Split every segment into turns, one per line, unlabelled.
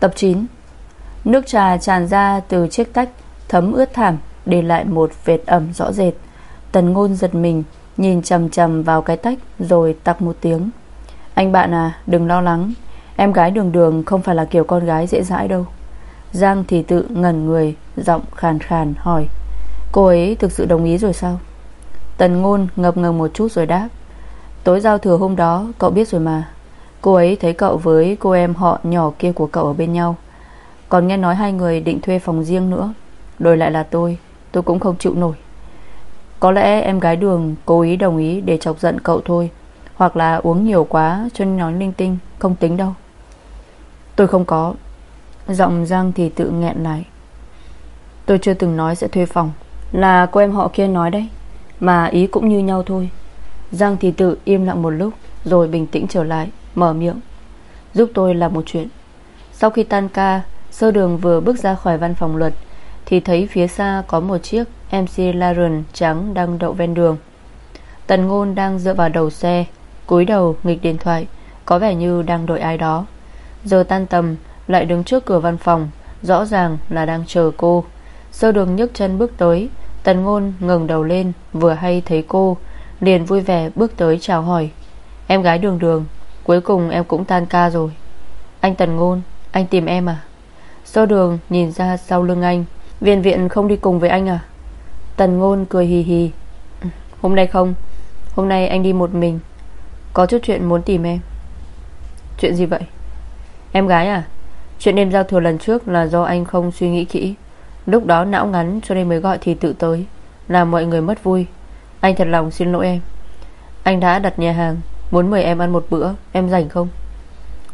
Tập 9 Nước trà tràn ra từ chiếc tách, Thấm ướt thảm, Để lại một vệt ẩm rõ rệt. Tần ngôn giật mình, Nhìn chầm chầm vào cái tách, Rồi tặc một tiếng. Anh bạn à đừng lo lắng. Em gái đường đường không phải là kiểu con gái dễ dãi đâu. Giang thì tự ngẩn người, Giọng khàn khàn hỏi. Cô ấy thực sự đồng ý rồi sao? Tần ngôn ngập ngừng một chút rồi đáp. Tối giao thừa hôm đó, Cậu biết rồi mà. Cô ấy thấy cậu với cô em họ nhỏ kia của cậu ở bên nhau. Còn nghe nói hai người định thuê phòng riêng nữa. Đổi lại là tôi Tôi cũng không chịu nổi. Có lẽ em gái đường cố ý đồng ý Để chọc giận cậu thôi, Hoặc là uống nhiều quá cho nên nói linh tinh Không tính đâu. Tôi không có. Giọng Giang thì tự nghẹn lại. Tôi chưa từng nói sẽ thuê phòng. Là cô em họ kia nói đấy. Mà ý cũng như nhau thôi. Giang thì tự im lặng một lúc, Rồi bình tĩnh trở lại. Mở miệng. Giúp tôi làm một chuyện. Sau khi tan ca, Sơ đường vừa bước ra khỏi văn phòng luật, Thì thấy phía xa có một chiếc MC Laren trắng đang đậu ven đường. Tần ngôn đang dựa vào đầu xe, cúi đầu nghịch điện thoại, Có vẻ như đang đợi ai đó. Giờ tan tầm, lại đứng trước cửa văn phòng, Rõ ràng là đang chờ cô. Sơ đường nhấc chân bước tới, Tần ngôn ngừng đầu lên, Vừa hay thấy cô, Liền vui vẻ bước tới chào hỏi. Em gái đường đường Cuối cùng em cũng tan ca rồi. Anh Tần Ngôn, Anh tìm em à? Sau đường, nhìn ra sau lưng anh, Viện viện không đi cùng với anh à? Tần Ngôn cười hì hì. Ừ, hôm nay không. Hôm nay anh đi một mình. Có chút chuyện muốn tìm em. Chuyện gì vậy? Em gái à? Chuyện đêm giao thừa lần trước là do anh không suy nghĩ kỹ. Lúc đó não ngắn cho nên mới gọi thì tự tới. Làm mọi người mất vui. Anh thật lòng xin lỗi em. Anh đã đặt nhà hàng. Muốn mời em ăn một bữa Em rảnh không?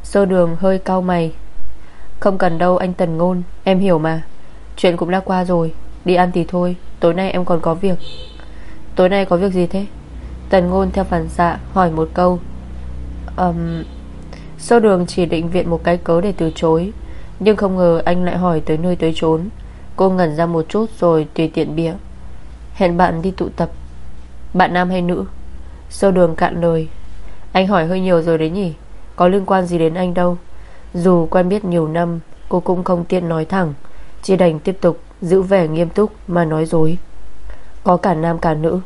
Sơ đường hơi cau mày. Không cần đâu anh Tần Ngôn Em hiểu mà. Chuyện cũng đã qua rồi Đi ăn thì thôi Tối nay em còn có việc. Tối nay có việc gì thế? Tần Ngôn theo phản xạ hỏi một câu. Um, Sơ đường chỉ định viện một cái cớ để từ chối Nhưng không ngờ anh lại hỏi tới nơi tới chốn. Cô ngẩn ra một chút rồi tùy tiện bịa. Hẹn bạn đi tụ tập Bạn nam hay nữ? Sơ đường cạn lời anh hỏi hơi nhiều rồi đấy nhỉ? Có liên quan gì đến anh đâu? Dù quen biết nhiều năm, Cô cũng không tiện nói thẳng. Chỉ đành tiếp tục giữ vẻ nghiêm túc Mà nói dối. Có cả nam cả nữ.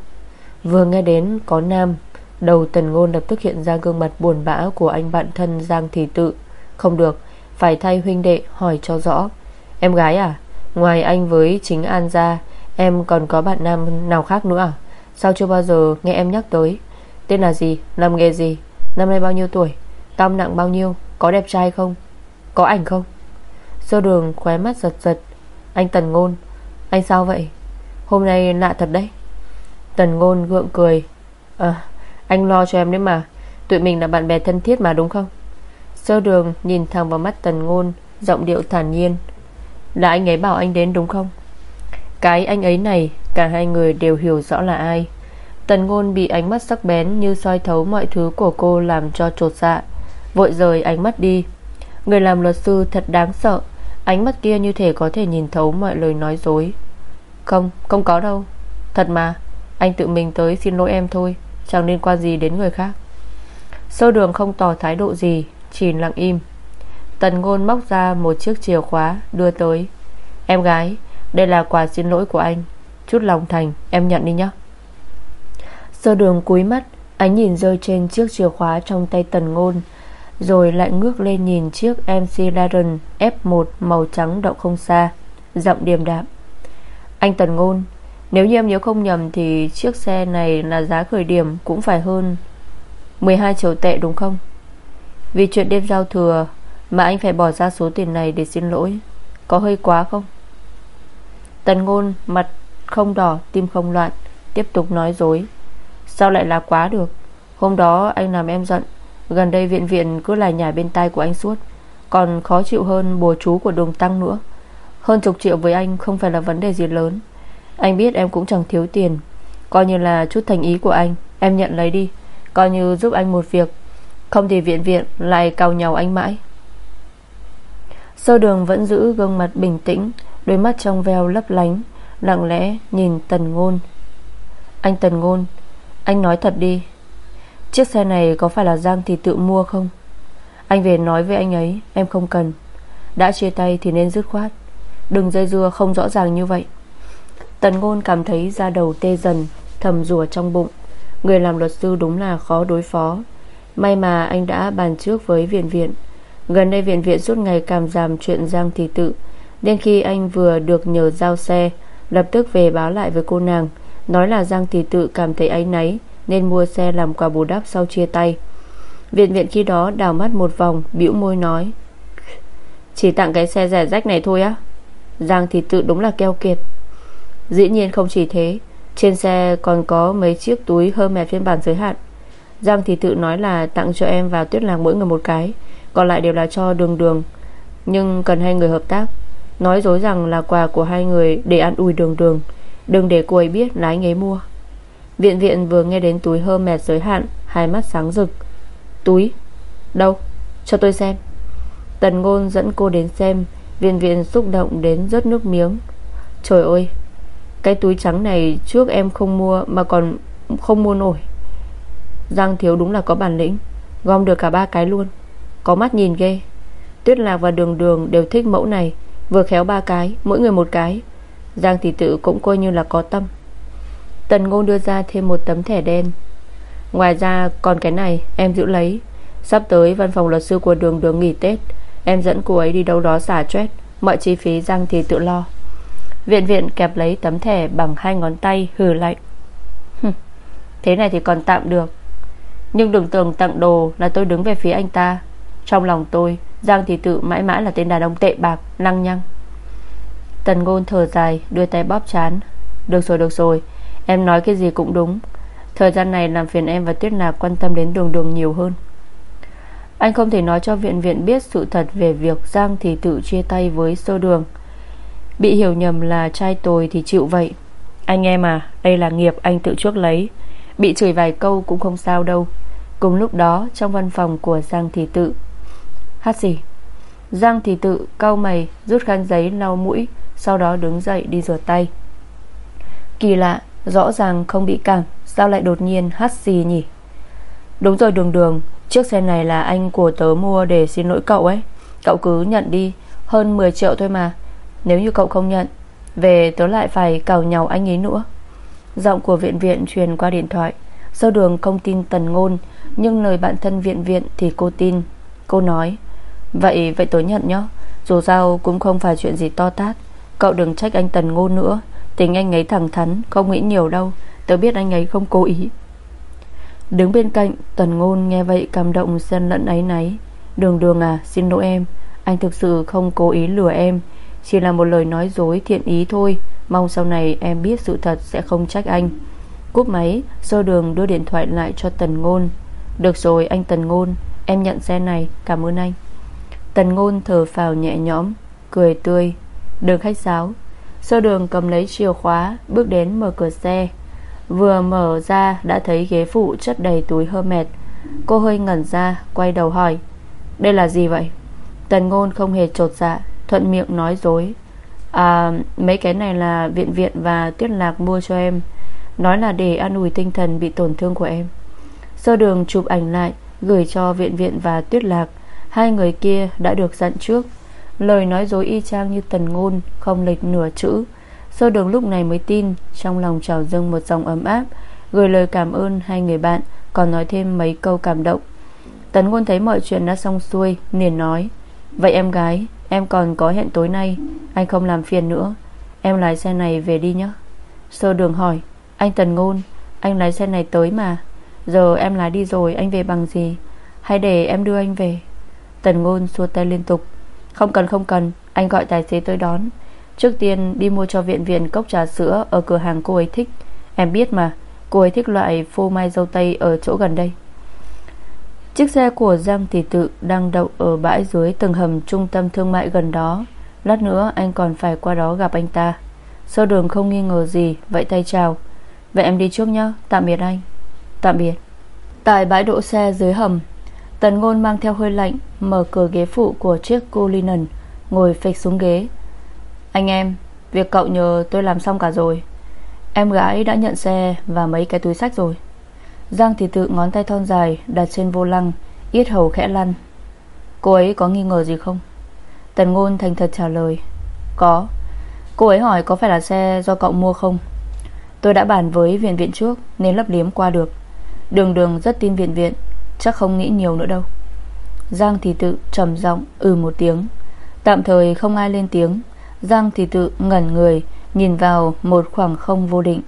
Vừa nghe đến có nam, Đầu tần ngôn lập tức hiện ra gương mặt buồn bã Của anh bạn thân Giang Thị Tự. Không được, Phải thay huynh đệ hỏi cho rõ. Em gái à Ngoài anh với chính An ra, Em còn có bạn nam nào khác nữa à? Sao chưa bao giờ nghe em nhắc tới? Tên là gì? Làm nghề gì? Năm nay bao nhiêu tuổi? Cam nặng bao nhiêu? Có đẹp trai không? Có ảnh không? Sơ đường khóe mắt giật giật. Anh Tần Ngôn. Anh sao vậy? Hôm nay lạ thật đấy. Tần Ngôn gượng cười. À anh lo cho em đấy mà. Tụi mình là bạn bè thân thiết mà đúng không? Sơ đường nhìn thẳng vào mắt Tần Ngôn, Giọng điệu thản nhiên. Là anh ấy bảo anh đến đúng không? Cái anh ấy này, Cả hai người đều hiểu rõ là ai. Tần ngôn bị ánh mắt sắc bén Như soi thấu mọi thứ của cô làm cho trột dạ. Vội rời ánh mắt đi. Người làm luật sư thật đáng sợ. Ánh mắt kia như thể có thể nhìn thấu mọi lời nói dối. Không, không có đâu. Thật mà. Anh tự mình tới xin lỗi em thôi. Chẳng liên quan gì đến người khác. Sơ đường không tỏ thái độ gì Chỉ lặng im. Tần ngôn móc ra một chiếc chìa khóa Đưa tới. Em gái, đây là quà xin lỗi của anh. Chút lòng thành, em nhận đi nhé Sơ đường cúi mắt, Ánh nhìn rơi trên chiếc chìa khóa trong tay tần ngôn, Rồi lại ngước lên nhìn chiếc MC Laren F1 màu trắng đậu không xa, Giọng điềm đạm. Anh tần ngôn, Nếu như em nhớ không nhầm Thì chiếc xe này là giá khởi điểm Cũng phải hơn 12 triệu tệ đúng không? Vì chuyện đêm giao thừa Mà anh phải bỏ ra số tiền này để xin lỗi, Có hơi quá không? Tần ngôn mặt không đỏ, Tim không loạn, Tiếp tục nói dối. Sao lại là quá được? Hôm đó anh làm em giận. Gần đây viện viện cứ là nhảy bên tai của anh suốt. Còn khó chịu hơn bùa chú của đồng tăng nữa. Hơn chục triệu với anh Không phải là vấn đề gì lớn. Anh biết em cũng chẳng thiếu tiền. Coi như là chút thành ý của anh, Em nhận lấy đi. Coi như giúp anh một việc. Không thì viện viện lại cào nhau anh mãi. Sơ đường vẫn giữ gương mặt bình tĩnh, Đôi mắt trong veo lấp lánh, Lặng lẽ nhìn Tần Ngôn. Anh Tần Ngôn anh nói thật đi. Chiếc xe này có phải là Giang thì tự mua không? Anh về nói với anh ấy, Em không cần. Đã chia tay thì nên dứt khoát. Đừng dây dưa, không rõ ràng như vậy. Tần ngôn cảm thấy da đầu tê dần, Thầm rùa trong bụng. Người làm luật sư đúng là khó đối phó. May mà anh đã bàn trước với viện viện. Gần đây viện viện suốt ngày cảm giảm chuyện Giang Thị Tự. Nên khi anh vừa được nhờ giao xe, Lập tức về báo lại với cô nàng. Nói là Giang Thị Tự cảm thấy áy náy, Nên mua xe làm quà bù đắp sau chia tay. Viện viện khi đó đào mắt một vòng, bĩu môi nói, Chỉ tặng cái xe rẻ rách này thôi á. Giang Thị Tự đúng là keo kiệt. Dĩ nhiên không chỉ thế, Trên xe còn có mấy chiếc túi Hermes phiên bản giới hạn. Giang Thị Tự nói là tặng cho em và Tuyết Lạc mỗi người một cái, Còn lại đều là cho đường đường, Nhưng cần hai người hợp tác. Nói dối rằng là quà của hai người Để ăn ủi đường đường. Đừng để cô ấy biết là anh ấy mua. Viện viện vừa nghe đến túi Hermes giới hạn, Hai mắt sáng rực. Túi? Đâu? Cho tôi xem. Tần ngôn dẫn cô đến xem, Viện viện xúc động đến rớt nước miếng. Trời ơi, Cái túi trắng này trước em không mua Mà còn không mua nổi. Giang thiếu đúng là có bản lĩnh, Gom được cả ba cái luôn. Có mắt nhìn ghê. Tuyết lạc và đường đường đều thích mẫu này, Vừa khéo ba cái, Mỗi người một cái. Giang thị tự cũng coi như là có tâm. Tần ngôn đưa ra thêm một tấm thẻ đen. Ngoài ra, còn cái này, Em giữ lấy. Sắp tới văn phòng luật sư của đường đường nghỉ Tết, Em dẫn cô ấy đi đâu đó xả stress, Mọi chi phí Giang thì tự lo. Viện viện kẹp lấy tấm thẻ bằng hai ngón tay, hừ lạnh. Thế này thì còn tạm được. Nhưng đừng tưởng tặng đồ là tôi đứng về phía anh ta. Trong lòng tôi, Giang thì tự mãi mãi là tên đàn ông tệ bạc, Năng nhăng. Tần ngôn thở dài, đưa tay bóp chán. Được rồi được rồi. Em nói cái gì cũng đúng. Thời gian này làm phiền em và Tuyết Nạc quan tâm đến đường đường nhiều hơn. Anh không thể nói cho viện viện biết sự thật về việc Giang thì tự chia tay với sơ đường. Bị hiểu nhầm là trai tồi thì chịu vậy. Anh em à Đây là nghiệp anh tự chuốc lấy. Bị chửi vài câu cũng không sao đâu. Cùng lúc đó, trong văn phòng của Giang Thị Tự. Hát gì Giang Thị Tự, cau mày, Rút khăn giấy, lau mũi. Sau đó đứng dậy đi rửa tay. Kỳ lạ, Rõ ràng không bị cảm, Sao lại đột nhiên hát gì nhỉ? Đúng rồi đường đường, Chiếc xe này là anh của tớ mua để xin lỗi cậu ấy. Cậu cứ nhận đi, Hơn 10 triệu thôi mà. Nếu như cậu không nhận, Về tớ lại phải cào nhau anh ấy nữa. Giọng của viện viện truyền qua điện thoại. Sơ đường không tin tần ngôn, Nhưng lời bạn thân viện viện thì cô tin. Cô nói, Vậy vậy tớ nhận nhé Dù sao cũng không phải chuyện gì to tát. Cậu đừng trách anh tần ngôn nữa. Tình anh ấy thẳng thắn, Không nghĩ nhiều đâu. Tớ biết anh ấy không cố ý. Đứng bên cạnh, Tần ngôn nghe vậy cảm động xen lẫn ấy náy. Đường đường à xin lỗi em. Anh thực sự không cố ý lừa em. Chỉ là một lời nói dối thiện ý thôi. Mong sau này em biết sự thật Sẽ không trách anh. Cúp máy Sơ đường đưa điện thoại lại cho Tần ngôn. Được rồi, anh Tần ngôn. Em nhận xe này. Cảm ơn anh. Tần ngôn thở phào nhẹ nhõm, Cười tươi. Đường khách sáo. Sơ đường cầm lấy chìa khóa, Bước đến mở cửa xe. Vừa mở ra, đã thấy ghế phụ chất đầy túi hơ mệt Cô hơi ngẩn ra, Quay đầu hỏi, Đây là gì vậy? Tần ngôn không hề trột dạ Thuận miệng nói dối À mấy cái này là viện viện và tuyết lạc mua cho em. Nói là để an ủi tinh thần bị tổn thương của em. Sơ đường chụp ảnh lại, Gửi cho viện viện và tuyết lạc, Hai người kia đã được dặn trước. Lời nói dối y chang như tần ngôn, Không lệch nửa chữ. Sơ đường lúc này mới tin, Trong lòng trào dâng một dòng ấm áp, Gửi lời cảm ơn hai người bạn, Còn nói thêm mấy câu cảm động. Tần ngôn thấy mọi chuyện đã xong xuôi, liền nói, Vậy em gái, Em còn có hẹn tối nay, Anh không làm phiền nữa. Em lái xe này về đi nhé. Sơ đường hỏi, Anh Tần Ngôn, Anh lái xe này tới mà. Giờ em lái đi rồi, anh về bằng gì? Hay để em đưa anh về? Tần Ngôn xua tay liên tục không cần không cần, Anh gọi tài xế tới đón. Trước tiên, đi mua cho viện viện cốc trà sữa Ở cửa hàng cô ấy thích. Em biết mà, Cô ấy thích loại phô mai dâu tây ở chỗ gần đây. Chiếc xe của Giang Tỷ Tự Đang đậu ở bãi dưới tầng hầm Trung tâm thương mại gần đó. Lát nữa, anh còn phải qua đó gặp anh ta. Sơ đường không nghi ngờ gì, Vậy tay chào. Vậy em đi trước nhé Tạm biệt anh. Tạm biệt. Tại bãi đỗ xe dưới hầm Tần ngôn mang theo hơi lạnh, Mở cửa ghế phụ của chiếc cô linen, Ngồi phịch xuống ghế. Anh em, Việc cậu nhờ tôi làm xong cả rồi. Em gái đã nhận xe và mấy cái túi sách rồi. Giang thì tự ngón tay thon dài Đặt trên vô lăng, Yết hầu khẽ lăn. Cô ấy có nghi ngờ gì không? Tần ngôn thành thật trả lời. Có. Cô ấy hỏi có phải là xe do cậu mua không? Tôi đã bàn với viện viện trước Nên lấp liếm qua được. Đường đường rất tin viện viện Chắc không nghĩ nhiều nữa đâu. Giang thì tự trầm giọng ừ một tiếng. Tạm thời không ai lên tiếng. Giang thì tự ngẩn người, Nhìn vào một khoảng không vô định.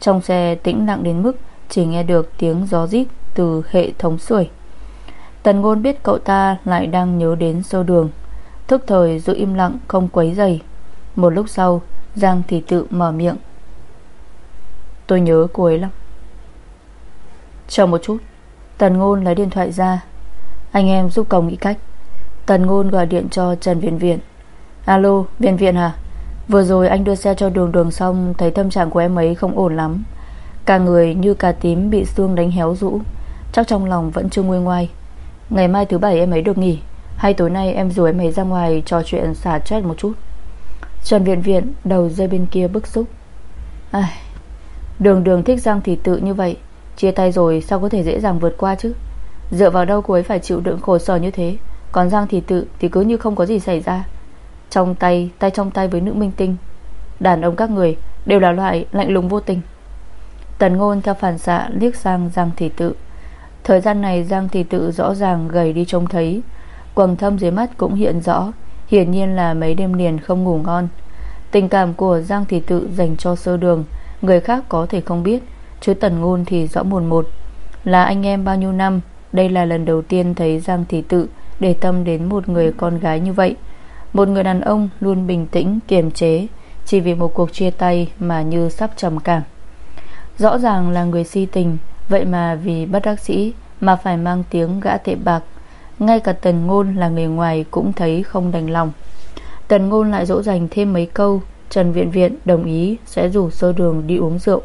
Trong xe tĩnh lặng đến mức Chỉ nghe được tiếng gió rít Từ hệ thống sưởi Tần ngôn biết cậu ta lại đang nhớ đến sâu đường. Thức thời giữ im lặng, không quấy dày Một lúc sau, Giang thì tự mở miệng. Tôi nhớ cô ấy lắm. Chờ một chút. Tần ngôn lấy điện thoại ra. Anh em giúp cậu nghĩ cách. Tần ngôn gọi điện cho Trần Viện Viện Alo Viện Viện à? Vừa rồi anh đưa xe cho đường đường xong Thấy tâm trạng của em ấy không ổn lắm. Cả người như cà tím bị xương đánh héo rũ. Chắc trong lòng vẫn chưa nguôi ngoai. Ngày mai thứ bảy em ấy được nghỉ. Hay tối nay em rủ em ấy ra ngoài Trò chuyện xả stress một chút. Trần Viện Viện đầu dây bên kia bức xúc. Ai, Đường đường thích Giang thì tự như vậy. Chia tay rồi, sao có thể dễ dàng vượt qua chứ? Dựa vào đâu cô ấy phải chịu đựng khổ sở như thế? Còn Giang thì tự, thì cứ như không có gì xảy ra. Trong tay Tay trong tay với nữ minh tinh. Đàn ông các người đều là loại lạnh lùng vô tình. Tần ngôn theo phản xạ liếc sang Giang Thị Tự. Thời gian này Giang Thị Tự rõ ràng gầy đi trông thấy. Quầng thâm dưới mắt cũng hiện rõ. Hiển nhiên là mấy đêm liền không ngủ ngon. Tình cảm của Giang Thị Tự dành cho sơ đường. Người khác có thể không biết. Chứ Tần Ngôn thì rõ mồn một. Là anh em bao nhiêu năm, Đây là lần đầu tiên thấy Giang Thị Tự Để tâm đến một người con gái như vậy. Một người đàn ông luôn bình tĩnh, Kiềm chế, Chỉ vì một cuộc chia tay mà như sắp trầm cảm. Rõ ràng là người si tình, Vậy mà vì bất đắc sĩ Mà phải mang tiếng gã tệ bạc. Ngay cả Tần Ngôn là người ngoài Cũng thấy không đành lòng. Tần Ngôn lại dỗ dành thêm mấy câu, Trần Viện Viện đồng ý Sẽ rủ sơ đường đi uống rượu.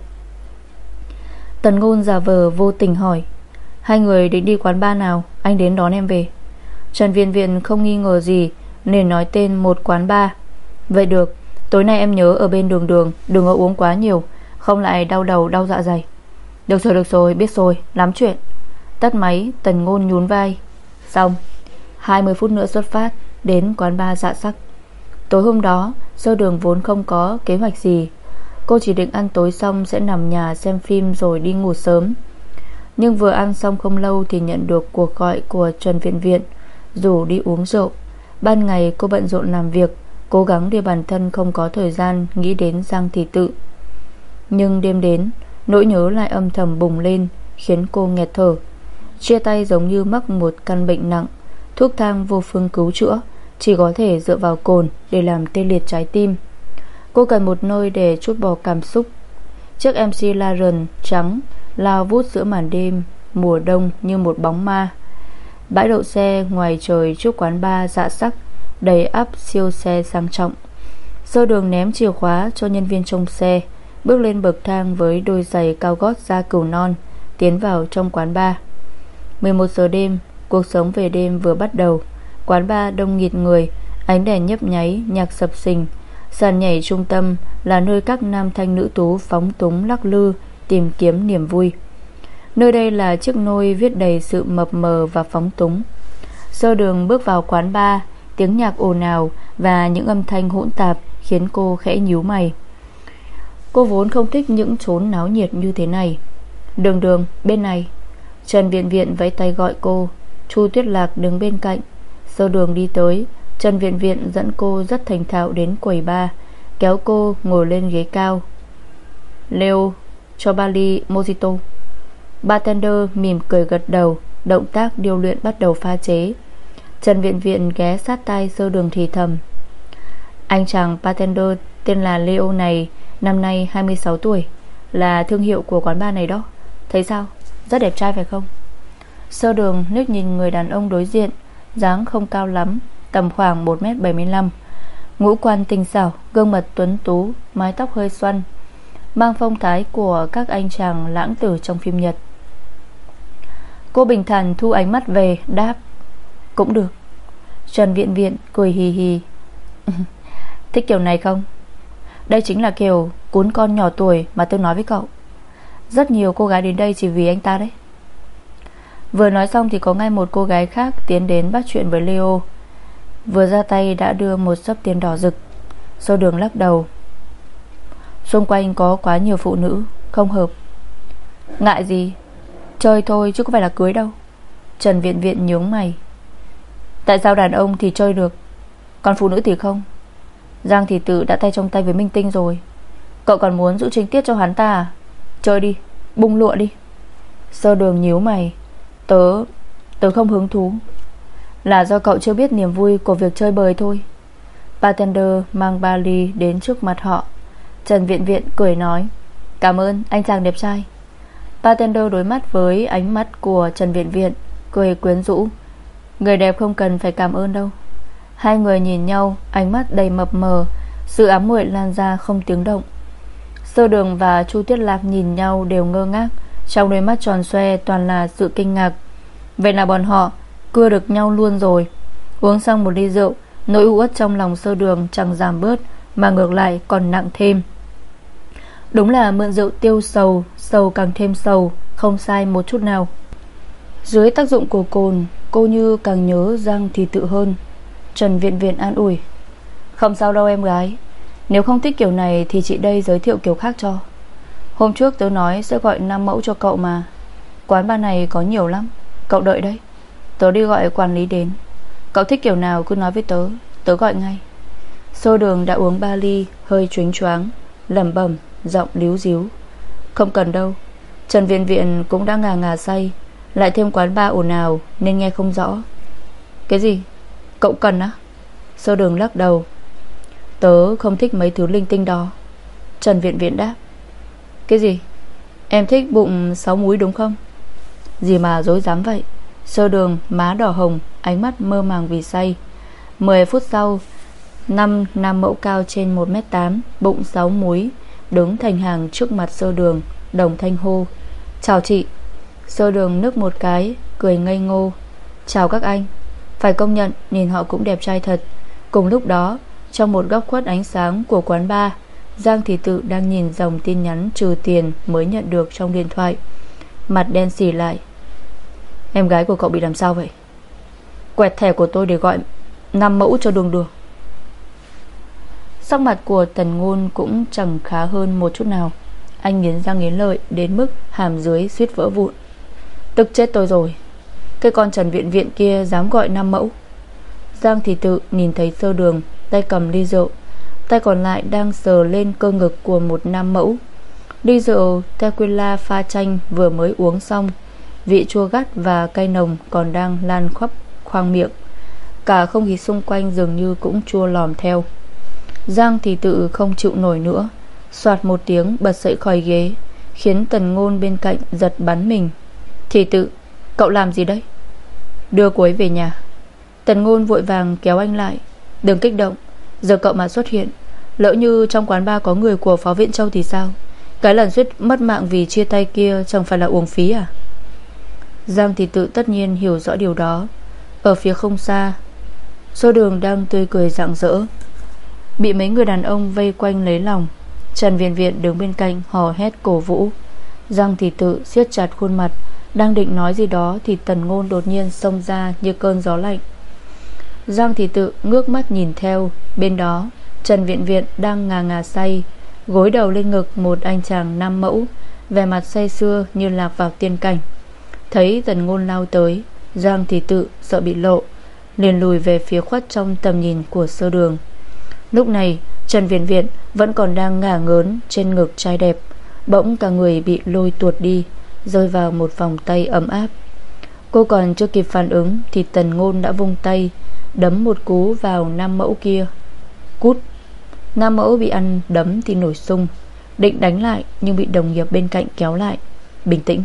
Tần Ngôn giả vờ vô tình hỏi, Hai người định đi quán bar nào? Anh đến đón em về. Trần Viên Viện không nghi ngờ gì Nên nói tên một quán bar. Vậy được, Tối nay em nhớ ở bên đường đường, Đừng có uống quá nhiều, Không lại đau đầu đau dạ dày. Được rồi được rồi, biết rồi, Lắm chuyện. Tắt máy, Tần Ngôn nhún vai. Xong 20 phút nữa xuất phát, Đến quán bar dạ sắc. Tối hôm đó, Sơ đường vốn không có kế hoạch gì Cô chỉ định ăn tối xong sẽ nằm nhà xem phim rồi đi ngủ sớm. Nhưng vừa ăn xong không lâu Thì nhận được cuộc gọi của Trần Viện Viện, Rủ đi uống rượu. Ban ngày cô bận rộn làm việc, Cố gắng để bản thân không có thời gian Nghĩ đến Giang Thị Tự. Nhưng đêm đến, Nỗi nhớ lại âm thầm bùng lên, Khiến cô nghẹt thở. Chia tay giống như mắc một căn bệnh nặng, Thuốc thang vô phương cứu chữa, Chỉ có thể dựa vào cồn Để làm tê liệt trái tim. Cô cần một nơi để chút bỏ cảm xúc. Chiếc MC Laren trắng Lao vút giữa màn đêm Mùa đông như một bóng ma. Bãi đậu xe ngoài trời trước quán bar dạ sắc Đầy ắp siêu xe sang trọng. Sơ đường ném chìa khóa cho nhân viên trong xe Bước lên bậc thang với đôi giày cao gót da cừu non Tiến vào trong quán bar. 11 giờ đêm Cuộc sống về đêm vừa bắt đầu. Quán bar đông nghịt người Ánh đèn nhấp nháy, nhạc sập sình. Sàn nhảy trung tâm là nơi các nam thanh nữ tú phóng túng lắc lư, Tìm kiếm niềm vui. Nơi đây là chiếc nôi viết đầy sự mập mờ và phóng túng. Sơ đường bước vào quán bar, Tiếng nhạc ồn ào Và những âm thanh hỗn tạp Khiến cô khẽ nhíu mày. Cô vốn không thích những chốn náo nhiệt như thế này. Đường đường, bên này. Trần Viện Viện vẫy tay gọi cô. Chu Tuyết Lạc đứng bên cạnh. Sơ đường đi tới. Trần Viện Viện dẫn cô rất thành thạo đến quầy ba Kéo cô ngồi lên ghế cao. Leo cho ba ly mojito. Bartender mỉm cười gật đầu, Động tác điều luyện bắt đầu pha chế. Trần Viện Viện ghé sát tay sơ đường thì thầm. Anh chàng bartender tên là Leo này, Năm nay 26 tuổi, Là thương hiệu của quán bar này đó. Thấy sao? Rất đẹp trai phải không? Sơ đường nước nhìn người đàn ông đối diện, dáng không cao lắm Tầm khoảng 1m75 Ngũ quan tinh xảo, Gương mặt tuấn tú, Mái tóc hơi xoăn, Mang phong thái của các anh chàng lãng tử trong phim Nhật. Cô bình thản thu ánh mắt về, Đáp, Cũng được. Trần Viện Viện cười hì hì. Thích kiểu này không? Đây chính là kiểu cuốn con nhỏ tuổi Mà tôi nói với cậu. Rất nhiều cô gái đến đây chỉ vì anh ta đấy. Vừa nói xong thì có ngay một cô gái khác Tiến đến bắt chuyện với Leo. Vừa ra tay đã đưa một sấp tiền đỏ rực. Sâu đường lắc đầu, Xung quanh có quá nhiều phụ nữ, Không hợp. Ngại gì? Chơi thôi chứ có phải là cưới đâu. Trần Viện Viện nhướng mày. Tại sao đàn ông thì chơi được? Còn phụ nữ thì không. Giang Thị Tự đã tay trong tay với Minh Tinh rồi. Cậu còn muốn giữ trinh tiết cho hắn ta à? Chơi đi, Bung lụa đi. Sơ đường nhíu mày. Tớ Tớ không hứng thú. Là do cậu chưa biết niềm vui của việc chơi bời thôi. Bartender mang ba ly đến trước mặt họ. Trần Viện Viện cười nói, Cảm ơn, anh chàng đẹp trai. Bartender đối mắt với ánh mắt của Trần Viện Viện, Cười quyến rũ. Người đẹp không cần phải cảm ơn đâu. Hai người nhìn nhau, Ánh mắt đầy mập mờ, Sự ám muội lan ra không tiếng động. Sơ đường và Chu Tiết Lạc nhìn nhau đều ngơ ngác, Trong đôi mắt tròn xoe toàn là sự kinh ngạc. Vậy là bọn họ Cưa được nhau luôn rồi. Uống xong một ly rượu, Nỗi uất trong lòng sơ đường chẳng giảm bớt, Mà ngược lại còn nặng thêm. Đúng là mượn rượu tiêu sầu Sầu càng thêm sầu, Không sai một chút nào. Dưới tác dụng của cồn, Cô như càng nhớ Giang thì tự hơn. Trần Viện Viện an ủi. Không sao đâu em gái. Nếu không thích kiểu này thì chị đây giới thiệu kiểu khác cho. Hôm trước tớ nói sẽ gọi 5 mẫu cho cậu mà. Quán bar này có nhiều lắm. Cậu đợi đấy Tớ đi gọi quản lý đến. Cậu thích kiểu nào cứ nói với tớ Tớ gọi ngay. Xô đường đã uống ba ly, Hơi chuyến choáng, lẩm bẩm, Giọng líu díu. Không cần đâu, Trần Viện Viện cũng đã ngà ngà say, Lại thêm quán ba ồn ào Nên nghe không rõ. Cái gì? Cậu cần á? Xô đường lắc đầu. Tớ không thích mấy thứ linh tinh đó. Trần Viện Viện đáp. Cái gì? Em thích bụng sáu múi đúng không? Gì mà dối dám vậy? Sơ đường, má đỏ hồng, Ánh mắt mơ màng vì say. 10 phút sau, Năm nam mẫu cao trên 1m8 Bụng 6 múi, Đứng thành hàng trước mặt sơ đường, Đồng thanh hô. Chào chị. Sơ đường nước một cái, Cười ngây ngô. Chào các anh. Phải công nhận, nhìn họ cũng đẹp trai thật. Cùng lúc đó, Trong một góc khuất ánh sáng của quán bar, Giang Thị Tự đang nhìn dòng tin nhắn trừ tiền mới nhận được trong điện thoại. Mặt đen xỉ lại. Em gái của cậu bị làm sao vậy? Quẹt thẻ của tôi để gọi năm mẫu cho đường đường. Sắc mặt của Tần Ngôn cũng chẳng khá hơn một chút nào. Anh nghiến răng nghiến lợi Đến mức hàm dưới suýt vỡ vụn. Tức chết tôi rồi. Cái con Trần Viện Viện kia dám gọi năm mẫu. Giang thì tự nhìn thấy sơ đường, Tay cầm ly rượu. Tay còn lại đang sờ lên cơ ngực của một nam mẫu. Ly rượu tequila pha chanh vừa mới uống xong Vị chua gắt và cay nồng còn đang lan khắp khoang miệng. Cả không khí xung quanh dường như cũng chua lòm theo. Giang thì tự không chịu nổi nữa Xoạt một tiếng bật dậy khỏi ghế, Khiến tần ngôn bên cạnh giật bắn mình. Thì tự, Cậu làm gì đấy? Đưa cô ấy về nhà. Tần ngôn vội vàng kéo anh lại. Đừng kích động, Giờ cậu mà xuất hiện, Lỡ như trong quán bar có người của Phó Viện Châu thì sao? Cái lần suýt mất mạng vì chia tay kia Chẳng phải là uống phí à? Giang thì tự tất nhiên hiểu rõ điều đó. Ở phía không xa Số đường đang tươi cười rạng rỡ. Bị mấy người đàn ông vây quanh lấy lòng, Trần Viện Viện đứng bên cạnh hò hét cổ vũ. Giang thì tự siết chặt khuôn mặt, Đang định nói gì đó Thì tần ngôn đột nhiên xông ra như cơn gió lạnh. Giang thì tự ngước mắt nhìn theo, Bên đó, Trần Viện Viện đang ngà ngà say, Gối đầu lên ngực một anh chàng nam mẫu, Vẻ mặt say xưa như lạc vào tiên cảnh. Thấy tần ngôn lao tới, Giang thì tự sợ bị lộ, liền lùi về phía khuất trong tầm nhìn của sơ đường. Lúc này, Trần Viện Viện vẫn còn đang ngả ngớn Trên ngực trai đẹp, Bỗng cả người bị lôi tuột đi, Rơi vào một vòng tay ấm áp. Cô còn chưa kịp phản ứng Thì tần ngôn đã vung tay, Đấm một cú vào nam mẫu kia. Cút! Nam mẫu bị ăn đấm thì nổi sung, Định đánh lại nhưng bị đồng nghiệp bên cạnh kéo lại. Bình tĩnh!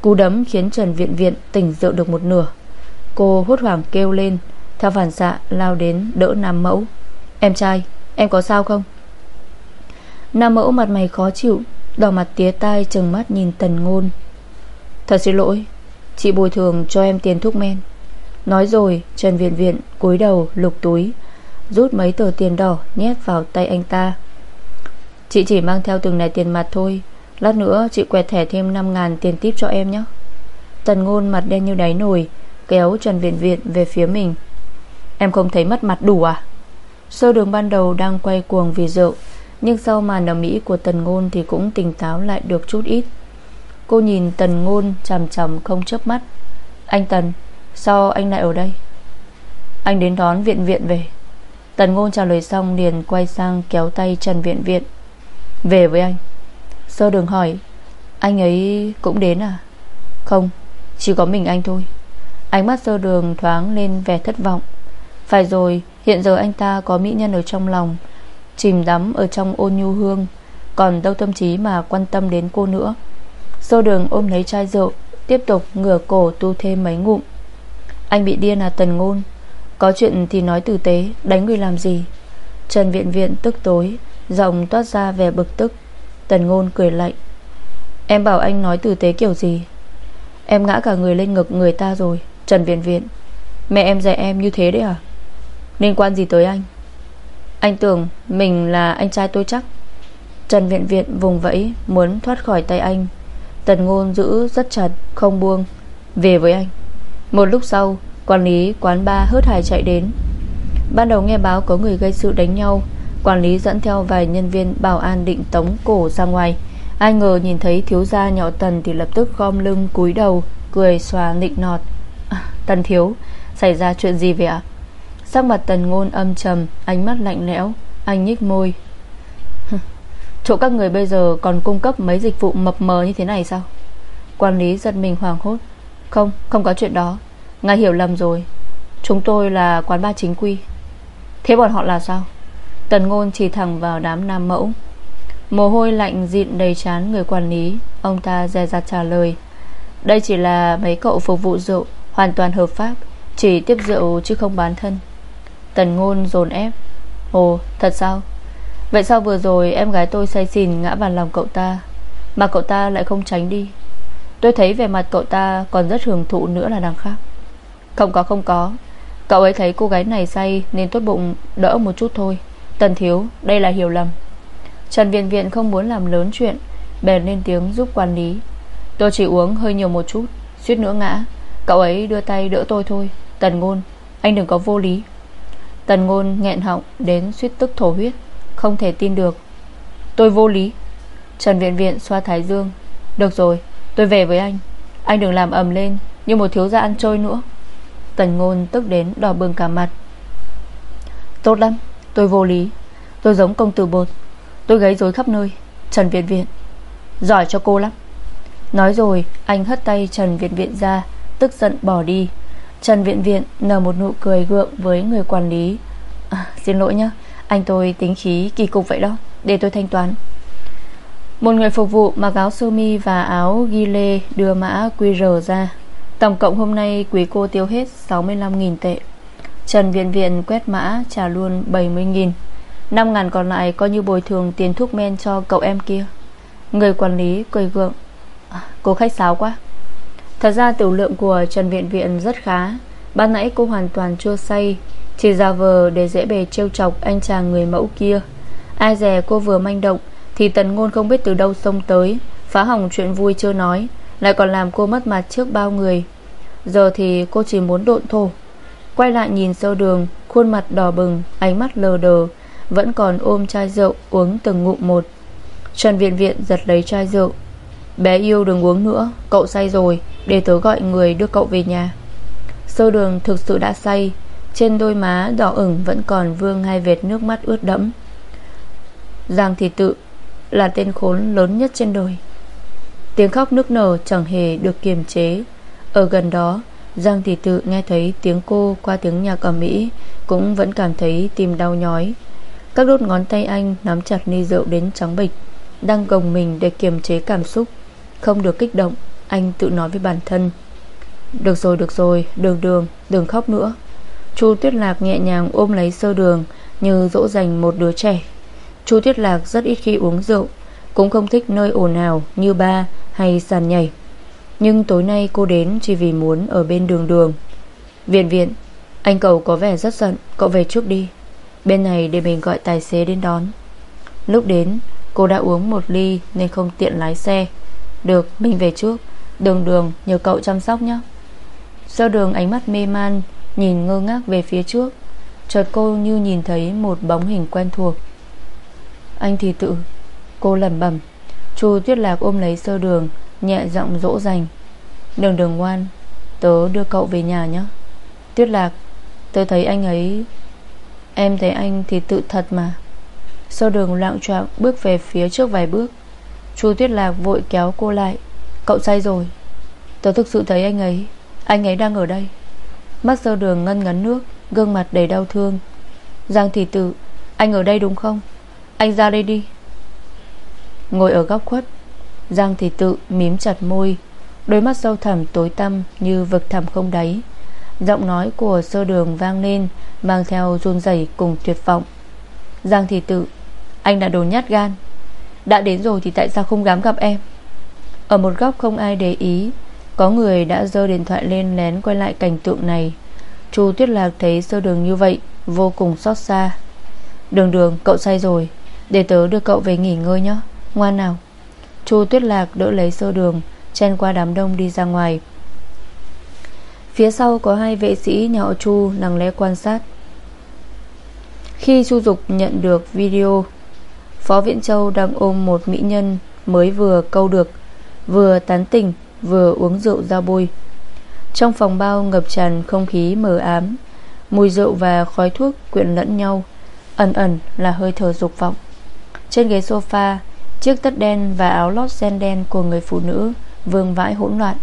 Cú đấm khiến Trần Viện Viện tỉnh rượu được một nửa. Cô hốt hoảng kêu lên, Theo phản xạ, lao đến đỡ Nam mẫu. Em trai, Em có sao không? Nam mẫu mặt mày khó chịu, Đỏ mặt tía tai trừng mắt nhìn tần ngôn. Thật xin lỗi, Chị bồi thường cho em tiền thuốc men. Nói rồi, Trần Viện Viện cúi đầu lục túi, Rút mấy tờ tiền đỏ nhét vào tay anh ta. Chị chỉ mang theo từng này tiền mặt thôi Lát nữa chị quẹt thẻ thêm 5 ngàn tiền tiếp cho em nhé. Tần ngôn mặt đen như đáy nồi, Kéo Trần Viện Viện về phía mình. Em không thấy mất mặt đủ à? Sơ đường ban đầu đang quay cuồng vì rượu, Nhưng sau màn ở Mỹ của Tần Ngôn Thì cũng tỉnh táo lại được chút ít. Cô nhìn Tần Ngôn chằm chằm không chớp mắt. Anh Tần, Sao anh lại ở đây? Anh đến đón viện viện về. Tần Ngôn trả lời xong liền quay sang kéo tay Trần Viện Viện. Về với anh. Sơ đường hỏi, Anh ấy cũng đến à? Không, Chỉ có mình anh thôi. Ánh mắt sơ đường thoáng lên vẻ thất vọng. Phải rồi, Hiện giờ anh ta có mỹ nhân ở trong lòng, Chìm đắm ở trong ôn nhu hương, Còn đâu tâm trí mà quan tâm đến cô nữa. Sơ đường ôm lấy chai rượu, Tiếp tục ngửa cổ tu thêm mấy ngụm. Anh bị điên à tần ngôn? Có chuyện thì nói tử tế, Đánh người làm gì? Trần viện viện tức tối, Giọng toát ra vẻ bực tức. Tần ngôn cười lạnh. Em bảo anh nói tử tế kiểu gì? Em ngã cả người lên ngực người ta rồi, Trần viện viện. Mẹ em dạy em như thế đấy à? Liên quan gì tới anh? Anh tưởng mình là anh trai tôi chắc. Trần viện viện vùng vẫy, Muốn thoát khỏi tay anh. Tần ngôn giữ rất chặt, Không buông. Về với anh. Một lúc sau, Quản lý quán bar hớt hải chạy đến. Ban đầu nghe báo có người gây sự đánh nhau Quản lý dẫn theo vài nhân viên bảo an định tống cổ ra ngoài. Ai ngờ nhìn thấy thiếu gia nhỏ Tần Thì lập tức gom lưng cúi đầu Cười xòa nịnh nọt. À, Tần thiếu Xảy ra chuyện gì vậy ạ? Sắc mặt Tần ngôn âm trầm Ánh mắt lạnh lẽo Anh nhích môi. Chỗ các người bây giờ còn cung cấp mấy dịch vụ mập mờ như thế này sao? Quản lý giật mình hoảng hốt. Không, không có chuyện đó. Ngài hiểu lầm rồi. Chúng tôi là quán ba chính quy. Thế bọn họ là sao? Tần ngôn chỉ thẳng vào đám nam mẫu. Mồ hôi lạnh dịn đầy chán người quản lý, Ông ta dè dặt trả lời. Đây chỉ là mấy cậu phục vụ rượu, Hoàn toàn hợp pháp, Chỉ tiếp rượu chứ không bán thân. Tần ngôn dồn ép. Ồ, thật sao? Vậy sao vừa rồi em gái tôi say xỉn ngã vào lòng cậu ta, Mà cậu ta lại không tránh đi? Tôi thấy về mặt cậu ta còn rất hưởng thụ nữa là đằng khác. Không có không có. Cậu ấy thấy cô gái này say Nên tốt bụng đỡ một chút thôi. Tần thiếu, đây là hiểu lầm. Trần Viện Viện không muốn làm lớn chuyện, Bèn lên tiếng giúp quản lý. Tôi chỉ uống hơi nhiều một chút, Suýt nữa ngã. Cậu ấy đưa tay đỡ tôi thôi. Tần ngôn, Anh đừng có vô lý. Tần ngôn nghẹn họng đến suýt tức thổ huyết, Không thể tin được. Tôi vô lý. Trần Viện Viện xoa thái dương. Được rồi, tôi về với anh. Anh đừng làm ầm lên Như một thiếu gia ăn trôi nữa. Tần ngôn tức đến đỏ bừng cả mặt. Tốt lắm. Tôi vô lý. Tôi giống công tử bột. Tôi gáy rối khắp nơi. Trần Viện Viện. Giỏi cho cô lắm. Nói rồi anh hất tay Trần Viện Viện ra Tức giận bỏ đi. Trần Viện Viện nở một nụ cười gượng với người quản lý. À, Xin lỗi nhé Anh tôi tính khí kỳ cục vậy đó. Để tôi thanh toán. Một người phục vụ mặc áo sơ mi và áo ghi lê Đưa mã QR ra. Tổng cộng hôm nay quý cô tiêu hết 65.000 tệ. Trần Viện Viện quét mã trả luôn 70.000 5 ngàn còn lại coi như bồi thường tiền thuốc men cho cậu em kia. Người quản lý cười gượng. À, Cô khách sáo quá. Thật ra tiểu lượng của Trần Viện Viện rất khá. Ban nãy cô hoàn toàn chưa say Chỉ ra vờ để dễ bề trêu chọc Anh chàng người mẫu kia. Ai dè cô vừa manh động Thì tần ngôn không biết từ đâu xông tới Phá hỏng chuyện vui chưa nói Lại còn làm cô mất mặt trước bao người. Giờ thì cô chỉ muốn độn thổ. Quay lại nhìn sâu đường, Khuôn mặt đỏ bừng, Ánh mắt lờ đờ, Vẫn còn ôm chai rượu uống từng ngụm một. Trần Viện Viện giật lấy chai rượu. Bé yêu đừng uống nữa, Cậu say rồi, Để tớ gọi người đưa cậu về nhà. Sơ đường thực sự đã say, Trên đôi má đỏ ửng vẫn còn vương hai vệt nước mắt ướt đẫm. Giang Thị Tự Là tên khốn lớn nhất trên đời. Tiếng khóc nức nở chẳng hề được kiềm chế. Ở gần đó Giang Thị Tự nghe thấy tiếng cô Qua tiếng nhạc ở Mỹ, Cũng vẫn cảm thấy tim đau nhói. Các đốt ngón tay anh nắm chặt ly rượu đến trắng bịch Đang gồng mình để kiềm chế cảm xúc. Không được kích động, Anh tự nói với bản thân. Được rồi được rồi, Đường đường, đừng khóc nữa. Chu Tuyết Lạc nhẹ nhàng ôm lấy sơ đường, Như dỗ dành một đứa trẻ. Chu Tuyết Lạc rất ít khi uống rượu, Cũng không thích nơi ồn ào như ba hay sàn nhảy. Nhưng tối nay cô đến chỉ vì muốn ở bên đường đường. Viện viện, Anh cậu có vẻ rất giận, Cậu về trước đi. Bên này để mình gọi tài xế đến đón. Lúc đến, cô đã uống một ly Nên không tiện lái xe. Được, mình về trước. Đường đường, nhờ cậu chăm sóc nhé. Sau đường ánh mắt mê man, Nhìn ngơ ngác về phía trước, Chợt cô như nhìn thấy một bóng hình quen thuộc. Anh thì tự, Cô lẩm bẩm. Chu Tuyết Lạc ôm lấy sơ đường, Nhẹ giọng dỗ dành. Đường đường ngoan, Tớ đưa cậu về nhà nhé. Tuyết Lạc, Tớ thấy anh ấy, Em thấy anh thì tự thật mà. Sơ đường lạng trọng bước về phía trước vài bước. Chu Tuyết Lạc vội kéo cô lại. Cậu say rồi. Tớ thực sự thấy anh ấy Anh ấy đang ở đây. Mắt sơ đường ngân ngấn nước, Gương mặt đầy đau thương. Giang thị tự, Anh ở đây đúng không? Anh ra đây đi. Ngồi ở góc khuất, Giang thị tự mím chặt môi, Đôi mắt sâu thẳm tối tăm Như vực thẳm không đáy. Giọng nói của sơ đường vang lên, Mang theo run rẩy cùng tuyệt vọng. Giang thị tự, Anh đã đồ nhát gan. Đã đến rồi thì tại sao không dám gặp em? Ở một góc không ai để ý, Có người đã dơ điện thoại lên lén quay lại cảnh tượng này. Chu Tuyết Lạc thấy sơ đường như vậy, Vô cùng xót xa. Đường đường, cậu say rồi. Để tớ đưa cậu về nghỉ ngơi nhé. Ngoan nào. Chu Tuyết Lạc đỡ lấy sơ đường, Chen qua đám đông đi ra ngoài. Phía sau có hai vệ sĩ nhà họ Chu lặng lẽ quan sát. Khi Chu Dục nhận được video, Phó Viễn Châu đang ôm một mỹ nhân Mới vừa câu được, Vừa tán tỉnh, Vừa uống rượu ra bôi. Trong phòng bao ngập tràn không khí mờ ám, Mùi rượu và khói thuốc quyện lẫn nhau, Ẩn ẩn là hơi thở dục vọng. Trên ghế sofa Chiếc tất đen và áo lót sen đen của người phụ nữ, Vương vãi hỗn loạn.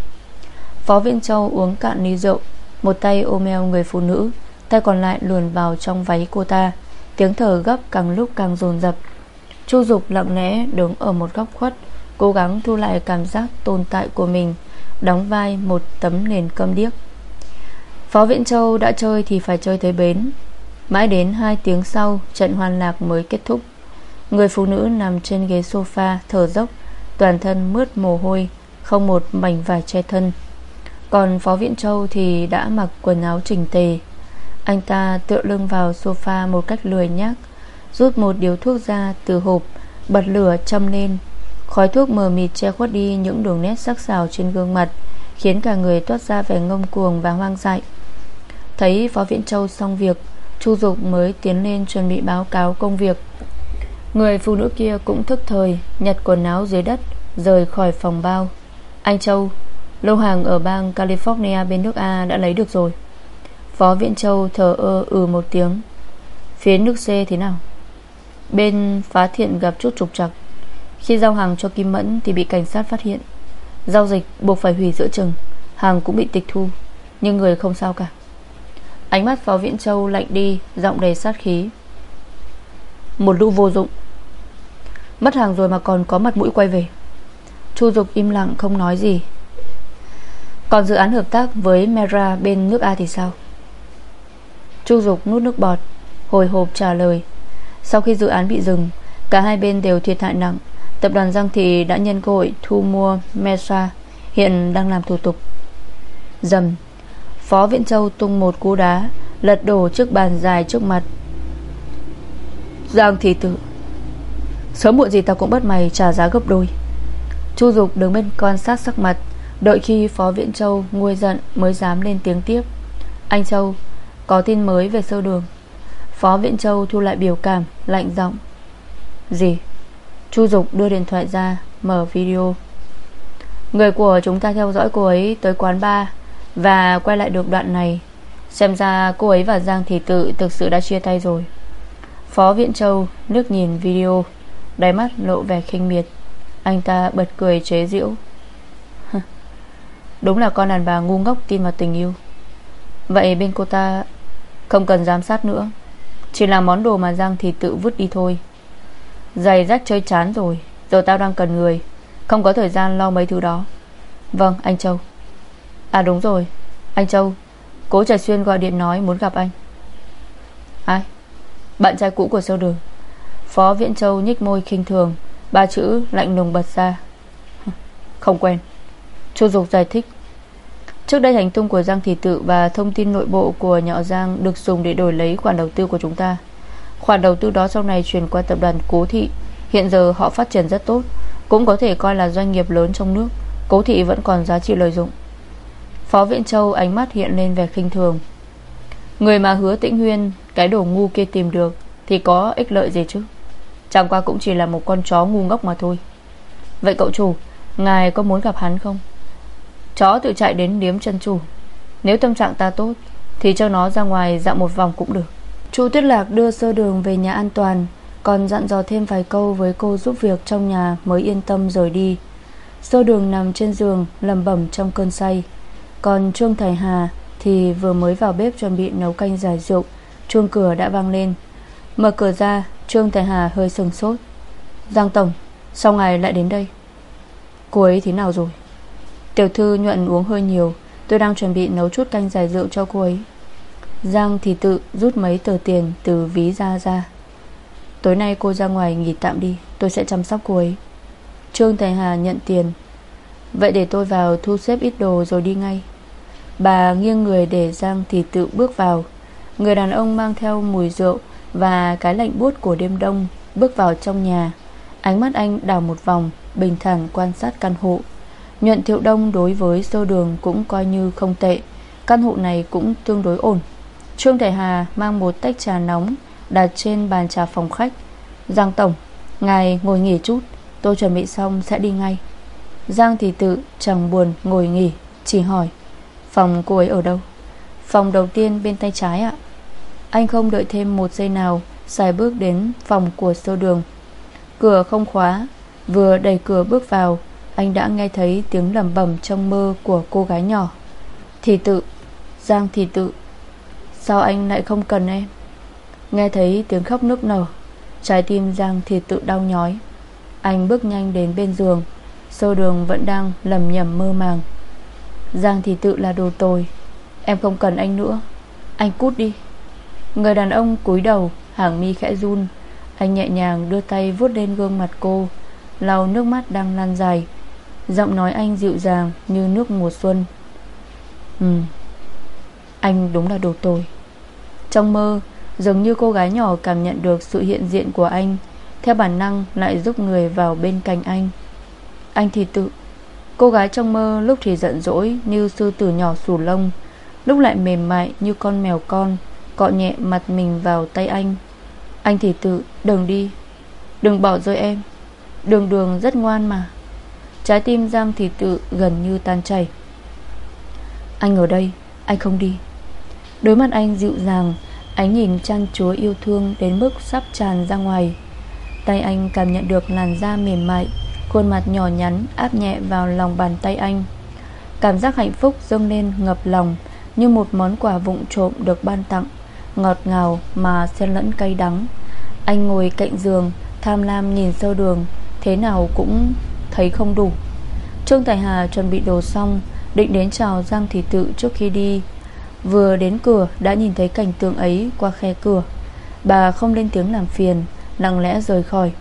Phó Viễn Châu uống cạn ly rượu, Một tay ôm eo người phụ nữ, Tay còn lại luồn vào trong váy cô ta. Tiếng thở gấp càng lúc càng dồn dập. Chu Dục lặng lẽ đứng ở một góc khuất, Cố gắng thu lại cảm giác tồn tại của mình, Đóng vai một tấm nền câm điếc. Phó Viễn Châu đã chơi thì phải chơi tới bến. Mãi đến 2 tiếng sau, Trận hoàn lạc mới kết thúc. Người phụ nữ nằm trên ghế sofa, Thở dốc, Toàn thân mướt mồ hôi, Không một mảnh vải che thân. Còn Phó viện Châu thì đã mặc quần áo chỉnh tề. Anh ta tựa lưng vào sofa một cách lười nhác, Rút một điếu thuốc ra từ hộp, Bật lửa châm lên. Khói thuốc mờ mịt che khuất đi những đường nét sắc sảo trên gương mặt, Khiến cả người toát ra vẻ ngông cuồng và hoang dại. Thấy Phó Viễn Châu xong việc, Chu Dục mới tiến lên chuẩn bị báo cáo công việc. Người phụ nữ kia cũng thức thời, Nhặt quần áo dưới đất, Rời khỏi phòng bao. Anh Châu, Lô hàng ở bang California bên nước A đã lấy được rồi. Phó viện Châu thở ơ ừ một tiếng. Phía nước C thế nào? Bên phá thiện gặp chút trục trặc. Khi giao hàng cho Kim Mẫn Thì bị cảnh sát phát hiện. Giao dịch buộc phải hủy giữa chừng, Hàng cũng bị tịch thu, Nhưng người không sao cả. Ánh mắt Phó Viễn Châu lạnh đi, Giọng đầy sát khí. Một lũ vô dụng. Mất hàng rồi mà còn có mặt mũi quay về. Chu Dục im lặng không nói gì. Còn dự án hợp tác với Mera bên nước A thì sao? Chu Dục nuốt nước bọt, Hồi hộp trả lời. Sau khi dự án bị dừng, Cả hai bên đều thiệt hại nặng. Tập đoàn Giang Thị đã nhân cơ hội thu mua Mesa, Hiện đang làm thủ tục. Dầm, Phó Viễn Châu tung một cú đá, Lật đổ chiếc bàn dài trước mặt. Giang Thị Tự Sớm muộn gì tao cũng bắt mày trả giá gấp đôi. Chu Dục đứng bên quan sát sắc mặt, Đợi khi Phó Viễn Châu nguôi giận Mới dám lên tiếng tiếp. Anh Châu, Có tin mới về sơ đường. Phó Viễn Châu thu lại biểu cảm Lạnh giọng. Gì? Chu Dục đưa điện thoại ra, Mở video. Người của chúng ta theo dõi cô ấy tới quán bar Và quay lại được đoạn này. Xem ra cô ấy và Giang Thị Tự Thực sự đã chia tay rồi. Phó Viễn Châu nước nhìn video. Đáy mắt lộ vẻ khinh miệt. Anh ta bật cười chế giễu. Đúng là con đàn bà ngu ngốc tin vào tình yêu. Vậy bên cô ta Không cần giám sát nữa. Chỉ là món đồ mà Giang thì tự vứt đi thôi. Giày rách chơi chán rồi, Giờ tao đang cần người. Không có thời gian lo mấy thứ đó. Vâng anh Châu. À đúng rồi. Anh Châu, Cố Trạch Xuyên gọi điện nói muốn gặp anh. Ai? Bạn trai cũ của sâu đường Phó Viễn Châu nhích môi khinh thường. Ba chữ lạnh lùng bật ra. Không quen. Chu Dục giải thích. Trước đây hành tung của Giang Thị Tự Và thông tin nội bộ của nhỏ Giang Được dùng để đổi lấy khoản đầu tư của chúng ta. Khoản đầu tư đó sau này chuyển qua tập đoàn Cố Thị. Hiện giờ họ phát triển rất tốt, Cũng có thể coi là doanh nghiệp lớn trong nước. Cố Thị vẫn còn giá trị lợi dụng. Phó Viễn Châu ánh mắt hiện lên vẻ khinh thường. Người mà hứa tĩnh huyên Cái đồ ngu kia tìm được Thì có ích lợi gì chứ? Chẳng qua cũng chỉ là một con chó ngu ngốc mà thôi. Vậy cậu chủ, Ngài có muốn gặp hắn không? Chó tự chạy đến điếm chân chủ. Nếu tâm trạng ta tốt, Thì cho nó ra ngoài dạo một vòng cũng được. Chu Tuyết Lạc đưa sơ đường về nhà an toàn, Còn dặn dò thêm vài câu với cô giúp việc trong nhà Mới yên tâm rời đi. Sơ đường nằm trên giường lầm bẩm trong cơn say. Còn Trương Thầy Hà Thì vừa mới vào bếp chuẩn bị nấu canh giải rượu. Chuông cửa đã vang lên. Mở cửa ra Trương Thái Hà hơi sừng sốt. Giang Tổng, Sao ngài lại đến đây? Cô ấy thế nào rồi? Tiểu thư nhuận uống hơi nhiều, Tôi đang chuẩn bị nấu chút canh giải rượu cho cô ấy. Giang thì tự rút mấy tờ tiền Từ ví ra ra. Tối nay cô ra ngoài nghỉ tạm đi, Tôi sẽ chăm sóc cô ấy. Trương Thái Hà nhận tiền. Vậy để tôi vào thu xếp ít đồ rồi đi ngay. Bà nghiêng người để Giang thì tự bước vào. Người đàn ông mang theo mùi rượu và cái lạnh buốt của đêm đông Bước vào trong nhà. Ánh mắt anh đảo một vòng, Bình thản quan sát căn hộ. Nhuận Thiệu Đông đối với sơ đường cũng coi như không tệ. Căn hộ này cũng tương đối ổn. Trương Thể Hà mang một tách trà nóng Đặt trên bàn trà phòng khách. Giang Tổng, Ngài ngồi nghỉ chút, Tôi chuẩn bị xong sẽ đi ngay. Giang thì tự chẳng buồn ngồi nghỉ, Chỉ hỏi, Phòng cô ấy ở đâu? Phòng đầu tiên bên tay trái ạ. Anh không đợi thêm một giây nào, Xài bước đến phòng của sơ đường. Cửa không khóa, Vừa đẩy cửa bước vào, Anh đã nghe thấy tiếng lẩm bẩm trong mơ Của cô gái nhỏ. Thì tự, Giang thì tự, Sao anh lại không cần em? Nghe thấy tiếng khóc nức nở, Trái tim Giang thì tự đau nhói. Anh bước nhanh đến bên giường Sơ đường vẫn đang lầm nhầm mơ màng. Giang thì tự là đồ tồi, Em không cần anh nữa. Anh cút đi. Người đàn ông cúi đầu, Hàng mi khẽ run. Anh nhẹ nhàng đưa tay vuốt lên gương mặt cô. Lau nước mắt đang lan dài. Giọng nói anh dịu dàng Như nước mùa xuân. Ừ Anh đúng là đồ tồi. Trong mơ, Dường như cô gái nhỏ cảm nhận được sự hiện diện của anh. Theo bản năng lại giúp người vào bên cạnh anh. Anh thì tự. Cô gái trong mơ lúc thì giận dỗi Như sư tử nhỏ sù lông. Lúc lại mềm mại như con mèo con. Cọ nhẹ mặt mình vào tay anh. Anh thì tự, đừng đi, Đừng bỏ rơi em, Đường đường rất ngoan mà. Trái tim Giang thì tự gần như tan chảy. Anh ở đây, Anh không đi. Đối mặt anh dịu dàng, Ánh nhìn chăn chúa yêu thương đến mức sắp tràn ra ngoài. Tay anh cảm nhận được làn da mềm mại, Khuôn mặt nhỏ nhắn áp nhẹ vào lòng bàn tay anh. Cảm giác hạnh phúc dâng lên ngập lòng Như một món quà vụng trộm được ban tặng. Ngọt ngào mà xen lẫn cay đắng. Anh ngồi cạnh giường, Tham lam nhìn sâu đường, Thế nào cũng thấy không đủ. Trương Tài Hà chuẩn bị đồ xong, Định đến chào Giang Thị Tự trước khi đi. Vừa đến cửa, đã nhìn thấy cảnh tượng ấy qua khe cửa. Bà không lên tiếng làm phiền, Lặng lẽ rời khỏi.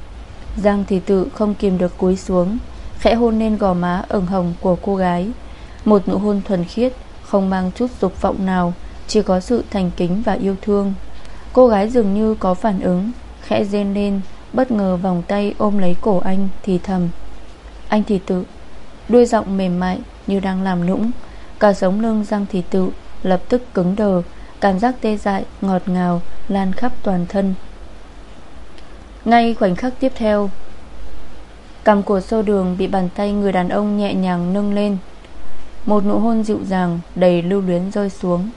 Giang Thị Tự không kìm được cúi xuống, Khẽ hôn lên gò má ửng hồng của cô gái. Một nụ hôn thuần khiết, Không mang chút dục vọng nào chỉ có sự thành kính và yêu thương. Cô gái dường như có phản ứng Khẽ rên lên Bất ngờ vòng tay ôm lấy cổ anh Thì thầm. Anh thì tự Đuôi giọng mềm mại như đang làm nũng. Cả sống lưng răng thì tự Lập tức cứng đờ Cảm giác tê dại, ngọt ngào Lan khắp toàn thân. Ngay khoảnh khắc tiếp theo Cầm của sô đường Bị bàn tay người đàn ông nhẹ nhàng nâng lên. Một nụ hôn dịu dàng Đầy lưu luyến rơi xuống.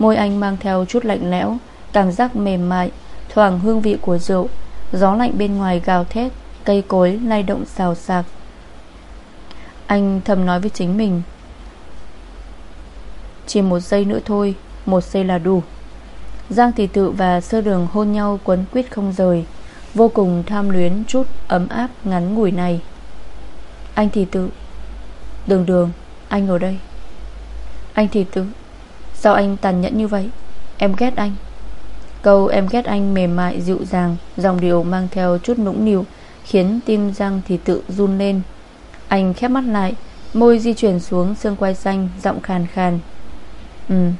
Môi anh mang theo chút lạnh lẽo, Cảm giác mềm mại, Thoảng hương vị của rượu, Gió lạnh bên ngoài gào thét, Cây cối lay động xào xạc. Anh thầm nói với chính mình, Chỉ một giây nữa thôi, Một giây là đủ. Giang Thị Tự và Sơ Đường hôn nhau quấn quyết không rời, Vô cùng tham luyến chút ấm áp ngắn ngủi này. Anh Thị Tự, Đường đường, Anh ở đây. Anh Thị Tự Sao anh tàn nhẫn như vậy? Em ghét anh. Câu em ghét anh mềm mại, dịu dàng, Dòng điệu mang theo chút nũng nịu, Khiến tim giang thì tự run lên. Anh khép mắt lại, Môi di chuyển xuống xương quai xanh, Giọng khàn khàn. Ừ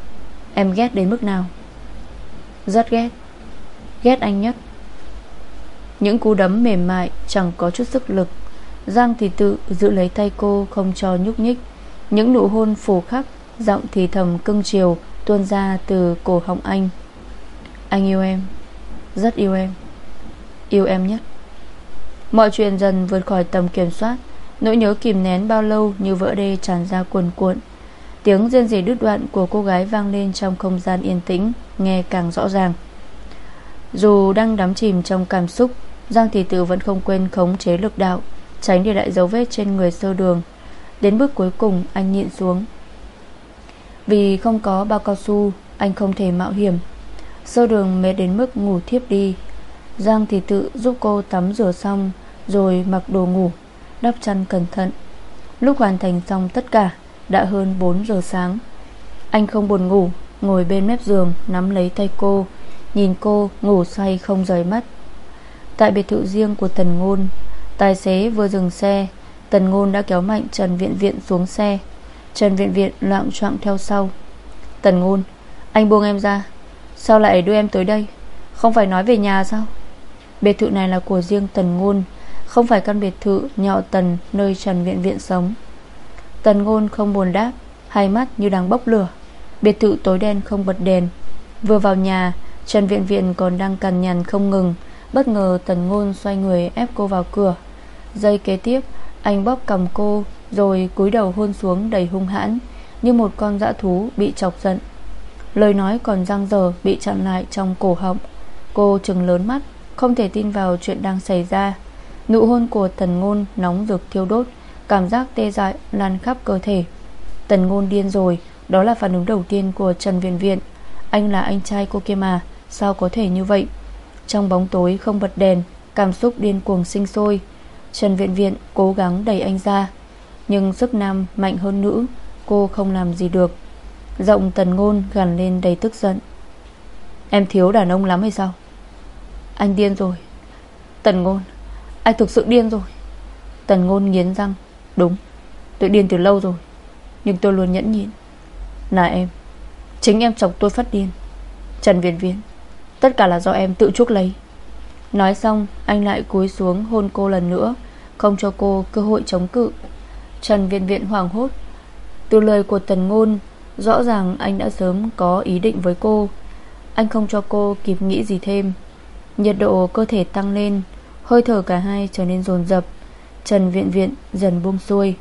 Em ghét đến mức nào? Rất ghét. Ghét anh nhất. Những cú đấm mềm mại Chẳng có chút sức lực. Giang thì tự giữ lấy tay cô Không cho nhúc nhích. Những nụ hôn phù khắc Giọng thì thầm cưng chiều, Tuôn ra từ cổ họng anh. Anh yêu em, Rất yêu em. Yêu em nhất. Mọi chuyện dần vượt khỏi tầm kiểm soát. Nỗi nhớ kìm nén bao lâu như vỡ đê tràn ra cuồn cuộn. Tiếng riêng rỉ đứt đoạn của cô gái vang lên trong không gian yên tĩnh, Nghe càng rõ ràng. Dù đang đắm chìm trong cảm xúc, Giang Thị Tự vẫn không quên khống chế lực đạo, Tránh để lại dấu vết trên người sơ đường. Đến bước cuối cùng, anh nhịn xuống. Vì không có bao cao su, Anh không thể mạo hiểm. Sơ đường mệt đến mức ngủ thiếp đi. Giang thì Tự giúp cô tắm rửa xong, Rồi mặc đồ ngủ, Đắp chăn cẩn thận. Lúc hoàn thành xong tất cả, Đã hơn 4 giờ sáng. Anh không buồn ngủ, Ngồi bên mép giường, nắm lấy tay cô, Nhìn cô ngủ say không rời mắt. Tại biệt thự riêng của Tần Ngôn, Tài xế vừa dừng xe, Tần Ngôn đã kéo mạnh Trần Viện Viện xuống xe. Trần Viện Viện loạn trọng theo sau. Tần Ngôn, Anh buông em ra. Sao lại đưa em tới đây? Không phải nói về nhà sao? Biệt thự này là của riêng Tần Ngôn, Không phải căn biệt thự nhỏ Tần Nơi Trần Viện Viện sống. Tần Ngôn không buồn đáp, Hai mắt như đang bốc lửa. Biệt thự tối đen không bật đèn. Vừa vào nhà, Trần Viện Viện còn đang cằn nhằn không ngừng. Bất ngờ Tần Ngôn xoay người ép cô vào cửa. Giây kế tiếp, Anh bóp cầm cô rồi cúi đầu hôn xuống đầy hung hãn, Như một con dã thú bị chọc giận. Lời nói còn răng dở Bị chặn lại trong cổ họng. Cô trừng lớn mắt, Không thể tin vào chuyện đang xảy ra. Nụ hôn của Tần Ngôn nóng rực thiêu đốt, Cảm giác tê dại lan khắp cơ thể. Tần Ngôn điên rồi, Đó là phản ứng đầu tiên của Trần Viện Viện Anh là anh trai cô kia mà, Sao có thể như vậy? Trong bóng tối không bật đèn, Cảm xúc điên cuồng sinh sôi. Trần Viện Viện cố gắng đẩy anh ra. Nhưng sức nam mạnh hơn nữ, Cô không làm gì được. Giọng tần ngôn gằn lên đầy tức giận. Em thiếu đàn ông lắm hay sao? Anh điên rồi. Tần ngôn, Anh thực sự điên rồi. Tần ngôn nghiến răng. Đúng, tôi điên từ lâu rồi, Nhưng tôi luôn nhẫn nhịn. Là em, Chính em chọc tôi phát điên. Trần Viễn Viễn, Tất cả là do em tự chuốc lấy. Nói xong, anh lại cúi xuống hôn cô lần nữa, Không cho cô cơ hội chống cự. Trần Viện Viện hoảng hốt. Từ lời của Tần Ngôn, Rõ ràng anh đã sớm có ý định với cô. Anh không cho cô kịp nghĩ gì thêm. Nhiệt độ cơ thể tăng lên, Hơi thở cả hai trở nên dồn dập. Trần Viện Viện dần buông xuôi.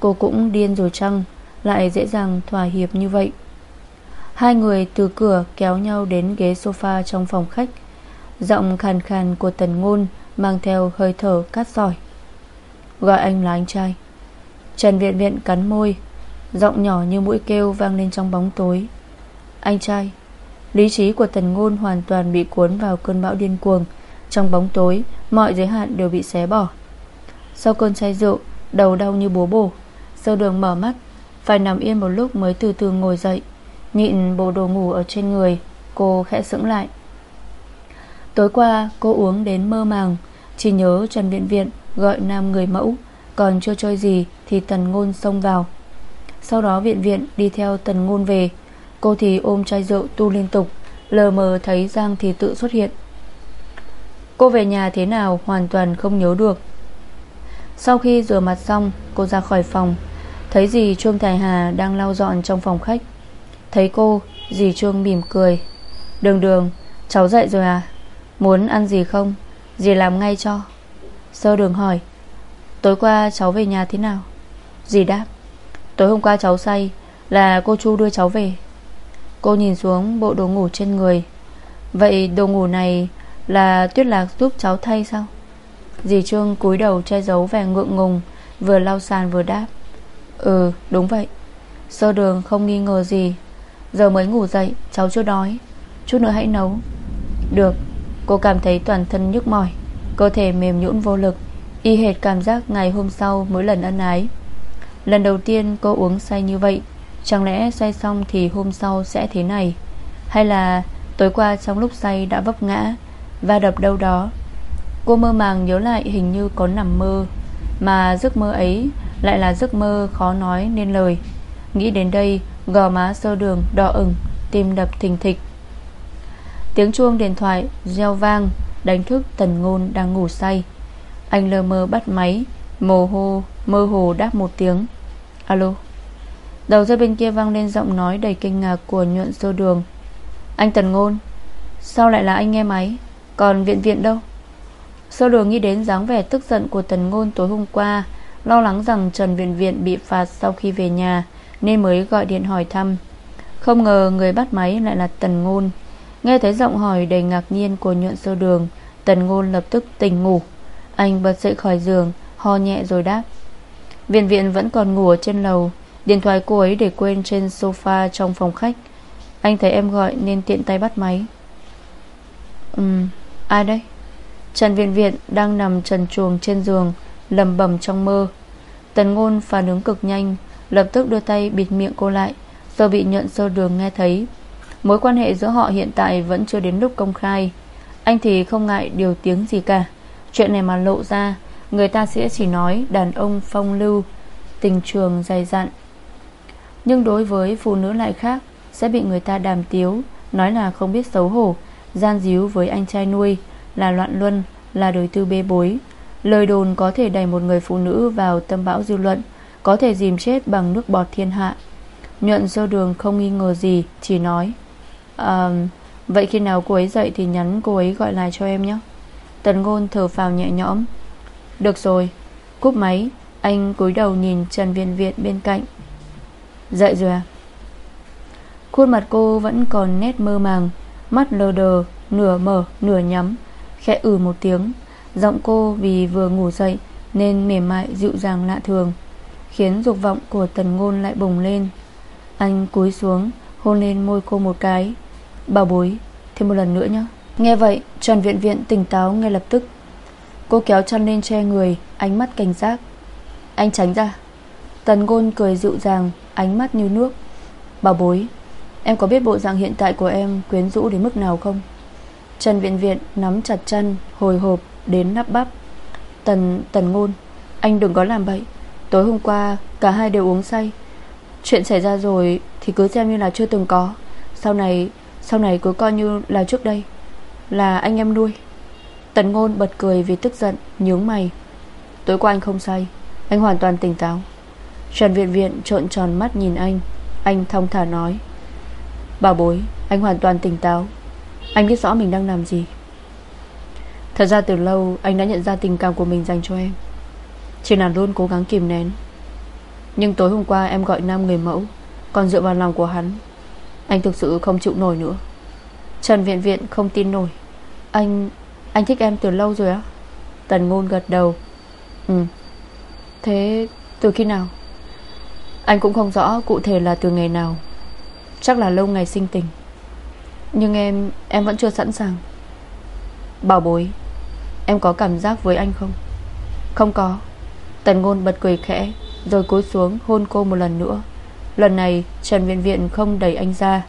Cô cũng điên rồi chăng? Lại dễ dàng thỏa hiệp như vậy. Hai người từ cửa kéo nhau đến ghế sofa trong phòng khách. Giọng khàn khàn của tần ngôn Mang theo hơi thở cát sỏi. Gọi anh là anh trai. Trần Viện Viện cắn môi, Giọng nhỏ như mũi kêu vang lên trong bóng tối. Anh trai, Lý trí của tần ngôn hoàn toàn bị cuốn vào cơn bão điên cuồng. Trong bóng tối, Mọi giới hạn đều bị xé bỏ. Sau cơn say rượu, Đầu đau như bố bổ. Sơ đường mở mắt, Phải nằm yên một lúc mới từ từ ngồi dậy. Nhịn bộ đồ ngủ ở trên người, Cô khẽ sững lại. Tối qua, cô uống đến mơ màng, Chỉ nhớ Trần Viện Viện Gọi nam người mẫu. Còn chưa chơi gì thì Tần Ngôn xông vào. Sau đó Viện Viện đi theo Tần Ngôn về. Cô thì ôm chai rượu tu liên tục, Lờ mờ thấy Giang thì tự xuất hiện. Cô về nhà thế nào Hoàn toàn không nhớ được. Sau khi rửa mặt xong, Cô ra khỏi phòng. Thấy dì Trương Thải Hà đang lau dọn trong phòng khách. Thấy cô, Dì Trương mỉm cười. Đường đường, cháu dậy rồi à? Muốn ăn gì không? Dì làm ngay cho. Sơ đường hỏi. Tối qua cháu về nhà thế nào? Dì đáp, Tối hôm qua cháu say Là cô Chu đưa cháu về. Cô nhìn xuống bộ đồ ngủ trên người. Vậy đồ ngủ này Là tuyết lạc giúp cháu thay sao? Dì Trương cúi đầu che giấu vẻ ngượng ngùng, Vừa lau sàn vừa đáp Ừ đúng vậy. Sơ đường không nghi ngờ gì. Giờ mới ngủ dậy, cháu chưa đói. Chút nữa hãy nấu. Được. Cô cảm thấy toàn thân nhức mỏi, Cơ thể mềm nhũn vô lực. Y hệt cảm giác ngày hôm sau mỗi lần ân ái. Lần đầu tiên cô uống say như vậy, Chẳng lẽ say xong thì hôm sau sẽ thế này? Hay là tối qua trong lúc say đã vấp ngã Và đập đâu đó? Cô mơ màng nhớ lại hình như có nằm mơ, Mà giấc mơ ấy Lại là giấc mơ khó nói nên lời. Nghĩ đến đây, Gò má sơ đường, đỏ ửng, Tim đập thình thịch. Tiếng chuông điện thoại reo vang, Đánh thức tần ngôn đang ngủ say. Anh lơ mơ bắt máy, Mồ hô, mơ hồ đáp một tiếng. Alo. Đầu dây bên kia vang lên giọng nói đầy kinh ngạc Của nhuận sô đường. Anh tần ngôn, Sao lại là anh nghe máy? Còn viện viện đâu? Sô đường nghĩ đến dáng vẻ tức giận của Tần Ngôn tối hôm qua, Lo lắng rằng Trần Viện Viện bị phạt sau khi về nhà, Nên mới gọi điện hỏi thăm. Không ngờ người bắt máy lại là Tần Ngôn. Nghe thấy giọng hỏi đầy ngạc nhiên của nhuận sơ đường, Tần Ngôn lập tức tỉnh ngủ. Anh bật dậy khỏi giường, Ho nhẹ rồi đáp. Viện viện vẫn còn ngủ ở trên lầu. Điện thoại cô ấy để quên trên sofa trong phòng khách. Anh thấy em gọi nên tiện tay bắt máy. Ừm, Ai đây Trần Viện Viện đang nằm trần chuồng trên giường lầm bầm trong mơ. Tần ngôn phản ứng cực nhanh, Lập tức đưa tay bịt miệng cô lại, Do bị nhận sơ đường nghe thấy. Mối quan hệ giữa họ hiện tại vẫn chưa đến lúc công khai. Anh thì không ngại điều tiếng gì cả. Chuyện này mà lộ ra Người ta sẽ chỉ nói đàn ông phong lưu Tình trường dày dặn. Nhưng đối với phụ nữ lại khác Sẽ bị người ta đàm tiếu Nói là không biết xấu hổ Gian díu với anh trai nuôi Là loạn luân Là đời tư bê bối. Lời đồn có thể đẩy một người phụ nữ vào tâm bão dư luận Có thể dìm chết bằng nước bọt thiên hạ. Nhuận sơ đường không nghi ngờ gì Chỉ nói à, Vậy khi nào cô ấy dậy thì nhắn cô ấy gọi lại cho em nhé. Tần ngôn thở phào nhẹ nhõm. Được rồi. Cúp máy, Anh cúi đầu nhìn Trần Viên Viện bên cạnh. Dậy rồi à? Khuôn mặt cô vẫn còn nét mơ màng, Mắt lờ đờ, Nửa mở, nửa nhắm, Khẽ ử một tiếng. Giọng cô vì vừa ngủ dậy Nên mềm mại, dịu dàng lạ thường, Khiến dục vọng của tần ngôn lại bùng lên. Anh cúi xuống, Hôn lên môi cô một cái. Bảo bối, Thêm một lần nữa nhé Nghe vậy, Trần Viện Viện tỉnh táo ngay lập tức. Cô kéo chăn lên che người, Ánh mắt cảnh giác. Anh tránh ra. Tần ngôn cười dịu dàng, Ánh mắt như nước. Bảo bối, Em có biết bộ dạng hiện tại của em Quyến rũ đến mức nào không? Trần Viện Viện nắm chặt chân Hồi hộp đến nắp bắp. Tần Tần Ngôn, Anh đừng có làm bậy. Tối hôm qua, cả hai đều uống say. Chuyện xảy ra rồi thì cứ xem như là chưa từng có. Sau này Sau này cứ coi như là trước đây. Là anh em nuôi. Tần Ngôn bật cười vì tức giận, Nhướng mày. Tối qua anh không say, Anh hoàn toàn tỉnh táo. Trần Viện Viện trộn tròn mắt nhìn anh Anh thông thả nói. Bảo bối, Anh hoàn toàn tỉnh táo. Anh biết rõ mình đang làm gì. Thật ra từ lâu, anh đã nhận ra tình cảm của mình dành cho em. Chỉ là luôn cố gắng kìm nén. Nhưng tối hôm qua em gọi Nam người mẫu, Còn dựa vào lòng của hắn, Anh thực sự không chịu nổi nữa. Trần Viện Viện không tin nổi. Anh anh thích em từ lâu rồi á? Tần ngôn gật đầu. Ừ. Thế từ khi nào? Anh cũng không rõ cụ thể là từ ngày nào. Chắc là lâu ngày sinh tình. Nhưng em Em vẫn chưa sẵn sàng. Bảo bối, Em có cảm giác với anh không? Không có. Tần ngôn bật cười khẽ, Rồi cúi xuống hôn cô một lần nữa. Lần này, Trần Viện Viện không đẩy anh ra.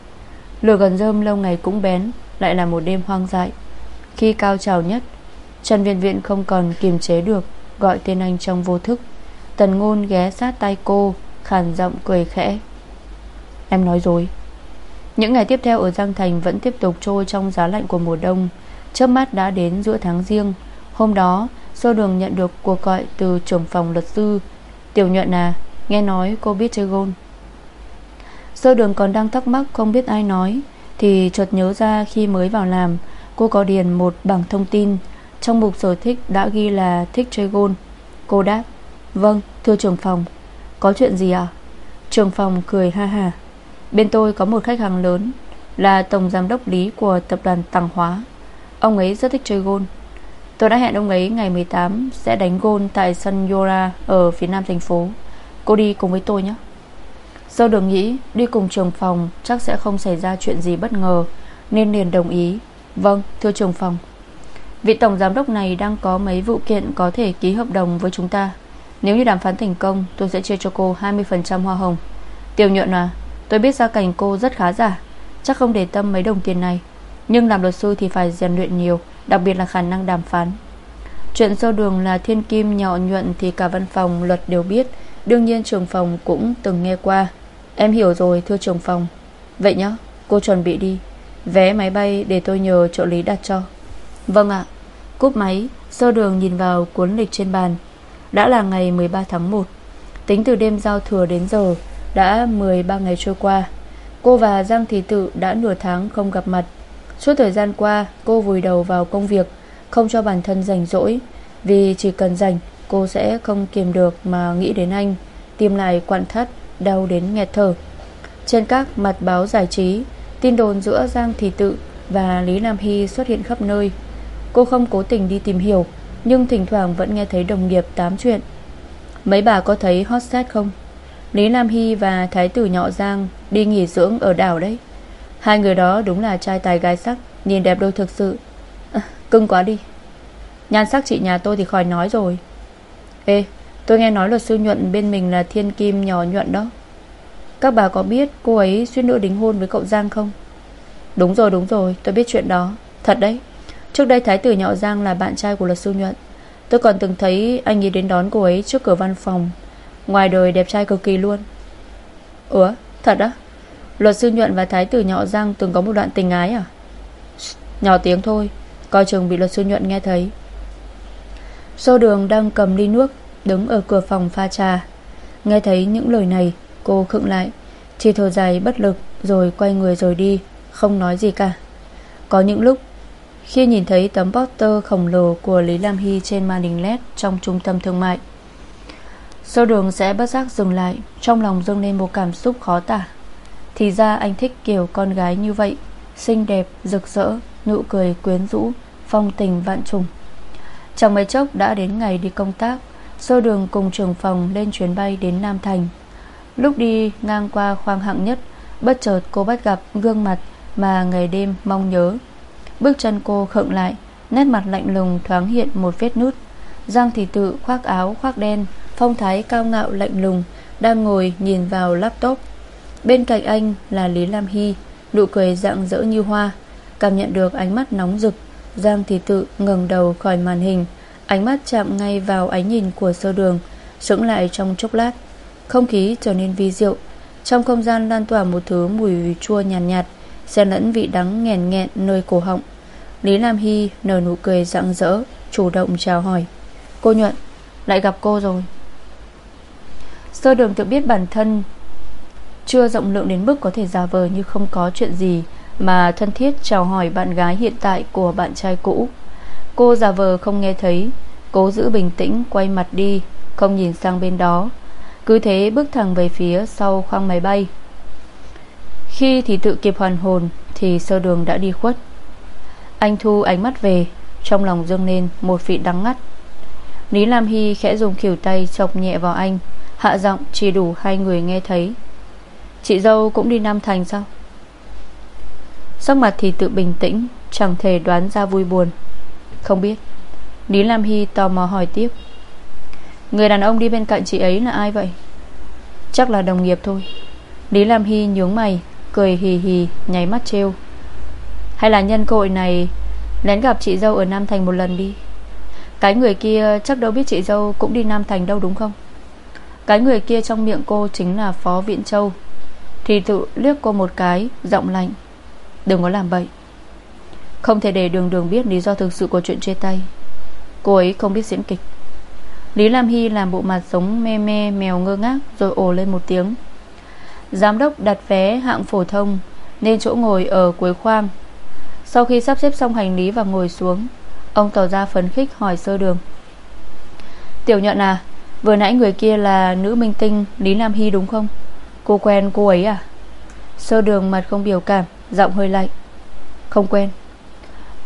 Lửa gần rơm lâu ngày cũng bén, Lại là một đêm hoang dại. Khi cao trào nhất, Trần Viện Viện không còn kiềm chế được, Gọi tên anh trong vô thức. Tần ngôn ghé sát tay cô, khàn giọng cười khẽ. Em nói dối. Những ngày tiếp theo ở Giang Thành Vẫn tiếp tục trôi trong giá lạnh của mùa đông. Chớp mắt đã đến giữa tháng riêng. Hôm đó, sô đường nhận được cuộc gọi từ trưởng phòng luật sư. Tiểu nhuận à Nghe nói cô biết chơi gôn Sơ đường còn đang thắc mắc không biết ai nói, Thì chợt nhớ ra khi mới vào làm Cô có điền một bảng thông tin. Trong mục sở thích đã ghi là thích chơi gôn Cô đáp Vâng thưa trưởng phòng. Có chuyện gì à Trưởng phòng cười ha ha. Bên tôi có một khách hàng lớn, Là tổng giám đốc lý của tập đoàn Tàng Hóa. Ông ấy rất thích chơi gôn Tôi đã hẹn ông ấy ngày 18 Sẽ đánh gôn tại sân Yora Ở phía nam thành phố. Cô đi cùng với tôi nhé. Do đường nghĩ, đi cùng trường phòng Chắc sẽ không xảy ra chuyện gì bất ngờ, Nên liền đồng ý. Vâng thưa trưởng phòng. Vị tổng giám đốc này đang có mấy vụ kiện Có thể ký hợp đồng với chúng ta? Nếu như đàm phán thành công, Tôi sẽ chia cho cô 20% hoa hồng. Tiểu nhuận à Tôi biết gia cảnh cô rất khá giả, Chắc không để tâm mấy đồng tiền này. Nhưng làm luật sư thì phải rèn luyện nhiều, Đặc biệt là khả năng đàm phán. Chuyện sâu đường là thiên kim nhỏ nhuận Thì cả văn phòng, luật đều biết. Đương nhiên trường phòng cũng từng nghe qua. Em hiểu rồi, thưa trường phòng. Vậy nhá, cô chuẩn bị đi. Vé máy bay để tôi nhờ trợ lý đặt cho. Vâng ạ. Cúp máy, sơ đường nhìn vào cuốn lịch trên bàn. Đã là ngày 13 tháng 1 Tính từ đêm giao thừa đến giờ, Đã 13 ngày trôi qua. Cô và Giang Thị Tự đã nửa tháng không gặp mặt. Suốt thời gian qua, Cô vùi đầu vào công việc, Không cho bản thân rảnh rỗi. Vì chỉ cần rảnh, Cô sẽ không kiềm được mà nghĩ đến anh Tim lại quặn thắt, Đau đến nghẹt thở. Trên các mặt báo giải trí Tin đồn giữa Giang Thị Tự Và Lý Nam Hy xuất hiện khắp nơi. Cô không cố tình đi tìm hiểu Nhưng thỉnh thoảng vẫn nghe thấy đồng nghiệp tám chuyện. Mấy bà có thấy hot set không? Lý Nam Hy và Thái tử Nhọ Giang Đi nghỉ dưỡng ở đảo đấy. Hai người đó đúng là trai tài gái sắc Nhìn đẹp đôi thực sự. À, Cưng quá đi. Nhan sắc chị nhà tôi thì khỏi nói rồi. Ê tôi nghe nói luật sư nhuận bên mình là thiên kim nhỏ nhuận đó. Các bà có biết cô ấy suýt nữa đính hôn với cậu Giang không? Đúng rồi đúng rồi, tôi biết chuyện đó. Thật đấy. Trước đây Thái tử Nhọ Giang là bạn trai của luật sư nhuận. Tôi còn từng thấy anh ấy đến đón cô ấy trước cửa văn phòng. Ngoài đời đẹp trai cực kỳ luôn. Ủa, thật á? Luật sư Nhuận và Thái tử Nhọ Giang Từng có một đoạn tình ái à? Nhỏ tiếng thôi, Coi chừng bị luật sư Nhuận nghe thấy. Sô đường đang cầm ly nước, Đứng ở cửa phòng pha trà, Nghe thấy những lời này Cô khựng lại. Chỉ thở dài bất lực Rồi quay người rồi đi Không nói gì cả. Có những lúc Khi nhìn thấy tấm poster khổng lồ Của Lý Lam Hy trên màn hình LED Trong trung tâm thương mại Sơ đường sẽ bất giác dừng lại Trong lòng dâng lên một cảm xúc khó tả. Thì ra anh thích kiểu con gái như vậy Xinh đẹp, rực rỡ Nụ cười quyến rũ Phong tình vạn trùng. Trong mấy chốc đã đến ngày đi công tác Sơ đường cùng trưởng phòng lên chuyến bay đến Nam Thành. Lúc đi ngang qua khoang hạng nhất, Bất chợt cô bắt gặp gương mặt Mà ngày đêm mong nhớ. Bước chân cô khựng lại, Nét mặt lạnh lùng thoáng hiện một vết nút. Giang thị tự khoác áo khoác đen, Phong thái cao ngạo lạnh lùng, Đang ngồi nhìn vào laptop. Bên cạnh anh là Lý Lam Hy, Nụ cười rạng rỡ như hoa, Cảm nhận được ánh mắt nóng rực. Giang thị tự ngẩng đầu khỏi màn hình, Ánh mắt chạm ngay vào ánh nhìn của sơ đường, Sững lại trong chốc lát. Không khí trở nên vi diệu. Trong không gian lan tỏa một thứ mùi chua nhàn nhạt, nhạt Xen lẫn vị đắng nghèn nghẹn nơi cổ họng. Lý Lam Hy nở nụ cười rạng rỡ Chủ động chào hỏi. Cô nhuận Lại gặp cô rồi. Sơ đường tự biết bản thân Chưa rộng lượng đến mức có thể giả vờ như không có chuyện gì Mà thân thiết chào hỏi bạn gái hiện tại của bạn trai cũ. Cô giả vờ không nghe thấy Cố giữ bình tĩnh quay mặt đi Không nhìn sang bên đó. Cứ thế bước thẳng về phía sau khoang máy bay. Khi thì tự kịp hoàn hồn, Thì sơ đường đã đi khuất. Anh thu ánh mắt về, Trong lòng dâng lên một vị đắng ngắt. Lý Lam Hy khẽ dùng khỉu tay chọc nhẹ vào anh, Hạ giọng chỉ đủ hai người nghe thấy. Chị dâu cũng đi Nam Thành sao? Sắc mặt thì tự bình tĩnh, Chẳng thể đoán ra vui buồn. Không biết. Lý Lam Hy tò mò hỏi tiếp. Người đàn ông đi bên cạnh chị ấy là ai vậy? Chắc là đồng nghiệp thôi. Lý Lam Hy nhướng mày, Cười hì hì, nháy mắt trêu. Hay là nhân cơ hội này, Lén gặp chị dâu ở Nam Thành một lần đi. Cái người kia chắc đâu biết chị dâu Cũng đi Nam Thành đâu đúng không? Cái người kia trong miệng cô chính là Phó Viện Châu. Thì tự liếc cô một cái, Giọng lạnh. Đừng có làm bậy. Không thể để đường đường biết lý do thực sự của chuyện chia tay. Cô ấy không biết diễn kịch. Lý Lam Hy làm bộ mặt giống me me, mèo ngơ ngác, Rồi ồ lên một tiếng. Giám đốc đặt vé hạng phổ thông, Nên chỗ ngồi ở cuối khoang. Sau khi sắp xếp xong hành lý và ngồi xuống, Ông tỏ ra phấn khích hỏi sơ đường. Tiểu nhận à Vừa nãy người kia là nữ minh tinh Lý Nam Hy đúng không? Cô quen cô ấy à? Sơ đường mặt không biểu cảm, Giọng hơi lạnh. Không quen.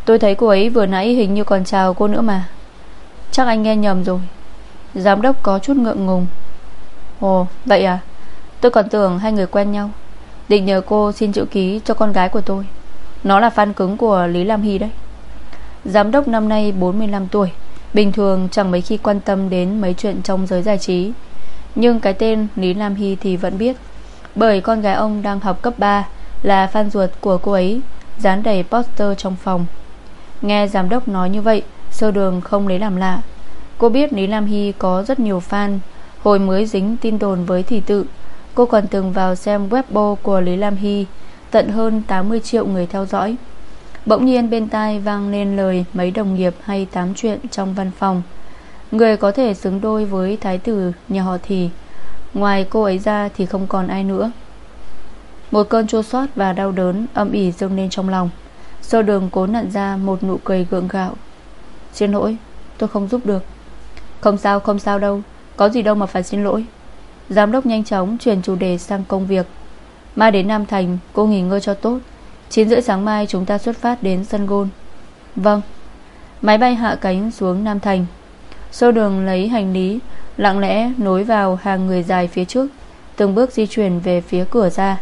Tôi thấy cô ấy vừa nãy hình như còn chào cô nữa mà. Chắc anh nghe nhầm rồi. Giám đốc có chút ngượng ngùng. Ồ, vậy à? Tôi còn tưởng hai người quen nhau. Định nhờ cô xin chữ ký cho con gái của tôi. Nó là fan cứng của Lý Lam Hy đấy. Giám đốc năm nay 45 tuổi. Bình thường chẳng mấy khi quan tâm đến mấy chuyện trong giới giải trí. Nhưng cái tên Lý Lam Hy thì vẫn biết. Bởi con gái ông đang học cấp 3 Là fan ruột của cô ấy, Dán đầy poster trong phòng. Nghe giám đốc nói như vậy, Sơ đường không lấy làm lạ. Cô biết Lý Lam Hy có rất nhiều fan, Hồi mới dính tin đồn với thị tự. Cô còn từng vào xem webbo của Lý Lam Hy, Tận hơn 80 triệu người theo dõi. Bỗng nhiên bên tai vang lên lời Mấy đồng nghiệp hay tám chuyện trong văn phòng. Người có thể xứng đôi với thái tử nhà họ thì, Ngoài cô ấy ra thì không còn ai nữa. Một cơn chua xót và đau đớn Âm ỉ dâng lên trong lòng. Sơ đường cố nặn ra một nụ cười gượng gạo. Xin lỗi, Tôi không giúp được. Không sao không sao đâu. Có gì đâu mà phải xin lỗi. Giám đốc nhanh chóng chuyển chủ đề sang công việc. Mai đến Nam Thành, cô nghỉ ngơi cho tốt. 9 rưỡi sáng mai chúng ta xuất phát đến sân gôn. Vâng. Máy bay hạ cánh xuống Nam Thành. Xô đường lấy hành lý, Lặng lẽ nối vào hàng người dài phía trước, Từng bước di chuyển về phía cửa ra.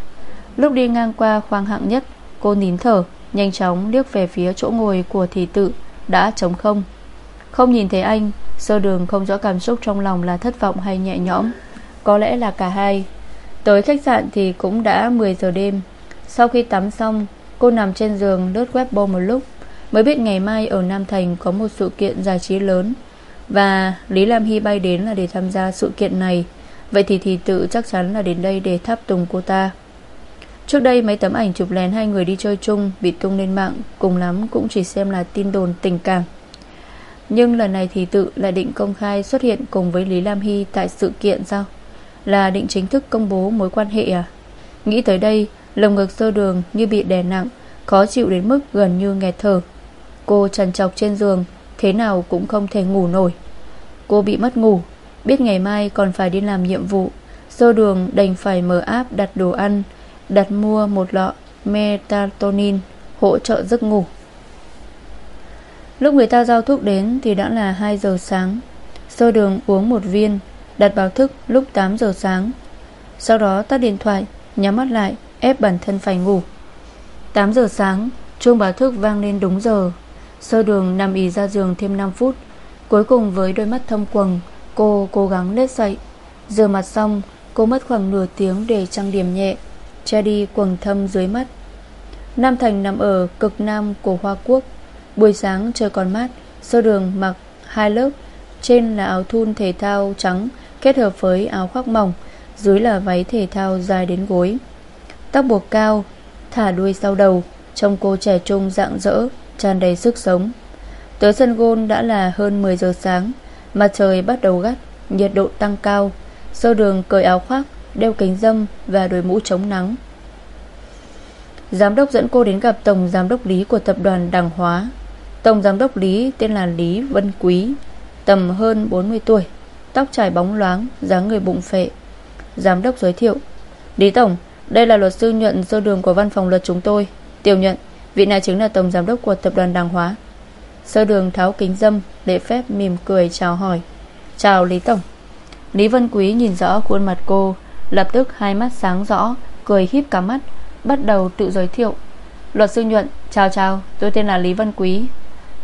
Lúc đi ngang qua khoang hạng nhất, Cô nín thở, Nhanh chóng liếc về phía chỗ ngồi của thị tự Đã trống không. Không nhìn thấy anh, Sơ đường không rõ cảm xúc trong lòng là thất vọng hay nhẹ nhõm. Có lẽ là cả hai. Tới khách sạn thì cũng đã 10 giờ đêm. Sau khi tắm xong, Cô nằm trên giường lướt webbo một lúc, Mới biết ngày mai ở Nam Thành Có một sự kiện giải trí lớn. Và Lý Lam Hy bay đến là để tham gia sự kiện này. Vậy thì thì tự chắc chắn là đến đây để tháp tùng cô ta. Trước đây mấy tấm ảnh chụp lén hai người đi chơi chung Bị tung lên mạng, Cùng lắm cũng chỉ xem là tin đồn tình cảm. Nhưng lần này thì tự lại định công khai xuất hiện cùng với Lý Lam Hy tại sự kiện sao? Là định chính thức công bố mối quan hệ à? Nghĩ tới đây, Lồng ngực sơ đường như bị đè nặng, Khó chịu đến mức gần như nghẹt thở. Cô trần trọc trên giường, Thế nào cũng không thể ngủ nổi. Cô bị mất ngủ, Biết ngày mai còn phải đi làm nhiệm vụ. Sơ đường đành phải mở áp đặt đồ ăn, Đặt mua một lọ Metatonin Hỗ trợ giấc ngủ. Lúc người ta giao thuốc đến Thì đã là 2 giờ sáng. Sơ đường uống một viên, Đặt báo thức lúc 8 giờ sáng. Sau đó tắt điện thoại, Nhắm mắt lại, ép bản thân phải ngủ. 8 giờ sáng, Chuông báo thức vang lên đúng giờ. Sơ đường nằm ý ra giường thêm 5 phút. Cuối cùng với đôi mắt thâm quầng, Cô cố gắng lết dậy. Rửa mặt xong, Cô mất khoảng nửa tiếng để trang điểm nhẹ, Che đi quầng thâm dưới mắt. Nam Thành nằm ở cực nam của Hoa Quốc. Buổi sáng, trời còn mát. Sơ đường mặc hai lớp, Trên là áo thun thể thao trắng, Kết hợp với áo khoác mỏng, Dưới là váy thể thao dài đến gối. Tóc buộc cao, Thả đuôi sau đầu, Trông cô trẻ trung dạng dỡ tràn đầy sức sống. Tới sân gôn đã là hơn 10 giờ sáng Mặt trời bắt đầu gắt, Nhiệt độ tăng cao. Sơ đường cởi áo khoác, Đeo kính dâm và đội mũ chống nắng. Giám đốc dẫn cô đến gặp Tổng Giám đốc Lý của tập đoàn Đằng Hóa. Tổng Giám đốc Lý, tên là Lý Vân Quý, Tầm hơn 40 tuổi, Tóc trải bóng loáng, dáng người bụng phệ. Giám đốc giới thiệu, Lý Tổng, Đây là luật sư nhuận sơ đường của văn phòng luật chúng tôi. Tiểu nhuận, Vị này chính là Tổng Giám đốc của tập đoàn Đàng Hóa. Sơ đường tháo kính dâm, Lễ phép mỉm cười chào hỏi. Chào Lý Tổng. Lý Vân Quý nhìn rõ khuôn mặt cô, Lập tức hai mắt sáng rõ, Cười híp cả mắt, Bắt đầu tự giới thiệu. Luật sư nhuận, Chào chào, Tôi tên là Lý Vân Quý.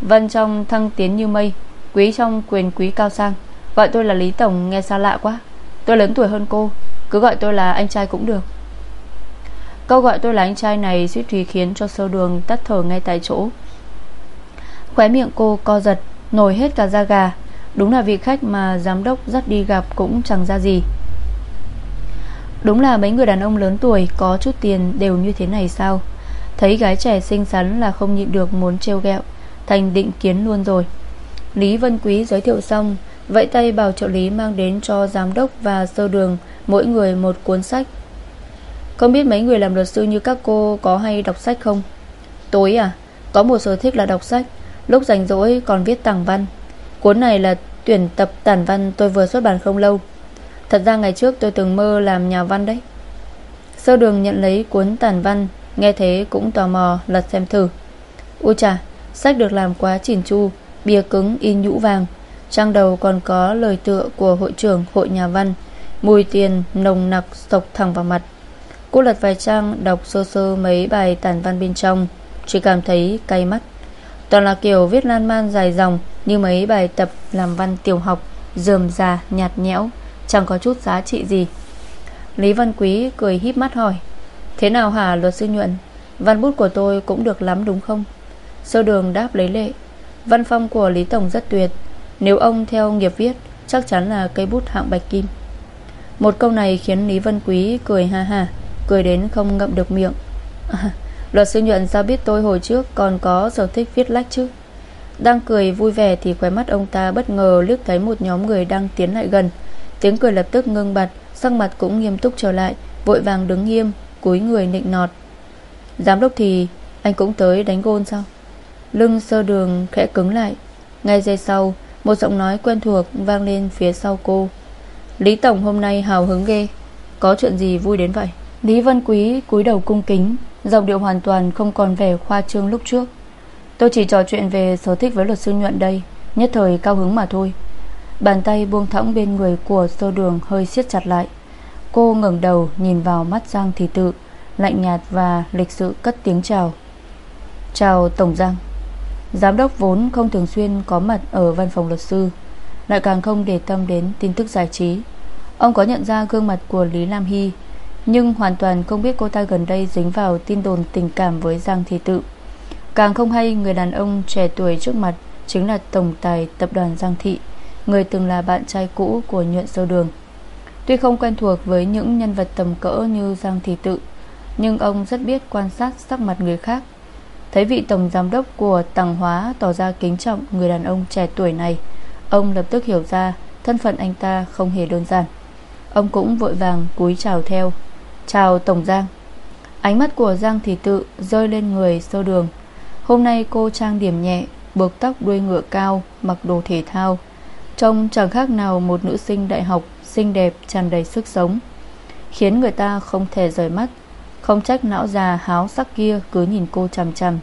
Vân trong thăng tiến như mây, Quý trong quyền quý cao sang. Gọi tôi là Lý Tổng, nghe xa lạ quá. Tôi lớn tuổi hơn cô, Cứ gọi tôi là anh trai cũng được. Câu gọi tôi là anh trai này suýt thì khiến cho sâu đường tắt thở ngay tại chỗ. Khóe miệng cô co giật, Nổi hết cả da gà. Đúng là vị khách mà giám đốc dắt đi gặp Cũng chẳng ra gì. Đúng là mấy người đàn ông lớn tuổi Có chút tiền đều như thế này sao? Thấy gái trẻ xinh xắn là không nhịn được Muốn trêu ghẹo. Thành định kiến luôn rồi. Lý Vân Quý giới thiệu xong Vậy tay bảo trợ lý mang đến cho giám đốc và sơ đường Mỗi người một cuốn sách. Không biết mấy người làm luật sư như các cô Có hay đọc sách không? Tối à Có một sở thích là đọc sách. Lúc rảnh rỗi còn viết tảng văn. Cuốn này là tuyển tập tản văn tôi vừa xuất bản không lâu. Thật ra ngày trước tôi từng mơ làm nhà văn đấy. Sơ đường nhận lấy cuốn tản văn, Nghe thế cũng tò mò lật xem thử. Ui chà Sách được làm quá chỉn chu, Bìa cứng, in nhũ vàng. Trang đầu còn có lời tựa của hội trưởng hội nhà văn, Mùi tiền nồng nặc sộc thẳng vào mặt. Cô lật vài trang, đọc sơ sơ mấy bài tản văn bên trong, Chỉ cảm thấy cay mắt. Toàn là kiểu viết lan man dài dòng, Như mấy bài tập làm văn tiểu học, Dườm già, nhạt nhẽo, Chẳng có chút giá trị gì. Lý Văn Quý cười híp mắt hỏi, Thế nào hả, luật sư nhuận? Văn bút của tôi cũng được lắm đúng không? Sơ đường đáp lấy lệ. Văn phong của Lý Tổng rất tuyệt. Nếu ông theo nghiệp viết Chắc chắn là cây bút hạng bạch kim. Một câu này khiến Lý vân Quý cười ha ha Cười đến không ngậm được miệng. À, Luật sư nhuận sao biết tôi hồi trước Còn có sở thích viết lách chứ? Đang cười vui vẻ thì khóe mắt ông ta bất ngờ liếc thấy một nhóm người đang tiến lại gần. Tiếng cười lập tức ngưng bặt Sắc mặt cũng nghiêm túc trở lại Vội vàng đứng nghiêm Cúi người nịnh nọt. Giám đốc thì Anh cũng tới đánh gôn sao? Lưng sơ đường khẽ cứng lại. Ngay giây sau, Một giọng nói quen thuộc vang lên phía sau cô. Lý Tổng hôm nay hào hứng ghê. Có chuyện gì vui đến vậy? Lý Văn Quý cúi đầu cung kính. Giọng điệu hoàn toàn không còn vẻ khoa trương lúc trước. Tôi chỉ trò chuyện về sở thích với luật sư nhuận đây. Nhất thời cao hứng mà thôi. Bàn tay buông thõng bên người của sơ đường hơi siết chặt lại. Cô ngẩng đầu nhìn vào mắt Giang Thị Tự, Lạnh nhạt và lịch sự cất tiếng chào. Chào Tổng Giang. Giám đốc vốn không thường xuyên có mặt ở văn phòng luật sư, Lại càng không để tâm đến tin tức giải trí. Ông có nhận ra gương mặt của Lý Lam Hy, Nhưng hoàn toàn không biết cô ta gần đây dính vào tin đồn tình cảm với Giang Thị Tự. Càng không hay, người đàn ông trẻ tuổi trước mặt Chính là tổng tài tập đoàn Giang Thị, Người từng là bạn trai cũ của nhuận Sơ đường. Tuy không quen thuộc với những nhân vật tầm cỡ như Giang Thị Tự, Nhưng ông rất biết quan sát sắc mặt người khác Thấy vị tổng giám đốc của Tàng Hóa tỏ ra kính trọng người đàn ông trẻ tuổi này. Ông lập tức hiểu ra thân phận anh ta không hề đơn giản. Ông cũng vội vàng cúi chào theo. Chào Tổng Giang. Ánh mắt của Giang Thị Tự rơi lên người sơ đường. Hôm nay cô trang điểm nhẹ, Buộc tóc đuôi ngựa cao, Mặc đồ thể thao. Trông chẳng khác nào một nữ sinh đại học, Xinh đẹp, tràn đầy sức sống, Khiến người ta không thể rời mắt. Không trách não già háo sắc kia Cứ nhìn cô chằm chằm.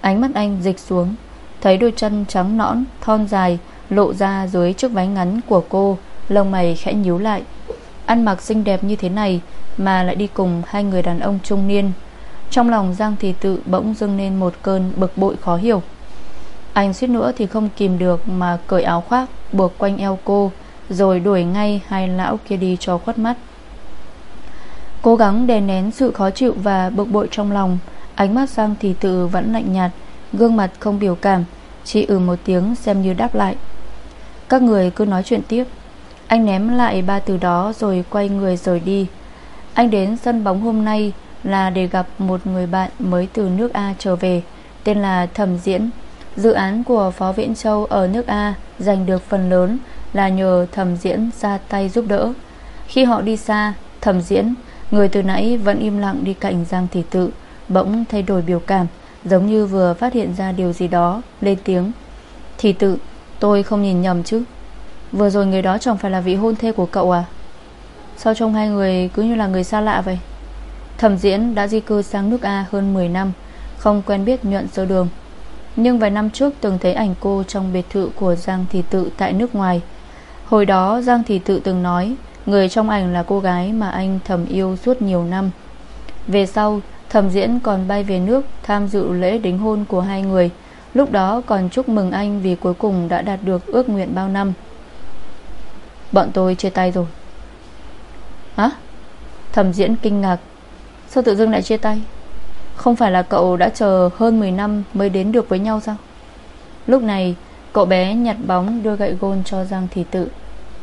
Ánh mắt anh dịch xuống Thấy đôi chân trắng nõn, thon dài Lộ ra dưới chiếc váy ngắn của cô Lông mày khẽ nhíu lại. Ăn mặc xinh đẹp như thế này Mà lại đi cùng hai người đàn ông trung niên. Trong lòng Giang Thị Tự bỗng dâng lên một cơn bực bội khó hiểu. Anh suýt nữa thì không kìm được Mà cởi áo khoác buộc quanh eo cô Rồi đuổi ngay hai lão kia đi cho khuất mắt. Cố gắng đè nén sự khó chịu và bực bội trong lòng. Ánh mắt sang thì Tự vẫn lạnh nhạt, Gương mặt không biểu cảm, Chỉ ừ một tiếng xem như đáp lại. Các người cứ nói chuyện tiếp. Anh ném lại ba từ đó Rồi quay người rời đi. Anh đến sân bóng hôm nay Là để gặp một người bạn mới từ nước A trở về, Tên là Thẩm Diễn. Dự án của Phó Viễn Châu ở nước A Giành được phần lớn Là nhờ Thẩm Diễn ra tay giúp đỡ. Khi họ đi xa, Thẩm Diễn Người từ nãy vẫn im lặng đi cạnh Giang Thị Tự, Bỗng thay đổi biểu cảm, Giống như vừa phát hiện ra điều gì đó, Lên tiếng. Thị tự, tôi không nhìn nhầm chứ? Vừa rồi người đó chẳng phải là vị hôn thê của cậu à? Sao trông hai người cứ như là người xa lạ vậy? Thẩm diễn đã di cư sang nước A hơn 10 năm, Không quen biết nhuận sơ đường. Nhưng vài năm trước từng thấy ảnh cô Trong biệt thự của Giang Thị Tự tại nước ngoài. Hồi đó Giang Thị Tự từng nói Người trong ảnh là cô gái mà anh thầm yêu suốt nhiều năm. Về sau Thẩm diễn còn bay về nước Tham dự lễ đính hôn của hai người. Lúc đó còn chúc mừng anh Vì cuối cùng đã đạt được ước nguyện bao năm. Bọn tôi chia tay rồi. Hả? Thẩm diễn kinh ngạc. Sao tự dưng lại chia tay? Không phải là cậu đã chờ hơn 10 năm Mới đến được với nhau sao? Lúc này, cậu bé nhặt bóng Đưa gậy gôn cho Giang Thị Tự.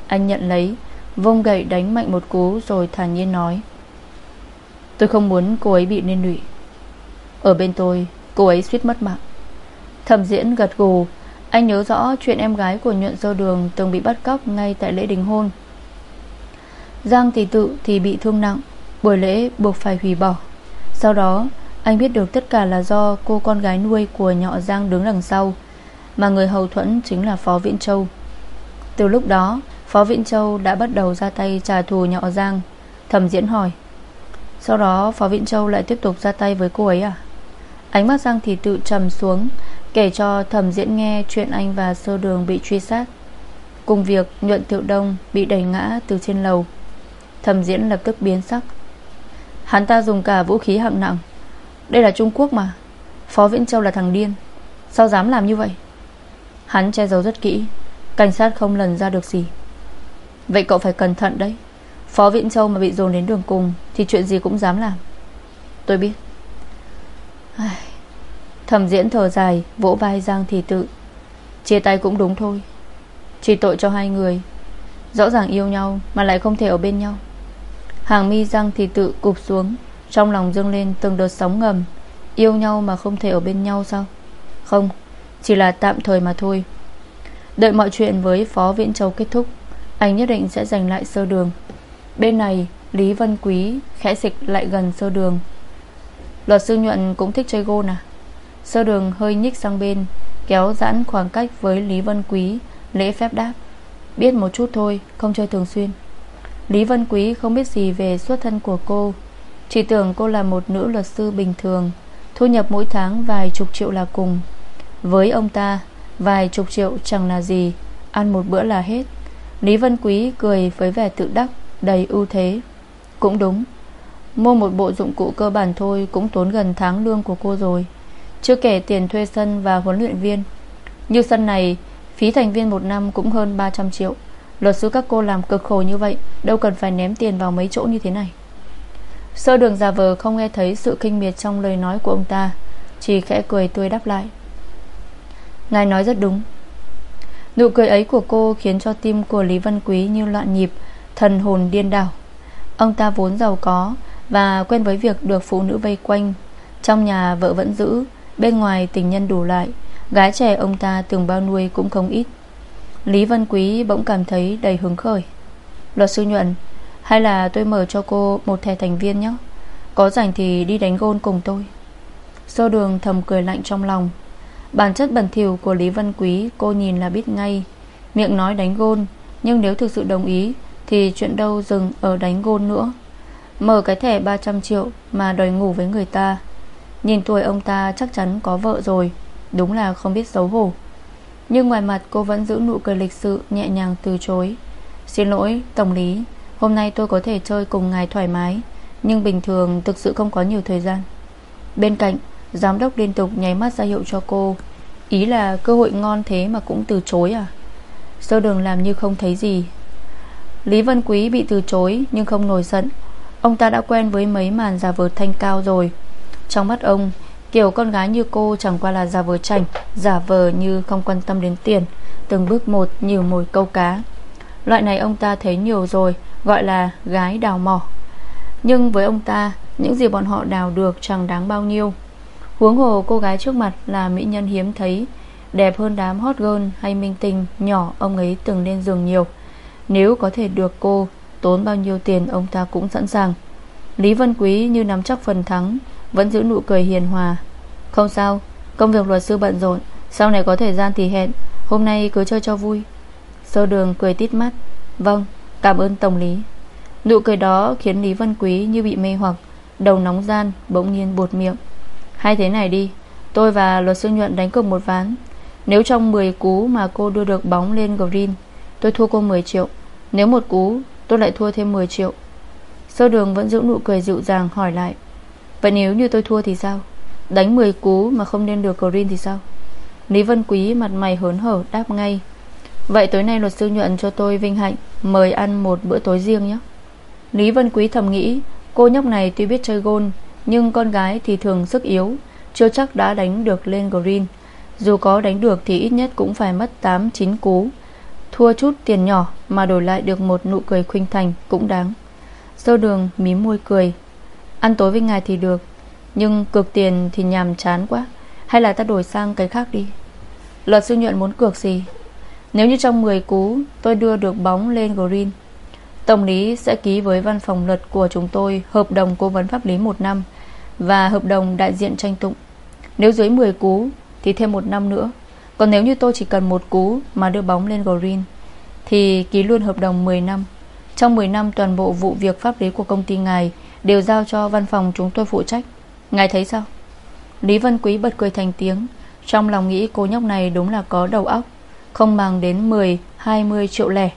Anh nhận lấy Vông gậy đánh mạnh một cú rồi thản nhiên nói. Tôi không muốn cô ấy bị liên lụy. Ở bên tôi, Cô ấy suýt mất mạng. Thẩm diễn gật gù. Anh nhớ rõ chuyện em gái của nhuận dơ đường Từng bị bắt cóc ngay tại lễ đính hôn. Giang tỷ tự thì bị thương nặng, Buổi lễ buộc phải hủy bỏ. Sau đó, anh biết được tất cả là do Cô con gái nuôi của nhọ Giang đứng đằng sau, Mà người hầu thuẫn chính là Phó Viễn Châu. Từ lúc đó Phó Viễn Châu đã bắt đầu ra tay trả thù nhọ Giang Thẩm diễn hỏi. Sau đó, Phó Vĩnh Châu lại tiếp tục ra tay với cô ấy à? Ánh mắt Giang thì tự trầm xuống, Kể cho thẩm diễn nghe Chuyện anh và sơ đường bị truy sát. Cùng việc, nhuận tiệu đông Bị đẩy ngã từ trên lầu. Thẩm diễn lập tức biến sắc. Hắn ta dùng cả vũ khí hạng nặng. Đây là Trung Quốc mà. Phó Viễn Châu là thằng điên. Sao dám làm như vậy? Hắn che giấu rất kỹ. Cảnh sát không lần ra được gì. Vậy cậu phải cẩn thận đấy. Phó viện Châu mà bị dồn đến đường cùng, Thì chuyện gì cũng dám làm. Tôi biết. Thẩm diễn thở dài, Vỗ vai Giang Thị Tự. Chia tay cũng đúng thôi. Chỉ tội cho hai người. Rõ ràng yêu nhau mà lại không thể ở bên nhau. Hàng mi Giang Thị Tự cụp xuống, Trong lòng dâng lên từng đợt sóng ngầm. Yêu nhau mà không thể ở bên nhau sao? Không, Chỉ là tạm thời mà thôi. Đợi mọi chuyện với Phó Viễn Châu kết thúc. Anh nhất định sẽ giành lại sơ đường. Bên này, Lý vân Quý khẽ dịch lại gần sơ đường. Luật sư nhuận cũng thích chơi gôn à? Sơ đường hơi nhích sang bên, Kéo giãn khoảng cách với Lý Vân Quý, Lễ phép đáp. Biết một chút thôi, không chơi thường xuyên. Lý Vân Quý không biết gì về xuất thân của cô. Chỉ tưởng cô là một nữ luật sư bình thường, Thu nhập mỗi tháng vài chục triệu là cùng. Với ông ta, Vài chục triệu chẳng là gì, Ăn một bữa là hết. Lý Vân Quý cười với vẻ tự đắc, Đầy ưu thế. Cũng đúng, Mua một bộ dụng cụ cơ bản thôi Cũng tốn gần tháng lương của cô rồi. Chưa kể tiền thuê sân và huấn luyện viên. Như sân này, Phí thành viên một năm cũng hơn 300 triệu. Luật sư các cô làm cực khổ như vậy, Đâu cần phải ném tiền vào mấy chỗ như thế này. Sơ đường già vờ không nghe thấy Sự kinh miệt trong lời nói của ông ta, Chỉ khẽ cười tươi đáp lại. Ngài nói rất đúng. Nụ cười ấy của cô khiến cho tim của Lý Văn Quý như loạn nhịp, Thần hồn điên đảo. Ông ta vốn giàu có Và quen với việc được phụ nữ vây quanh. Trong nhà vợ vẫn giữ, Bên ngoài tình nhân đủ lại Gái trẻ ông ta từng bao nuôi cũng không ít. Lý Văn Quý bỗng cảm thấy đầy hứng khởi. Luật sư Nhuận, Hay là tôi mở cho cô một thẻ thành viên nhé. Có rảnh thì đi đánh gôn cùng tôi. Sơ đường thầm cười lạnh trong lòng. Bản chất bẩn thỉu của Lý Văn Quý, Cô nhìn là biết ngay. Miệng nói đánh gôn, Nhưng nếu thực sự đồng ý, Thì chuyện đâu dừng ở đánh gôn nữa? Mở cái thẻ 300 triệu Mà đòi ngủ với người ta. Nhìn tuổi ông ta chắc chắn có vợ rồi, Đúng là không biết xấu hổ. Nhưng ngoài mặt cô vẫn giữ nụ cười lịch sự Nhẹ nhàng từ chối. Xin lỗi, Tổng lý, Hôm nay tôi có thể chơi cùng ngài thoải mái, Nhưng bình thường thực sự không có nhiều thời gian. Bên cạnh Giám đốc liên tục nháy mắt ra hiệu cho cô. Ý là cơ hội ngon thế mà cũng từ chối à? Sơ đường làm như không thấy gì. Lý Vân Quý bị từ chối Nhưng không nổi giận. Ông ta đã quen với mấy màn giả vờ thanh cao rồi. Trong mắt ông, Kiểu con gái như cô chẳng qua là giả vờ chảnh, Giả vờ như không quan tâm đến tiền, Từng bước một như mồi câu cá. Loại này ông ta thấy nhiều rồi, Gọi là gái đào mỏ. Nhưng với ông ta, Những gì bọn họ đào được chẳng đáng bao nhiêu. Huống hồ cô gái trước mặt là mỹ nhân hiếm thấy, Đẹp hơn đám hot girl hay minh tinh Nhỏ ông ấy từng lên giường nhiều. Nếu có thể được cô Tốn bao nhiêu tiền, ông ta cũng sẵn sàng. Lý Vân Quý như nắm chắc phần thắng, Vẫn giữ nụ cười hiền hòa. Không sao, Công việc luật sư bận rộn, Sau này có thời gian thì hẹn, Hôm nay cứ chơi cho vui. Sơ đường cười tít mắt. Vâng cảm ơn Tổng lý. Nụ cười đó khiến Lý Vân Quý như bị mê hoặc, Đầu nóng gian, bỗng nhiên buột miệng hay thế này đi, Tôi và luật sư nhuận đánh cược một ván. Nếu trong 10 cú mà cô đưa được bóng lên green, Tôi thua cô 10 triệu. Nếu một cú, tôi lại thua thêm 10 triệu. Sơ đường vẫn giữ nụ cười dịu dàng hỏi lại. Vậy nếu như tôi thua thì sao? Đánh 10 cú mà không lên được green thì sao? Lý Vân Quý mặt mày hớn hở đáp ngay. Vậy tối nay luật sư nhuận cho tôi vinh hạnh Mời ăn một bữa tối riêng nhé. Lý Vân Quý thầm nghĩ, Cô nhóc này tuy biết chơi gôn nhưng con gái thì thường sức yếu, Chưa chắc đã đánh được lên green. Dù có đánh được thì ít nhất cũng phải mất 8-9 cú. Thua chút tiền nhỏ Mà đổi lại được một nụ cười khuynh thành Cũng đáng. Sơ đường mím môi cười. Ăn tối với ngài thì được, Nhưng cược tiền thì nhàm chán quá. Hay là ta đổi sang cái khác đi. Luật sư nhuận muốn cược gì? Nếu như trong 10 cú, tôi đưa được bóng lên green, Tổng lý sẽ ký với văn phòng luật của chúng tôi Hợp đồng cố vấn pháp lý 1 năm. Và hợp đồng đại diện tranh tụng. Nếu dưới 10 cú, Thì thêm một năm nữa. Còn nếu như tôi chỉ cần một cú mà đưa bóng lên green, Thì ký luôn hợp đồng 10 năm. Trong 10 năm, toàn bộ vụ việc pháp lý của công ty ngài Đều giao cho văn phòng chúng tôi phụ trách. Ngài thấy sao? Lý Vân Quý bật cười thành tiếng. Trong lòng nghĩ cô nhóc này đúng là có đầu óc, Không mang đến 10-20 triệu lẻ,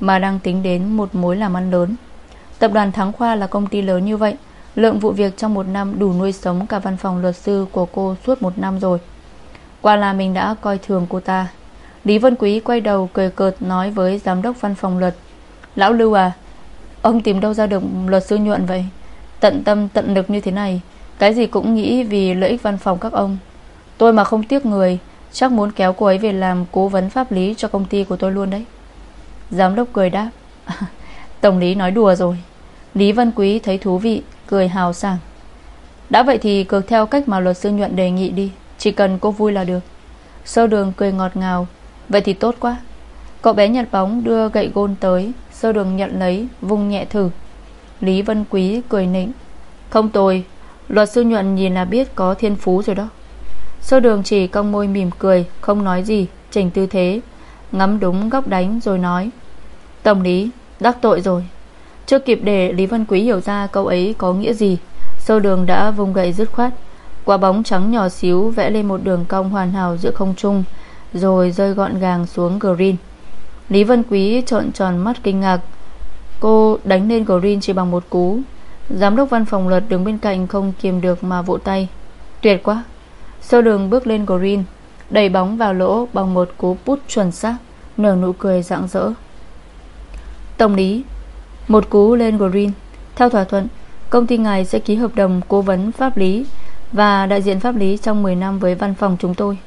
mà đang tính đến một mối làm ăn lớn. Tập đoàn Thắng Khoa là công ty lớn như vậy Lượng vụ việc trong một năm đủ nuôi sống Cả văn phòng luật sư của cô suốt một năm rồi. Qua là mình đã coi thường cô ta. Lý Vân Quý quay đầu cười cợt nói với giám đốc văn phòng luật, Lão Lưu à Ông tìm đâu ra được luật sư nhuận vậy? Tận tâm tận lực như thế này, Cái gì cũng nghĩ vì lợi ích văn phòng các ông. Tôi mà không tiếc người, Chắc muốn kéo cô ấy về làm cố vấn pháp lý cho công ty của tôi luôn đấy. Giám đốc cười đáp, Tổng lý nói đùa rồi. Lý Văn Quý thấy thú vị Cười hào sảng. Đã vậy thì cược theo cách mà luật sư nhuận đề nghị đi, Chỉ cần cô vui là được. Sơ đường cười ngọt ngào, Vậy thì tốt quá. Cậu bé nhặt bóng đưa gậy gôn tới, Sơ đường nhận lấy vung nhẹ thử. Lý vân Quý cười nịnh, Không tồi, Luật sư nhuận nhìn là biết có thiên phú rồi đó. Sơ đường chỉ cong môi mỉm cười, Không nói gì, Chỉnh tư thế, Ngắm đúng góc đánh rồi nói Tổng lý, đắc tội rồi. Chưa kịp để Lý Văn Quý hiểu ra câu ấy có nghĩa gì, Sâu đường đã vùng gậy dứt khoát. Quả bóng trắng nhỏ xíu Vẽ lên một đường cong hoàn hảo giữa không trung, Rồi rơi gọn gàng xuống green. Lý Văn Quý trợn tròn mắt kinh ngạc. Cô đánh lên green chỉ bằng một cú. Giám đốc văn phòng luật đứng bên cạnh Không kiềm được mà vỗ tay. Tuyệt quá. Sơ đường bước lên green, Đẩy bóng vào lỗ bằng một cú put chuẩn xác, Nở nụ cười rạng rỡ. Tổng lý một cú lên green. Theo thỏa thuận, Công ty ngài sẽ ký hợp đồng cố vấn pháp lý Và đại diện pháp lý trong 10 năm với văn phòng chúng tôi.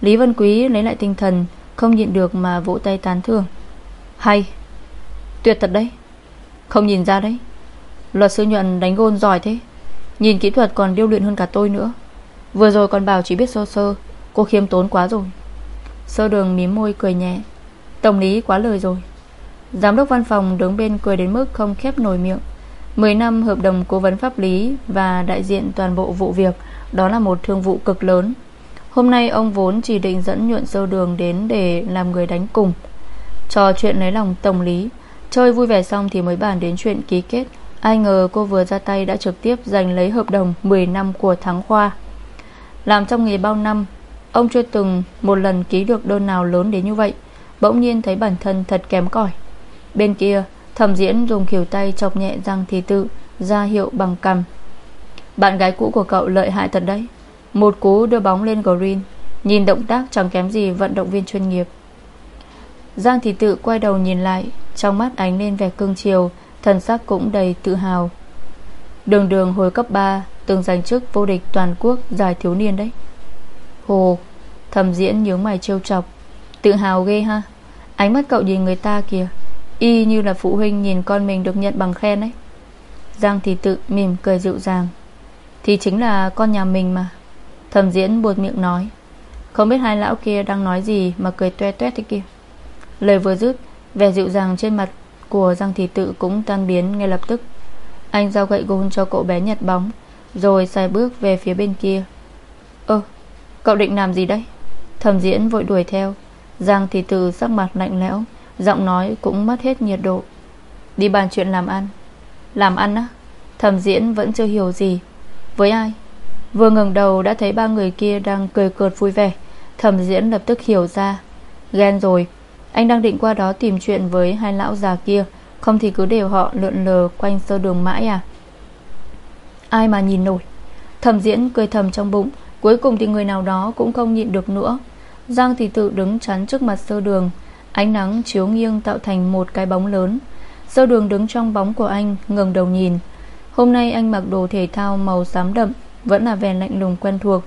Lý Văn Quý lấy lại tinh thần, Không nhịn được mà vỗ tay tán thưởng. Hay, Tuyệt thật đấy. Không nhìn ra đấy. Luật sư nhuận đánh gôn giỏi thế. Nhìn kỹ thuật còn điêu luyện hơn cả tôi nữa. Vừa rồi còn bảo chỉ biết sơ sơ. Cô khiêm tốn quá rồi. Sơ đường mím môi cười nhẹ. Tổng lý quá lời rồi. Giám đốc văn phòng đứng bên cười đến mức không khép nổi miệng. 10 năm hợp đồng cố vấn pháp lý Và đại diện toàn bộ vụ việc, Đó là một thương vụ cực lớn. Hôm nay ông vốn chỉ định dẫn nhuận sâu đường đến Để làm người đánh cùng. Trò chuyện lấy lòng tổng lý, Chơi vui vẻ xong thì mới bàn đến chuyện ký kết. Ai ngờ cô vừa ra tay đã trực tiếp giành lấy hợp đồng 10 năm của Thắng Khoa. Làm trong nghề bao năm, Ông chưa từng một lần ký được đơn nào lớn đến như vậy. Bỗng nhiên thấy bản thân thật kém cỏi. Bên kia, Thẩm diễn dùng khỉu tay chọc nhẹ răng thì tự, ra hiệu bằng cầm Bạn gái cũ của cậu lợi hại thật đấy. Một cú đưa bóng lên green, Nhìn động tác chẳng kém gì vận động viên chuyên nghiệp. Giang thì tự quay đầu nhìn lại, Trong mắt ánh lên vẻ cương chiều, Thần sắc cũng đầy tự hào. Đường đường hồi cấp 3 Từng giành chức vô địch toàn quốc giải thiếu niên đấy. Hồ Thầm diễn nhớ mày trêu chọc. Tự hào ghê ha. Ánh mắt cậu nhìn người ta kìa. Y như là phụ huynh nhìn con mình được nhận bằng khen ấy. Giang thì tự mỉm cười dịu dàng. Thì chính là con nhà mình mà, Thầm diễn buột miệng nói. Không biết hai lão kia đang nói gì Mà cười toe toét thế kia. Lời vừa dứt, Vẻ dịu dàng trên mặt của Giang Thị Tự cũng tan biến ngay lập tức. Anh giao gậy gôn cho cậu bé nhặt bóng, Rồi xài bước về phía bên kia. Ơ, Cậu định làm gì đấy? Thẩm diễn vội đuổi theo. Giang Thị Tự sắc mặt lạnh lẽo. Giọng nói cũng mất hết nhiệt độ. Đi bàn chuyện làm ăn. Làm ăn á, Thẩm diễn vẫn chưa hiểu gì. Với ai? Vừa ngừng đầu đã thấy ba người kia đang cười cợt vui vẻ. Thẩm diễn lập tức hiểu ra. Ghen rồi. Anh đang định qua đó tìm chuyện với hai lão già kia. Không thì cứ để họ lượn lờ quanh sơ đường mãi à? Ai mà nhìn nổi? Thẩm diễn cười thầm trong bụng. Cuối cùng thì người nào đó cũng không nhịn được nữa. Giang thì tự đứng chắn trước mặt sơ đường. Ánh nắng chiếu nghiêng tạo thành một cái bóng lớn. Sơ đường đứng trong bóng của anh ngừng đầu nhìn. Hôm nay anh mặc đồ thể thao màu xám đậm, Vẫn là vẻ lạnh lùng quen thuộc.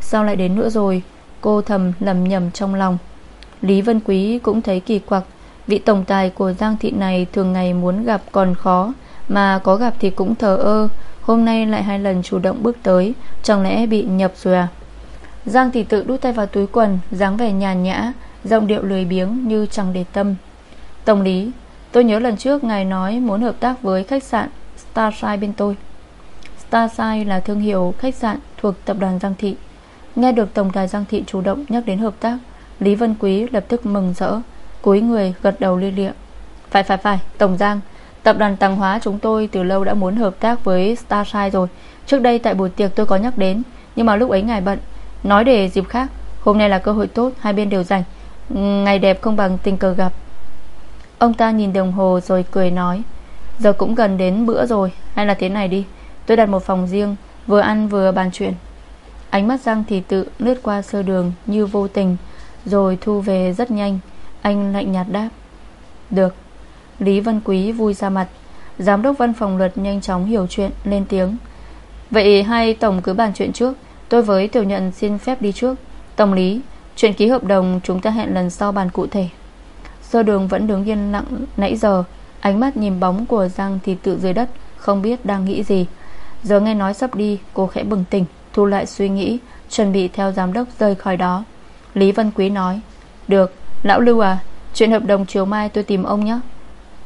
Sao lại đến nữa rồi? Cô thầm lầm nhầm trong lòng. Lý Vân Quý cũng thấy kỳ quặc. Vị tổng tài của Giang Thị này Thường ngày muốn gặp còn khó, Mà có gặp thì cũng thờ ơ. Hôm nay lại hai lần chủ động bước tới, Chẳng lẽ bị nhập rồi à? Giang Thị tự đút tay vào túi quần, dáng vẻ nhàn nhã Giọng điệu lười biếng như chẳng để tâm. Tổng lý, Tôi nhớ lần trước ngài nói muốn hợp tác với khách sạn Starshine bên tôi. Starshine là thương hiệu khách sạn thuộc tập đoàn Giang Thị. Nghe được Tổng tài Giang Thị chủ động nhắc đến hợp tác, Lý Vân Quý lập tức mừng rỡ, Cúi người gật đầu liên lịa. Phải phải phải, Tổng Giang, Tập đoàn Tăng Hóa chúng tôi từ lâu đã muốn hợp tác với Starshine rồi. Trước đây tại buổi tiệc tôi có nhắc đến, Nhưng mà lúc ấy ngài bận. Nói để dịp khác, Hôm nay là cơ hội tốt, Hai bên đều dành Ngày đẹp không bằng tình cờ gặp. Ông ta nhìn đồng hồ rồi cười nói, Giờ cũng gần đến bữa rồi, Hay là thế này đi, Tôi đặt một phòng riêng, Vừa ăn vừa bàn chuyện. Ánh mắt Giang thì tự lướt qua sơ đường Như vô tình, rồi thu về rất nhanh. Anh lạnh nhạt đáp, Được. Lý Văn Quý vui ra mặt. Giám đốc văn phòng luật nhanh chóng hiểu chuyện, Lên tiếng, Vậy hai tổng cứ bàn chuyện trước, Tôi với tiểu nhận xin phép đi trước. Tổng lý Chuyện ký hợp đồng chúng ta hẹn lần sau bàn cụ thể. Sơ đường vẫn đứng yên lặng nãy giờ Ánh mắt nhìn bóng của Giang thì tự dưới đất Không biết đang nghĩ gì. Giờ nghe nói sắp đi Cô khẽ bừng tỉnh Thu lại suy nghĩ Chuẩn bị theo giám đốc rời khỏi đó. Lý Văn Quý nói Được, lão Lưu à Chuyện hợp đồng chiều mai tôi tìm ông nhé.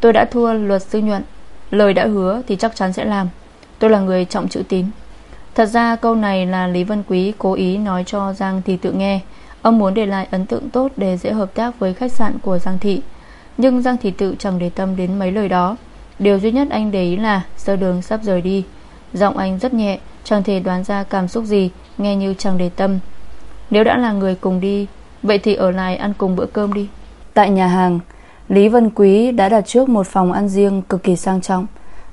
Tôi đã thua luật sư nhuận Lời đã hứa thì chắc chắn sẽ làm. Tôi là người trọng chữ tín. Thật ra câu này là Lý Vân Quý cố ý nói cho Giang Thị tự nghe. Ông muốn để lại ấn tượng tốt để dễ hợp tác với khách sạn của Giang Thị. Nhưng Giang Thị tự chẳng để tâm đến mấy lời đó. Điều duy nhất anh để ý là Sơ đường sắp rời đi. Giọng anh rất nhẹ, Chẳng thể đoán ra cảm xúc gì, Nghe như chẳng để tâm. Nếu đã là người cùng đi, Vậy thì ở lại ăn cùng bữa cơm đi. Tại nhà hàng, Lý Vân Quý đã đặt trước một phòng ăn riêng cực kỳ sang trọng.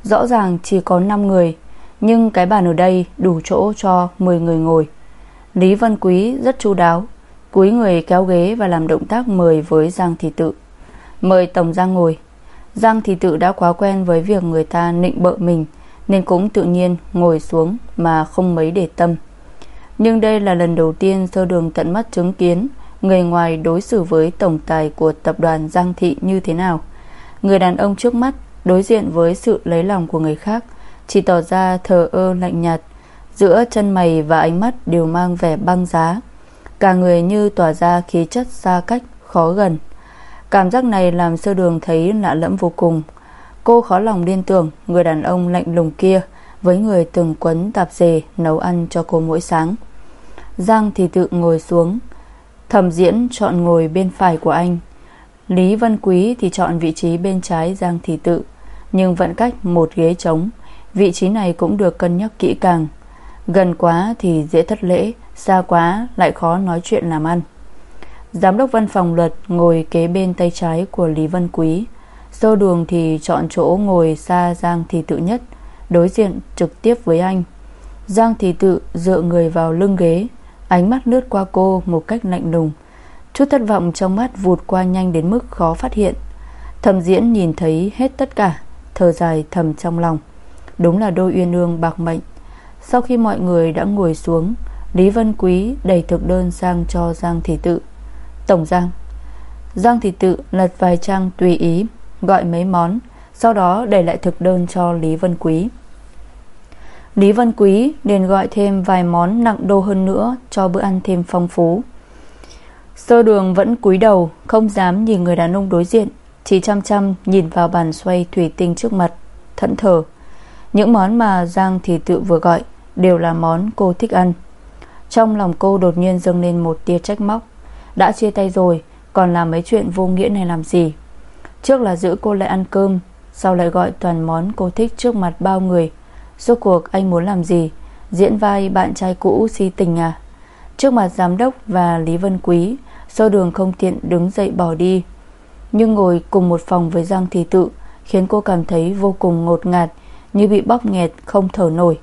Rõ ràng chỉ có 5 người, Nhưng cái bàn ở đây đủ chỗ cho 10 người ngồi. Lý Vân Quý rất chu đáo Cúi người kéo ghế và làm động tác mời với Giang Thị Tự. Mời Tổng Giang ngồi. Giang Thị Tự đã quá quen với việc người ta nịnh bợ mình, Nên cũng tự nhiên ngồi xuống mà không mấy để tâm. Nhưng đây là lần đầu tiên sơ đường tận mắt chứng kiến Người ngoài đối xử với tổng tài của tập đoàn Giang Thị như thế nào. Người đàn ông trước mắt Đối diện với sự lấy lòng của người khác, Chỉ tỏ ra thờ ơ lạnh nhạt, Giữa chân mày và ánh mắt đều mang vẻ băng giá. Cả người như tỏa ra khí chất xa cách, Khó gần. Cảm giác này làm sơ đường thấy lạ lẫm vô cùng. Cô khó lòng liên tưởng, Người đàn ông lạnh lùng kia Với người từng quấn tạp dề Nấu ăn cho cô mỗi sáng. Giang thì tự ngồi xuống. Thẩm diễn chọn ngồi bên phải của anh. Lý Văn Quý thì chọn vị trí bên trái Giang Thị Tự. Nhưng vẫn cách một ghế trống. Vị trí này cũng được cân nhắc kỹ càng. Gần quá thì dễ thất lễ. Xa quá, lại khó nói chuyện làm ăn. Giám đốc văn phòng luật Ngồi kế bên tay trái của Lý Văn Quý. Sơ đường thì chọn chỗ ngồi xa Giang Thị Tự nhất, Đối diện trực tiếp với anh. Giang Thị Tự dựa người vào lưng ghế, Ánh mắt lướt qua cô một cách lạnh lùng. Chút thất vọng trong mắt vụt qua nhanh đến mức khó phát hiện. Thầm diễn nhìn thấy hết tất cả, Thở dài thầm trong lòng. Đúng là đôi uyên ương bạc mệnh. Sau khi mọi người đã ngồi xuống Lý Vân Quý đẩy thực đơn sang cho Giang Thị Tự. Tổng Giang. Giang Thị Tự lật vài trang tùy ý, Gọi mấy món, Sau đó đẩy lại thực đơn cho Lý Vân Quý. Lý Vân Quý liền gọi thêm vài món nặng đô hơn nữa Cho bữa ăn thêm phong phú. Sơ đường vẫn cúi đầu, Không dám nhìn người đàn ông đối diện, Chỉ chăm chăm nhìn vào bàn xoay thủy tinh trước mặt, Thẫn thờ. Những món mà Giang Thị tự vừa gọi Đều là món cô thích ăn. Trong lòng cô đột nhiên dâng lên một tia trách móc. Đã chia tay rồi, Còn làm mấy chuyện vô nghĩa này làm gì? Trước là giữ cô lại ăn cơm, Sau lại gọi toàn món cô thích trước mặt bao người. Rốt cuộc anh muốn làm gì? Diễn vai bạn trai cũ si tình à? Trước mặt giám đốc và Lý Vân Quý, Sơ đường không tiện đứng dậy bỏ đi. Nhưng ngồi cùng một phòng với Giang Thị Tự Khiến cô cảm thấy vô cùng ngột ngạt, Như bị bóp nghẹt không thở nổi.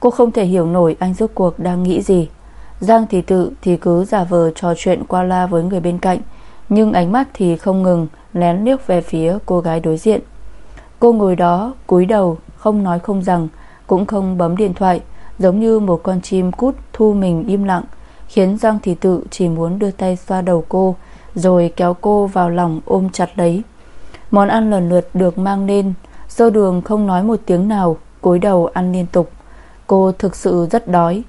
Cô không thể hiểu nổi anh rốt cuộc đang nghĩ gì. Giang Thị Tự thì cứ giả vờ trò chuyện qua la với người bên cạnh, Nhưng ánh mắt thì không ngừng Lén liếc về phía cô gái đối diện. Cô ngồi đó, cúi đầu, Không nói không rằng, Cũng không bấm điện thoại, Giống như một con chim cút thu mình im lặng, Khiến Giang Thị Tự chỉ muốn đưa tay xoa đầu cô, Rồi kéo cô vào lòng ôm chặt lấy. Món ăn lần lượt được mang lên, Sơ đường không nói một tiếng nào, cúi đầu ăn liên tục. Cô thực sự rất đói.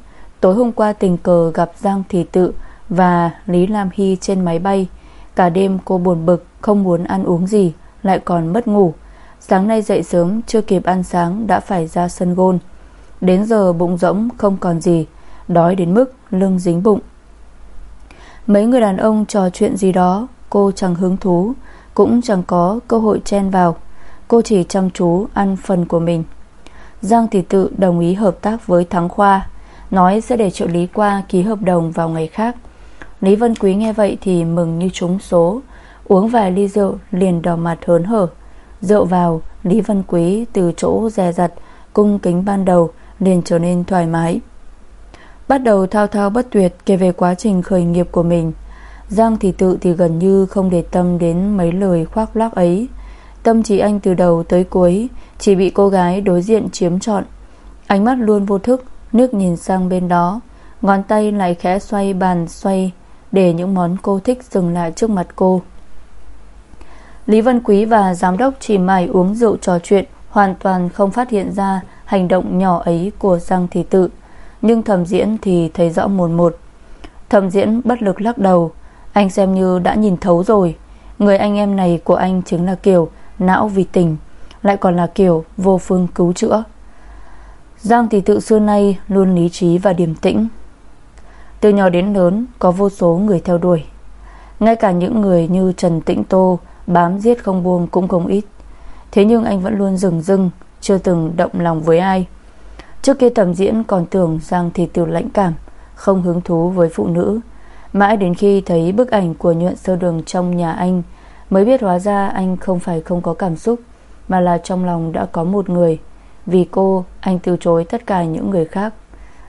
Tối hôm qua tình cờ gặp Giang Thị Tự Và Lý Lam Hy trên máy bay. Cả đêm cô buồn bực, Không muốn ăn uống gì, Lại còn mất ngủ. Sáng nay dậy sớm, chưa kịp ăn sáng, Đã phải ra sân gôn. Đến giờ bụng rỗng, không còn gì, Đói đến mức lưng dính bụng. Mấy người đàn ông trò chuyện gì đó, Cô chẳng hứng thú, Cũng chẳng có cơ hội chen vào. Cô chỉ chăm chú ăn phần của mình. Giang Thị Tự đồng ý hợp tác với Thắng Khoa. Nói sẽ để trợ lý qua ký hợp đồng vào ngày khác. Lý Vân Quý nghe vậy thì mừng như trúng số. Uống vài ly rượu, liền đỏ mặt hớn hở. Rượu vào, Lý Vân Quý từ chỗ dè dặt, Cung kính ban đầu, liền trở nên thoải mái. Bắt đầu thao thao bất tuyệt Kể về quá trình khởi nghiệp của mình. Giang thì tự thì gần như không để tâm Đến mấy lời khoác lác ấy. Tâm trí anh từ đầu tới cuối Chỉ bị cô gái đối diện chiếm trọn. Ánh mắt luôn vô thức Nước nhìn sang bên đó, Ngón tay lại khẽ xoay bàn xoay Để những món cô thích dừng lại trước mặt cô. Lý Văn Quý và giám đốc chỉ mải uống rượu trò chuyện Hoàn toàn không phát hiện ra Hành động nhỏ ấy của Giang Thị Tự, Nhưng thẩm diễn thì thấy rõ một một. Thẩm diễn bất lực lắc đầu, Anh xem như đã nhìn thấu rồi, Người anh em này của anh chính là kiểu Não vì tình, Lại còn là kiểu vô phương cứu chữa. Giang thì tự xưa nay luôn lý trí và điềm tĩnh. Từ nhỏ đến lớn, Có vô số người theo đuổi. Ngay cả những người như Trần Tĩnh Tô, Bám giết không buông cũng không ít. Thế nhưng anh vẫn luôn dừng dưng Chưa từng động lòng với ai. Trước kia tầm diễn còn tưởng Giang thì tự lãnh cảm, Không hứng thú với phụ nữ. Mãi đến khi thấy bức ảnh của nhuận sơ đường trong nhà anh, Mới biết hóa ra anh không phải không có cảm xúc, Mà là trong lòng đã có một người. Vì cô anh từ chối tất cả những người khác.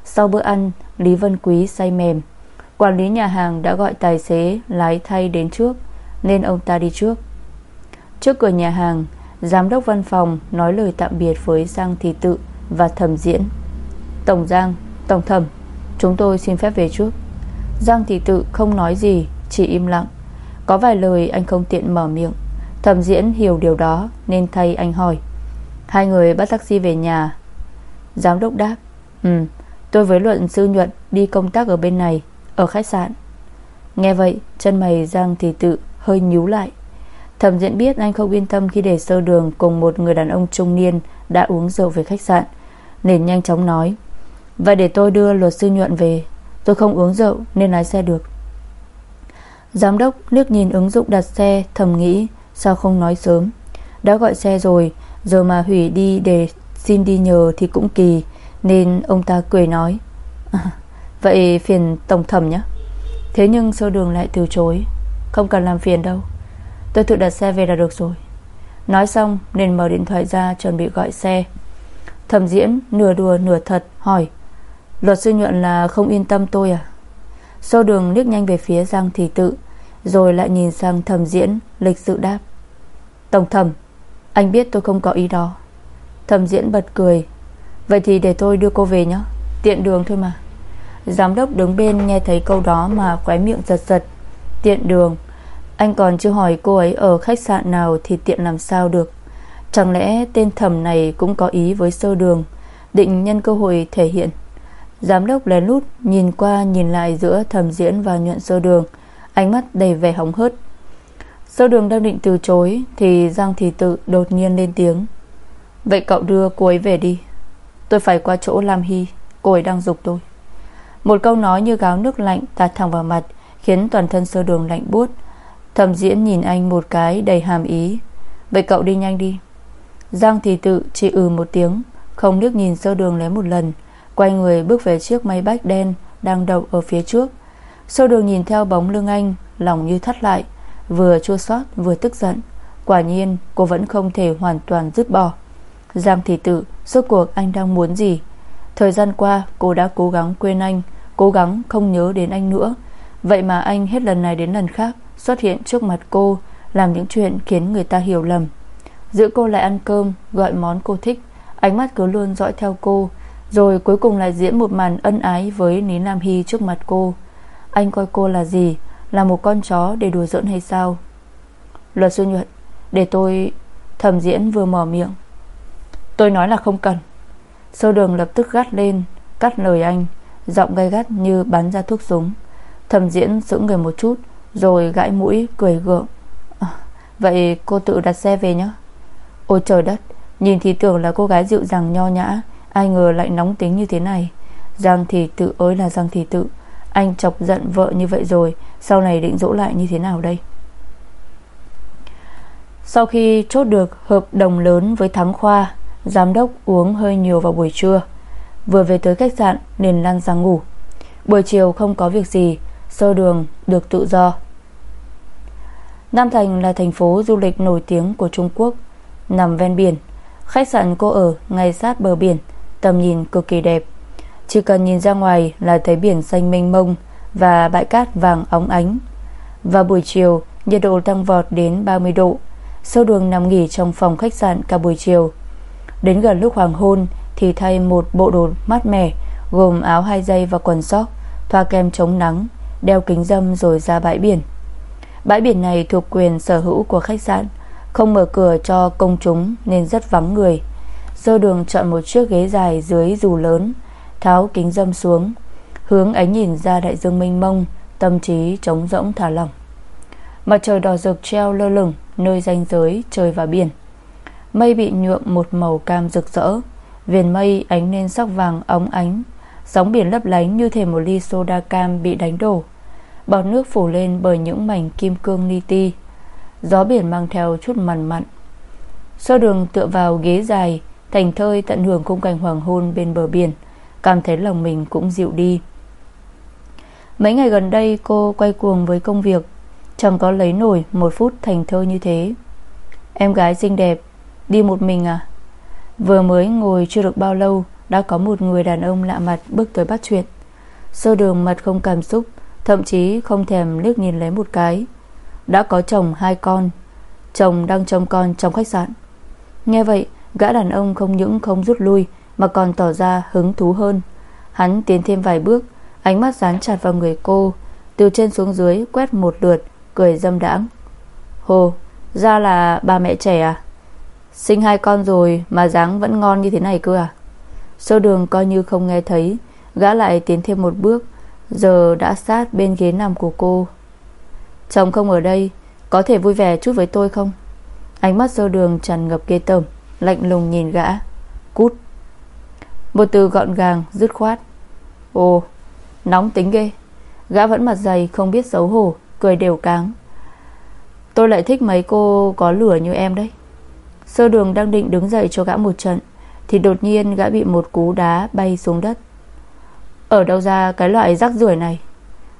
Sau bữa ăn Lý Vân Quý say mềm. Quản lý nhà hàng đã gọi tài xế Lái thay đến trước Nên ông ta đi trước. Trước cửa nhà hàng Giám đốc văn phòng nói lời tạm biệt với Giang Thị Tự Và thẩm diễn. Tổng Giang, Tổng Thẩm Chúng tôi xin phép về trước. Giang Thị Tự không nói gì Chỉ im lặng. Có vài lời anh không tiện mở miệng. Thẩm diễn hiểu điều đó Nên thay anh hỏi. Hai người bắt taxi về nhà. Giám đốc đáp Ừ tôi với luận sư nhuận đi công tác ở bên này, Ở khách sạn. Nghe vậy, chân mày Giang thì Tự hơi nhíu lại. Thẩm diễn biết anh không yên tâm khi để sơ đường Cùng một người đàn ông trung niên Đã uống rượu về khách sạn, Nên nhanh chóng nói, Vậy để tôi đưa luật sư nhuận về. Tôi không uống rượu nên lái xe được. Giám đốc liếc nhìn ứng dụng đặt xe, Thầm nghĩ, sao không nói sớm? Đã gọi xe rồi Giờ mà hủy đi để xin đi nhờ thì cũng kỳ Nên ông ta cười nói. À, Vậy phiền tổng thẩm nhé. Thế nhưng sơ đường lại từ chối? Không cần làm phiền đâu. Tôi tự đặt xe về là được rồi. Nói xong nên mở điện thoại ra chuẩn bị gọi xe. Thẩm diễn nửa đùa nửa thật hỏi Luật sư nhuận là không yên tâm tôi à? Sô đường liếc nhanh về phía Giang Thị Tự Rồi lại nhìn sang thẩm diễn Lịch sự đáp Tổng thẩm anh biết tôi không có ý đó. Thẩm diễn bật cười. Vậy thì để tôi đưa cô về nhé. Tiện đường thôi mà. Giám đốc đứng bên nghe thấy câu đó mà khóe miệng giật giật. Tiện đường. Anh còn chưa hỏi cô ấy ở khách sạn nào Thì tiện làm sao được. Chẳng lẽ tên thẩm này cũng có ý với sơ đường? Định nhân cơ hội thể hiện. Giám đốc lén lút nhìn qua nhìn lại giữa thẩm diễn và nhuận sơ đường. Ánh mắt đầy vẻ hóng hớt. Sơ đường đang định từ chối, Thì Giang Thị Tự đột nhiên lên tiếng. Vậy cậu đưa cô ấy về đi. Tôi phải qua chỗ Lam Hy, Cô ấy đang dục tôi. Một câu nói như gáo nước lạnh tạt thẳng vào mặt, Khiến toàn thân sơ đường lạnh buốt. Thẩm diễn nhìn anh một cái đầy hàm ý. Vậy cậu đi nhanh đi. Giang Thị Tự chỉ ừ một tiếng, Không nước nhìn sơ đường lấy một lần, Quay người bước về chiếc máy bách đen Đang đậu ở phía trước. Sơ đường nhìn theo bóng lưng anh, Lòng như thắt lại. Vừa chua xót vừa tức giận. Quả nhiên, cô vẫn không thể hoàn toàn dứt bỏ. Giang thị tự Rốt cuộc anh đang muốn gì? Thời gian qua, cô đã cố gắng quên anh, Cố gắng không nhớ đến anh nữa. Vậy mà anh hết lần này đến lần khác Xuất hiện trước mặt cô, Làm những chuyện khiến người ta hiểu lầm. Giữ cô lại ăn cơm, Gọi món cô thích, Ánh mắt cứ luôn dõi theo cô, rồi cuối cùng lại diễn một màn ân ái Với Ní Nam Hy trước mặt cô. Anh coi cô là gì? Là một con chó để đùa giỡn hay sao? Luật sư nhuận Để tôi thẩm diễn vừa mở miệng. Tôi nói là không cần. Sâu đường lập tức gắt lên Cắt lời anh Giọng gay gắt như bắn ra thuốc súng. Thẩm diễn giữ người một chút Rồi gãi mũi cười gượng. À, Vậy cô tự đặt xe về nhé. Ôi trời đất Nhìn thì tưởng là cô gái dịu dàng nho nhã Ai ngờ lại nóng tính như thế này. Giang thì tự ơi là Giang thì tự. Anh chọc giận vợ như vậy rồi sau này định dỗ lại như thế nào đây? Sau khi chốt được hợp đồng lớn với Thắng Khoa, Giám đốc uống hơi nhiều vào buổi trưa. Vừa về tới khách sạn, liền lăn ra ngủ. Buổi chiều không có việc gì, Sơ đường được tự do. Nam Thành là thành phố du lịch nổi tiếng của Trung Quốc, Nằm ven biển. Khách sạn cô ở ngay sát bờ biển, Tầm nhìn cực kỳ đẹp. Chỉ cần nhìn ra ngoài là thấy biển xanh mênh mông và bãi cát vàng óng ánh. Vào buổi chiều, Nhiệt độ tăng vọt đến 30 độ Sâu đường nằm nghỉ trong phòng khách sạn cả buổi chiều. Đến gần lúc hoàng hôn Thì thay một bộ đồ mát mẻ, Gồm áo hai dây và quần sóc Thoa kem chống nắng, Đeo kính dâm rồi ra bãi biển. Bãi biển này thuộc quyền sở hữu của khách sạn, Không mở cửa cho công chúng Nên rất vắng người. Sơ đường chọn một chiếc ghế dài dưới dù lớn, Tháo kính dâm xuống Hướng ánh nhìn ra đại dương mênh mông, Tâm trí trống rỗng thả lỏng. Mặt trời đỏ rực treo lơ lửng Nơi ranh giới trời và biển. Mây bị nhuộm một màu cam rực rỡ, Viền mây ánh lên sắc vàng óng ánh, Sóng biển lấp lánh như thể một ly soda cam bị đánh đổ. Bọt nước phủ lên bởi những mảnh kim cương li ti. Gió biển mang theo chút mặn mặn. Sơ đường tựa vào ghế dài, Thành thơi tận hưởng khung cảnh hoàng hôn bên bờ biển, Cảm thấy lòng mình cũng dịu đi. Mấy ngày gần đây cô quay cuồng với công việc, Chẳng có lấy nổi một phút thành thơ như thế. Em gái xinh đẹp, Đi một mình à? Vừa mới ngồi chưa được bao lâu, Đã có một người đàn ông lạ mặt bước tới bắt chuyện. Sơ đường mặt không cảm xúc, Thậm chí không thèm liếc nhìn lấy một cái. Đã có chồng hai con, Chồng đang trông con trong khách sạn. Nghe vậy, Gã đàn ông không những không rút lui, Mà còn tỏ ra hứng thú hơn. Hắn tiến thêm vài bước Ánh mắt dán chặt vào người cô, Từ trên xuống dưới quét một lượt, Cười dâm đãng. Hồ, ra là bà mẹ trẻ à? Sinh hai con rồi Mà dáng vẫn ngon như thế này cơ à? Sơ đường coi như không nghe thấy, Gã lại tiến thêm một bước, Giờ đã sát bên ghế nằm của cô. Chồng không ở đây, Có thể vui vẻ chút với tôi không? Ánh mắt sơ đường tràn ngập ghê tởm, Lạnh lùng nhìn gã. Cút. Một từ gọn gàng, dứt khoát. Ồ nóng tính ghê. Gã vẫn mặt dày, không biết xấu hổ, Cười đều cáng. Tôi lại thích mấy cô có lửa như em đấy. Sơ đường đang định đứng dậy cho gã một trận, Thì đột nhiên gã bị một cú đá bay xuống đất. Ở đâu ra cái loại rắc rưởi này?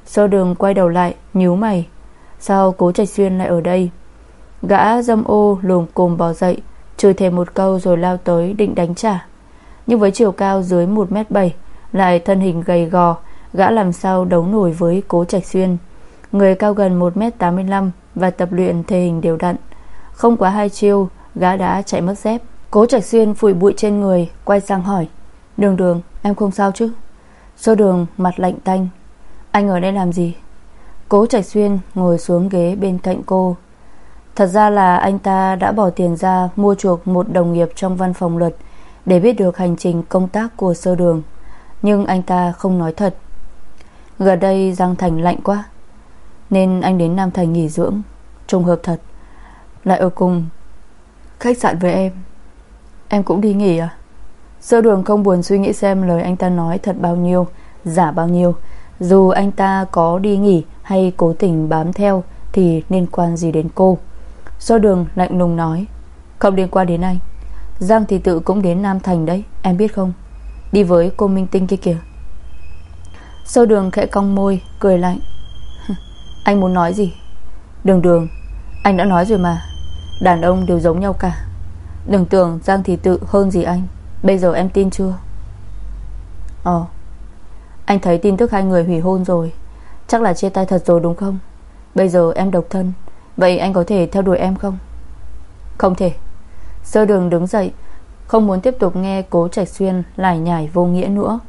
Sơ đường quay đầu lại, nhíu mày. Sao cố trạch xuyên lại ở đây? Gã dâm ô lùm cùm bò dậy, Chửi thêm một câu rồi lao tới định đánh trả. Nhưng với chiều cao dưới 1m7 Lại thân hình gầy gò Gã làm sao đấu nổi với cố trạch xuyên. Người cao gần 1m85 Và tập luyện thể hình đều đặn. Không quá hai chiêu, Gã đã chạy mất dép. Cố trạch xuyên phủi bụi trên người, Quay sang hỏi, Đường đường, em không sao chứ? Sơ đường, mặt lạnh tanh. Anh ở đây làm gì? Cố trạch xuyên ngồi xuống ghế bên cạnh cô. Thật ra là anh ta đã bỏ tiền ra Mua chuộc một đồng nghiệp trong văn phòng luật Để biết được hành trình công tác của sơ đường. Nhưng anh ta không nói thật. Gần đây Giang Thành lạnh quá. Nên anh đến Nam Thành nghỉ dưỡng Trùng hợp thật. Lại ở cùng Khách sạn với em. Em cũng đi nghỉ à? Sơ đường không buồn suy nghĩ xem lời anh ta nói thật bao nhiêu, Giả bao nhiêu. Dù anh ta có đi nghỉ Hay cố tình bám theo Thì liên quan gì đến cô? Sơ đường lạnh lùng nói, Không liên quan đến anh. Giang thì tự cũng đến Nam Thành đấy, Em biết không? Đi với cô Minh Tinh kia kìa. Sơ đường khẽ cong môi, Cười lạnh. Anh muốn nói gì? Đường đường, Anh đã nói rồi mà. Đàn ông đều giống nhau cả. Đừng tưởng Giang Thị Tự hơn gì anh. Bây giờ em tin chưa? Ồ Anh thấy tin tức hai người hủy hôn rồi. Chắc là chia tay thật rồi đúng không? Bây giờ em độc thân. Vậy anh có thể theo đuổi em không? Không thể. Sơ đường đứng dậy, Không muốn tiếp tục nghe cố trạch xuyên Lải nhải vô nghĩa nữa.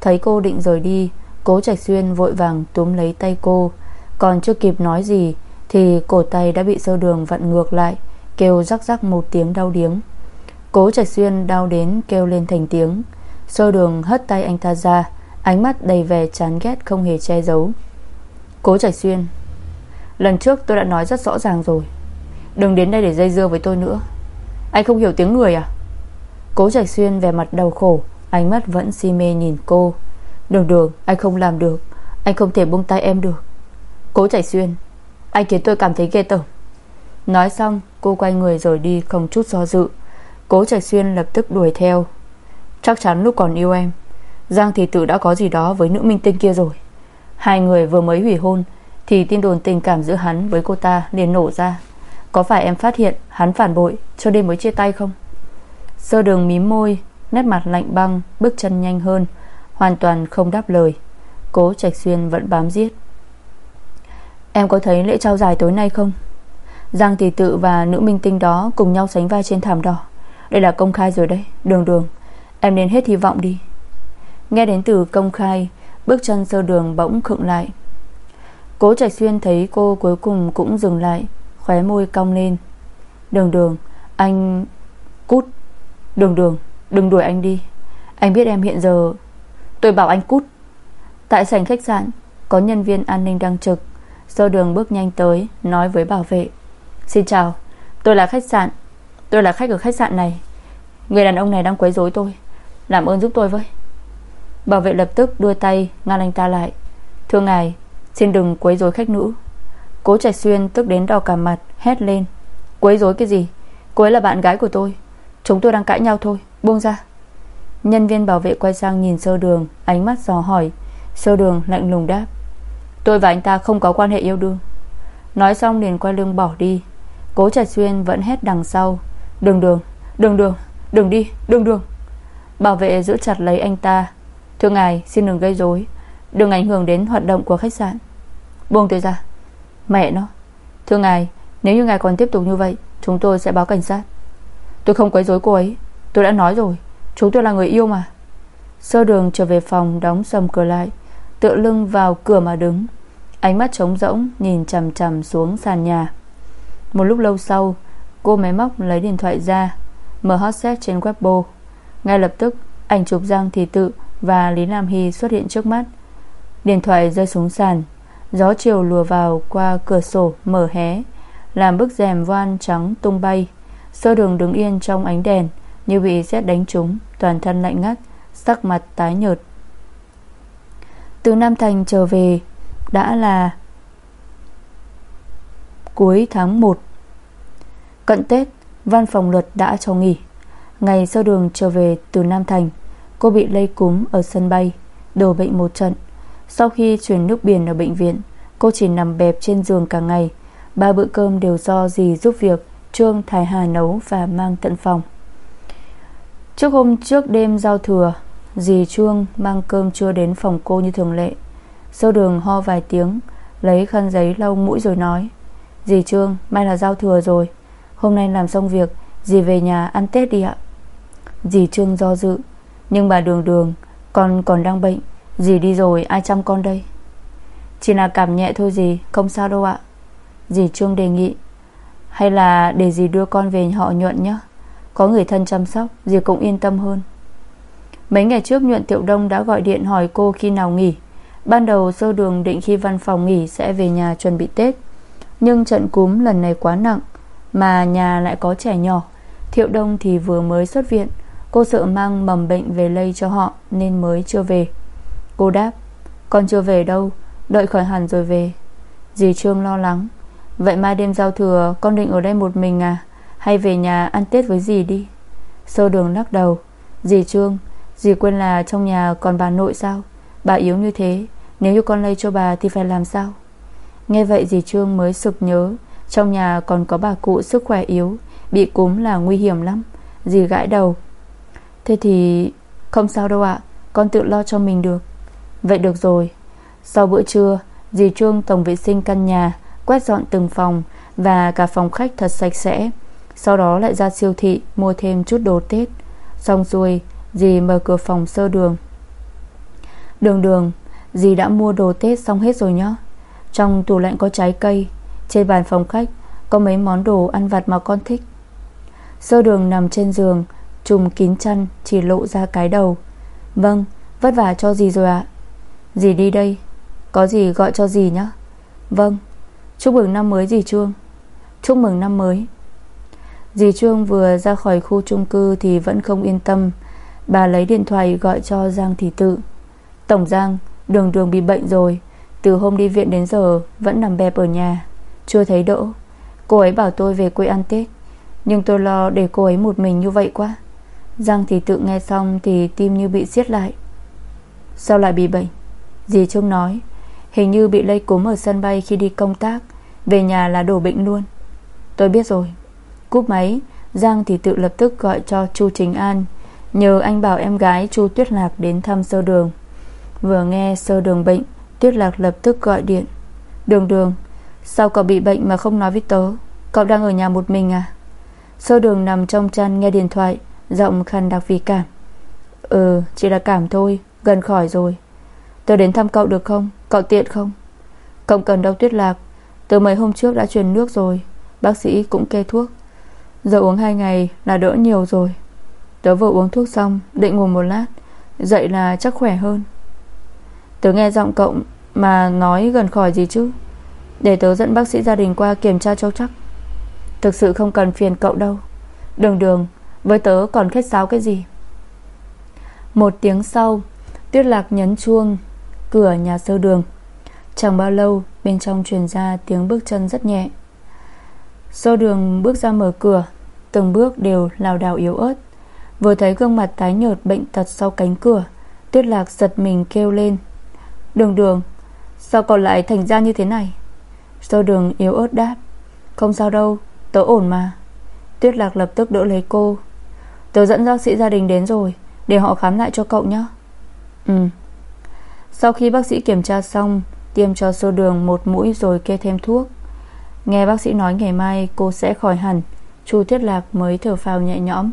Thấy cô định rời đi Cố trạch xuyên vội vàng túm lấy tay cô. Còn chưa kịp nói gì, Thì cổ tay đã bị sơ đường vặn ngược lại, Kêu rắc rắc một tiếng đau điếng. Cố trạch xuyên đau đến kêu lên thành tiếng. Sơ đường hất tay anh ta ra, Ánh mắt đầy vẻ chán ghét không hề che giấu. Cố trạch xuyên, Lần trước tôi đã nói rất rõ ràng rồi. Đừng đến đây để dây dưa với tôi nữa. Anh không hiểu tiếng người à? Cố trạch xuyên vẻ mặt đau khổ, Ánh mắt vẫn si mê nhìn cô. Đường đường, anh không làm được. Anh không thể buông tay em được. Cố chạy xuyên, Anh khiến tôi cảm thấy ghê tởm. Nói xong, cô quay người rồi đi không chút do dự. Cố chạy Xuyên lập tức đuổi theo. Chắc chắn lúc còn yêu em, Giang Thị Tử đã có gì đó với nữ minh tinh kia rồi. Hai người vừa mới hủy hôn, Thì tin đồn tình cảm giữa hắn với cô ta liền nổ ra. Có phải em phát hiện hắn phản bội, Cho nên mới chia tay không? Sơ đường mím môi, Nét mặt lạnh băng, Bước chân nhanh hơn. Hoàn toàn không đáp lời. Cố Trạch Xuyên vẫn bám giết. Em có thấy lễ trao giải tối nay không? Giang Tỷ Tự và nữ minh tinh đó Cùng nhau sánh vai trên thảm đỏ. Đây là công khai rồi đấy, Đường đường. Em nên hết hy vọng đi. Nghe đến từ công khai, Bước chân sơ đường bỗng khựng lại. Cố Trạch Xuyên thấy cô cuối cùng cũng dừng lại, Khóe môi cong lên. Đường đường, Anh Cút. Đường đường, Đừng đuổi anh đi. Anh biết em hiện giờ Tôi bảo anh cút. Tại sảnh khách sạn, Có nhân viên an ninh đang trực. Sơ đường bước nhanh tới, Nói với bảo vệ. Xin chào, Tôi là khách sạn. Tôi là khách ở khách sạn này. Người đàn ông này đang quấy rối tôi. Làm ơn giúp tôi với. Bảo vệ lập tức đưa tay ngăn anh ta lại. Thưa ngài, Xin đừng quấy rối khách nữ. Cố Trạch Xuyên tức đến đỏ cả mặt, Hét lên. Quấy rối cái gì? Cô ấy là bạn gái của tôi. Chúng tôi đang cãi nhau thôi. Buông ra. Nhân viên bảo vệ quay sang nhìn sơ đường Ánh mắt dò hỏi. Sơ đường lạnh lùng đáp. Tôi và anh ta không có quan hệ yêu đương. Nói xong liền quay lưng bỏ đi. Cố Trạch Xuyên vẫn hét đằng sau. Đường đường, đường đường, đừng đi, đường đường. Bảo vệ giữ chặt lấy anh ta. Thưa ngài xin đừng gây rối. Đừng ảnh hưởng đến hoạt động của khách sạn. Buông tôi ra. Mẹ nó. Thưa ngài nếu như ngài còn tiếp tục như vậy Chúng tôi sẽ báo cảnh sát. Tôi không quấy rối cô ấy. Tôi đã nói rồi. Chúng tôi là người yêu mà. Sơ đường trở về phòng đóng sầm cửa lại, Tựa lưng vào cửa mà đứng. Ánh mắt trống rỗng Nhìn chầm chầm xuống sàn nhà. Một lúc lâu sau, Cô máy móc lấy điện thoại ra, Mở hot set trên Weibo. Ngay lập tức, ảnh chụp Giang Thị Tự Và Lý Nam Hy xuất hiện trước mắt. Điện thoại rơi xuống sàn, Gió chiều lùa vào qua cửa sổ mở hé, Làm bức rèm voan trắng tung bay. Sơ đường đứng yên trong ánh đèn như bị xét đánh trúng, Toàn thân lạnh ngắt, Sắc mặt tái nhợt. Từ Nam Thành trở về Đã là Cuối tháng 1 Cận Tết, Văn phòng luật đã cho nghỉ. Ngày sau đường trở về từ Nam Thành, Cô bị lây cúm ở sân bay, Đổ bệnh một trận. Sau khi chuyển nước biển ở bệnh viện, Cô chỉ nằm bẹp trên giường cả ngày. Ba bữa cơm đều do dì giúp việc, Trương Thái Hà nấu và mang tận phòng. Trước hôm trước đêm giao thừa, Dì Trương mang cơm trưa đến phòng cô như thường lệ. Sơ đường ho vài tiếng, Lấy khăn giấy lau mũi rồi nói, Dì Trương mai là giao thừa rồi. Hôm nay làm xong việc, Dì về nhà ăn Tết đi ạ. Dì Trương do dự, Nhưng bà đường đường, Con còn đang bệnh, Dì đi rồi ai chăm con đây? Chỉ là cảm nhẹ thôi dì, Không sao đâu ạ. Dì Trương đề nghị, Hay là để dì đưa con về họ nhuận nhé có người thân chăm sóc Dì cũng yên tâm hơn. Mấy ngày trước nhuận Tiệu Đông đã gọi điện hỏi cô khi nào nghỉ. Ban đầu sơ đường định khi văn phòng nghỉ Sẽ về nhà chuẩn bị Tết. Nhưng trận cúm lần này quá nặng, Mà nhà lại có trẻ nhỏ. Thiệu Đông thì vừa mới xuất viện. Cô sợ mang mầm bệnh về lây cho họ Nên mới chưa về. Cô đáp, Con chưa về đâu, Đợi khỏi hẳn rồi về. Dì Trương lo lắng. Vậy mai đêm giao thừa, con định ở đây một mình à? Hay về nhà ăn Tết với dì đi. Sơ đường lắc đầu. Dì Trương, Dì quên là trong nhà còn bà nội sao? Bà yếu như thế, Nếu như con lây cho bà thì phải làm sao? Nghe vậy dì Trương mới sực nhớ, Trong nhà còn có bà cụ sức khỏe yếu, Bị cúm là nguy hiểm lắm. Dì gãi đầu. Thế thì không sao đâu ạ, Con tự lo cho mình được. Vậy được rồi. Sau bữa trưa, Dì Trương tổng vệ sinh căn nhà, Quét dọn từng phòng Và cả phòng khách thật sạch sẽ. Sau đó lại ra siêu thị, Mua thêm chút đồ Tết. Xong xuôi, Dì mở cửa phòng sơ đường. Đường đường, Dì đã mua đồ Tết xong hết rồi nhá. Trong tủ lạnh có trái cây, Trên bàn phòng khách Có mấy món đồ ăn vặt mà con thích. Sơ đường nằm trên giường Trùm kín chăn, chỉ lộ ra cái đầu. Vâng vất vả cho dì rồi ạ. Dì đi đây, Có gì gọi cho dì nhá. Vâng Chúc mừng năm mới dì Trương. Chúc mừng năm mới. Dì Trương vừa ra khỏi khu chung cư Thì vẫn không yên tâm. Bà lấy điện thoại gọi cho Giang Thị Tự. Tổng Giang, Đường đường bị bệnh rồi. Từ hôm đi viện đến giờ Vẫn nằm bẹp ở nhà. Chưa thấy Đỗ. Cô ấy bảo tôi về quê ăn Tết. Nhưng tôi lo để cô ấy một mình như vậy quá. Giang Thị Tự nghe xong Thì tim như bị siết lại. Sao lại bị bệnh? Dì Trương nói. Hình như bị lây cúm ở sân bay khi đi công tác. Về nhà là đổ bệnh luôn. Tôi biết rồi. Cúp máy. Giang thì tự lập tức gọi cho Chu Chính An, Nhờ anh bảo em gái Chu Tuyết Lạc đến thăm sơ đường. Vừa nghe sơ đường bệnh, Tuyết Lạc lập tức gọi điện. Đường đường, Sao cậu bị bệnh mà không nói với tớ? Cậu đang ở nhà một mình à? Sơ đường nằm trong chăn nghe điện thoại, Giọng khăn đặc vì cảm. Ừ chỉ là cảm thôi, Gần khỏi rồi. Tớ đến thăm cậu được không? Cậu tiện không? Cậu cần đâu Tuyết Lạc Từ mấy hôm trước đã truyền nước rồi, Bác sĩ cũng kê thuốc. Giờ uống hai ngày là đỡ nhiều rồi. Tớ vừa uống thuốc xong, Định ngủ một lát. Dậy là chắc khỏe hơn. Tớ nghe giọng cậu Mà nói gần khỏi gì chứ? Để tớ dẫn bác sĩ gia đình qua kiểm tra cho chắc. Thực sự không cần phiền cậu đâu. Đường đường, Với tớ còn khách sáo cái gì? Một tiếng sau, Tuyết lạc nhấn chuông Cửa nhà sơ đường. Chẳng bao lâu, bên trong truyền ra tiếng bước chân rất nhẹ. Sơ đường bước ra mở cửa. Từng bước đều lào đảo yếu ớt. Vừa thấy gương mặt tái nhợt bệnh tật sau cánh cửa, Tuyết lạc giật mình kêu lên. Đường đường, Sao còn lại thành ra như thế này? Sơ đường yếu ớt đáp. Không sao đâu, Tớ ổn mà. Tuyết lạc lập tức đỡ lấy cô. Tớ dẫn bác sĩ gia đình đến rồi, Để họ khám lại cho cậu nhé Ừ. Sau khi bác sĩ kiểm tra xong, Tiêm cho sơ đường một mũi rồi kê thêm thuốc. Nghe bác sĩ nói ngày mai cô sẽ khỏi hẳn. Chu Tuyết Lạc mới thở phào nhẹ nhõm.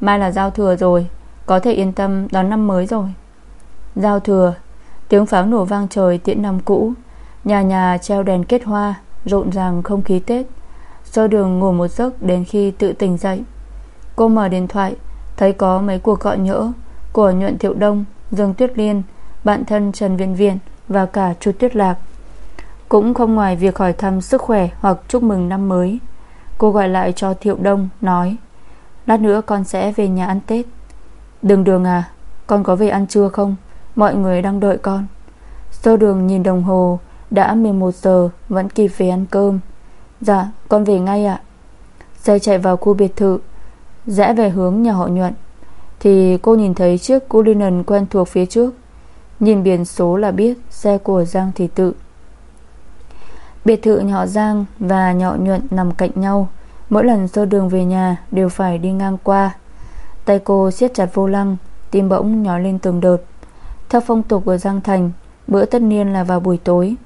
Mai là giao thừa rồi Có thể yên tâm đón năm mới rồi. Giao thừa? Tiếng pháo nổ vang trời tiễn năm cũ. Nhà nhà treo đèn kết hoa Rộn ràng không khí Tết. Sơ đường ngủ một giấc đến khi tự tỉnh dậy. Cô mở điện thoại Thấy có mấy cuộc gọi nhỡ Của nhuận thiệu đông, Dương Tuyết Liên Bạn thân Trần Viện Viện Và cả Chu Tuyết Lạc. Cũng không ngoài việc hỏi thăm sức khỏe Hoặc chúc mừng năm mới. Cô gọi lại cho Thiệu Đông, Nói, Lát nữa con sẽ về nhà ăn Tết. Đường đường à Con có về ăn trưa không? Mọi người đang đợi con. Sơ đường nhìn đồng hồ, Đã 11 giờ, vẫn kịp về ăn cơm. Dạ con về ngay ạ. Xe chạy vào khu biệt thự, Rẽ về hướng nhà họ nhuận. Thì cô nhìn thấy chiếc Cullinan quen thuộc phía trước. Nhìn biển số là biết Xe của Giang Thị Tự. Biệt thự nhỏ Giang Và nhỏ nhuận nằm cạnh nhau. Mỗi lần xô đường về nhà Đều phải đi ngang qua. Tay cô siết chặt vô lăng, Tim bỗng nhỏ lên từng đợt. Theo phong tục của Giang Thành, Bữa tất niên là vào buổi tối,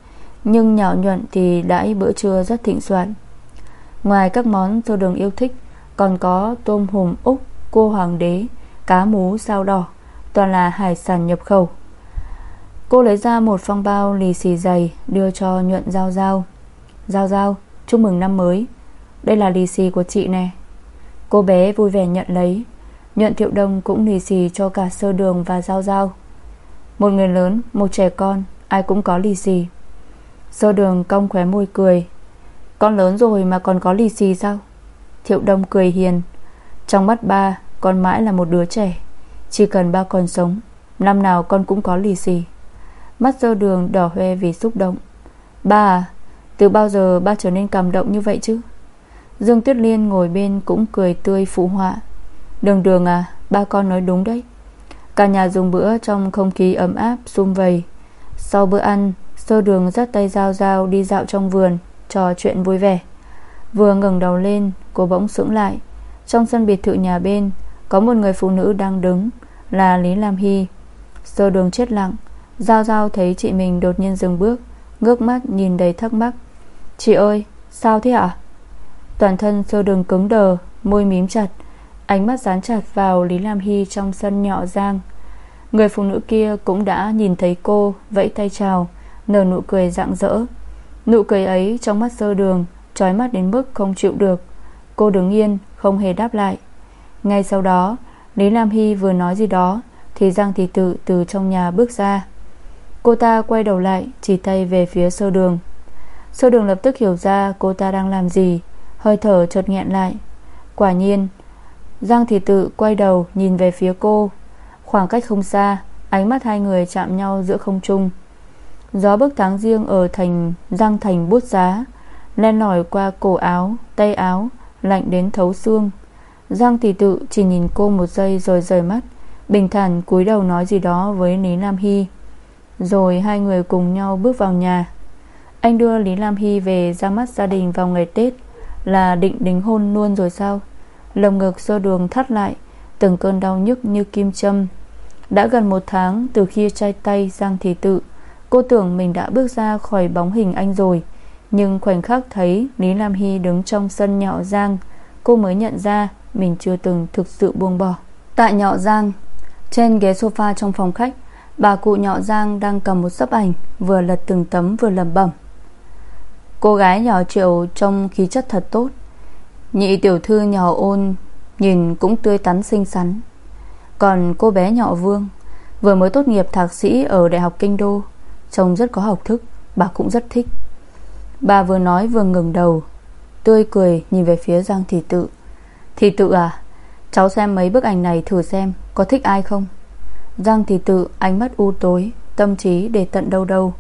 Nhưng nhỏ nhuận thì đãi bữa trưa rất thịnh soạn. Ngoài các món xô đường yêu thích, Còn có tôm hùm Úc, Cua hoàng đế, Cá mú, sao đỏ, Toàn là hải sản nhập khẩu. Cô lấy ra một phong bao lì xì dày Đưa cho nhuận giao giao. Giao giao chúc mừng năm mới. Đây là lì xì của chị nè. Cô bé vui vẻ nhận lấy. Nhuận thiệu đông cũng lì xì cho cả sơ đường và giao giao. Một người lớn, một trẻ con Ai cũng có lì xì. Sơ đường cong khóe môi cười. Con lớn rồi mà còn có lì xì sao? Thiệu đông cười hiền. Trong mắt ba Con mãi là một đứa trẻ. Chỉ cần ba còn sống Năm nào con cũng có lì xì. Mắt dơ đường, đỏ hoe vì xúc động. Ba à Từ bao giờ ba trở nên cảm động như vậy chứ? Dương Tuyết Liên ngồi bên cũng cười tươi phụ họa. Đường đường à Ba con nói đúng đấy. Cả nhà dùng bữa trong không khí ấm áp, sum vầy. Sau bữa ăn, Sơ đường dắt tay Giao Giao đi dạo trong vườn, Trò chuyện vui vẻ. Vừa ngẩng đầu lên, Cô bỗng sững lại. Trong sân biệt thự nhà bên, Có một người phụ nữ đang đứng, Là Lý Lam Hy. Sơ đường chết lặng. Giao Giao thấy chị mình đột nhiên dừng bước, Ngước mắt nhìn đầy thắc mắc. Chị ơi, sao thế ạ? Toàn thân sơ đường cứng đờ, Môi mím chặt, Ánh mắt dán chặt vào Lý Lam Hy trong sân nhỏ giang. Người phụ nữ kia cũng đã nhìn thấy cô, Vẫy tay chào, Nở nụ cười rạng rỡ. Nụ cười ấy trong mắt sơ đường, Trói mắt đến mức không chịu được. Cô đứng yên, không hề đáp lại. Ngay sau đó, Lý Lam Hy vừa nói gì đó, Thì Giang Thị Tự từ trong nhà bước ra. Cô ta quay đầu lại Chỉ tay về phía sơ đường. Sơ đường lập tức hiểu ra cô ta đang làm gì Hơi thở chợt nghẹn lại. Quả nhiên Giang Thị Tự quay đầu nhìn về phía cô. Khoảng cách không xa Ánh mắt hai người chạm nhau giữa không trung. Gió bức tháng riêng ở thành Giang Thành bút giá Len lỏi qua cổ áo, tay áo Lạnh đến thấu xương. Giang Thị Tự chỉ nhìn cô một giây rồi rời mắt Bình thản cúi đầu nói gì đó với Lý nam Hy. Rồi hai người cùng nhau bước vào nhà. Anh đưa Lý Lam Hy về ra mắt gia đình vào ngày Tết. Là định đính hôn luôn rồi sao? Lồng ngực do đường thắt lại, Từng cơn đau nhức như kim châm. Đã gần một tháng từ khi trai tay Giang Thị Tự, Cô tưởng mình đã bước ra khỏi bóng hình anh rồi. Nhưng khoảnh khắc thấy Lý Lam Hy đứng trong sân nhọ Giang, Cô mới nhận ra Mình chưa từng thực sự buông bỏ. Tại nhọ Giang, Trên ghế sofa trong phòng khách Bà cụ nhỏ Giang đang cầm một sấp ảnh, Vừa lật từng tấm vừa lầm bẩm. Cô gái nhỏ triệu Trông khí chất thật tốt. Nhị tiểu thư nhỏ ôn Nhìn cũng tươi tắn xinh xắn. Còn cô bé nhỏ Vương, Vừa mới tốt nghiệp thạc sĩ ở Đại học Kinh Đô, Trông rất có học thức, Bà cũng rất thích. Bà vừa nói vừa ngừng đầu, Tươi cười nhìn về phía Giang Thị Tự. Thị Tự à Cháu xem mấy bức ảnh này thử xem Có thích ai không? Giang thì tự, ánh mắt u tối, Tâm trí để tận đâu đâu.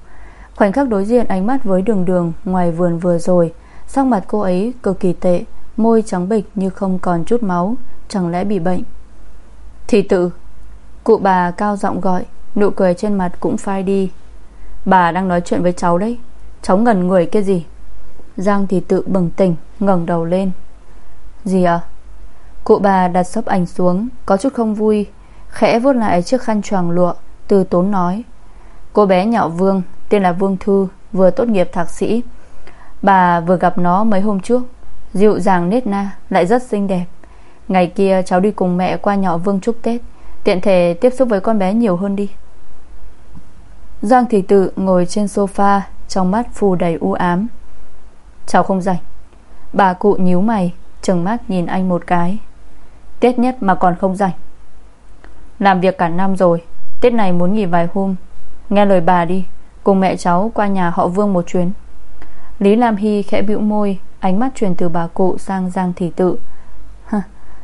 Khoảnh khắc đối diện ánh mắt với đường đường Ngoài vườn vừa rồi, Sắc mặt cô ấy cực kỳ tệ, Môi trắng bịch như không còn chút máu, Chẳng lẽ bị bệnh? Thì tự, Cụ bà cao giọng gọi, Nụ cười trên mặt cũng phai đi. Bà đang nói chuyện với cháu đấy, Cháu ngẩn người cái gì? Giang thì tự bừng tỉnh, ngẩng đầu lên. Gì ạ? Cụ bà đặt sấp ảnh xuống, Có chút không vui Khẽ vuốt lại chiếc khăn choàng lụa, Từ tốn nói, Cô bé nhỏ Vương, Tên là Vương Thư, Vừa tốt nghiệp thạc sĩ. Bà vừa gặp nó mấy hôm trước. Dịu dàng nết na, Lại rất xinh đẹp. Ngày kia cháu đi cùng mẹ qua nhỏ Vương chúc Tết. Tiện thể tiếp xúc với con bé nhiều hơn đi. Giang Thị Tự ngồi trên sofa, Trong mắt phù đầy u ám. Cháu không rảnh. Bà cụ nhíu mày, Trừng mắt nhìn anh một cái. Tết nhất mà còn không rảnh. Làm việc cả năm rồi, Tết này muốn nghỉ vài hôm. Nghe lời bà đi, Cùng mẹ cháu qua nhà họ Vương một chuyến. Lý Lam Hy khẽ bĩu môi, Ánh mắt chuyển từ bà cụ sang Giang Thị Tự.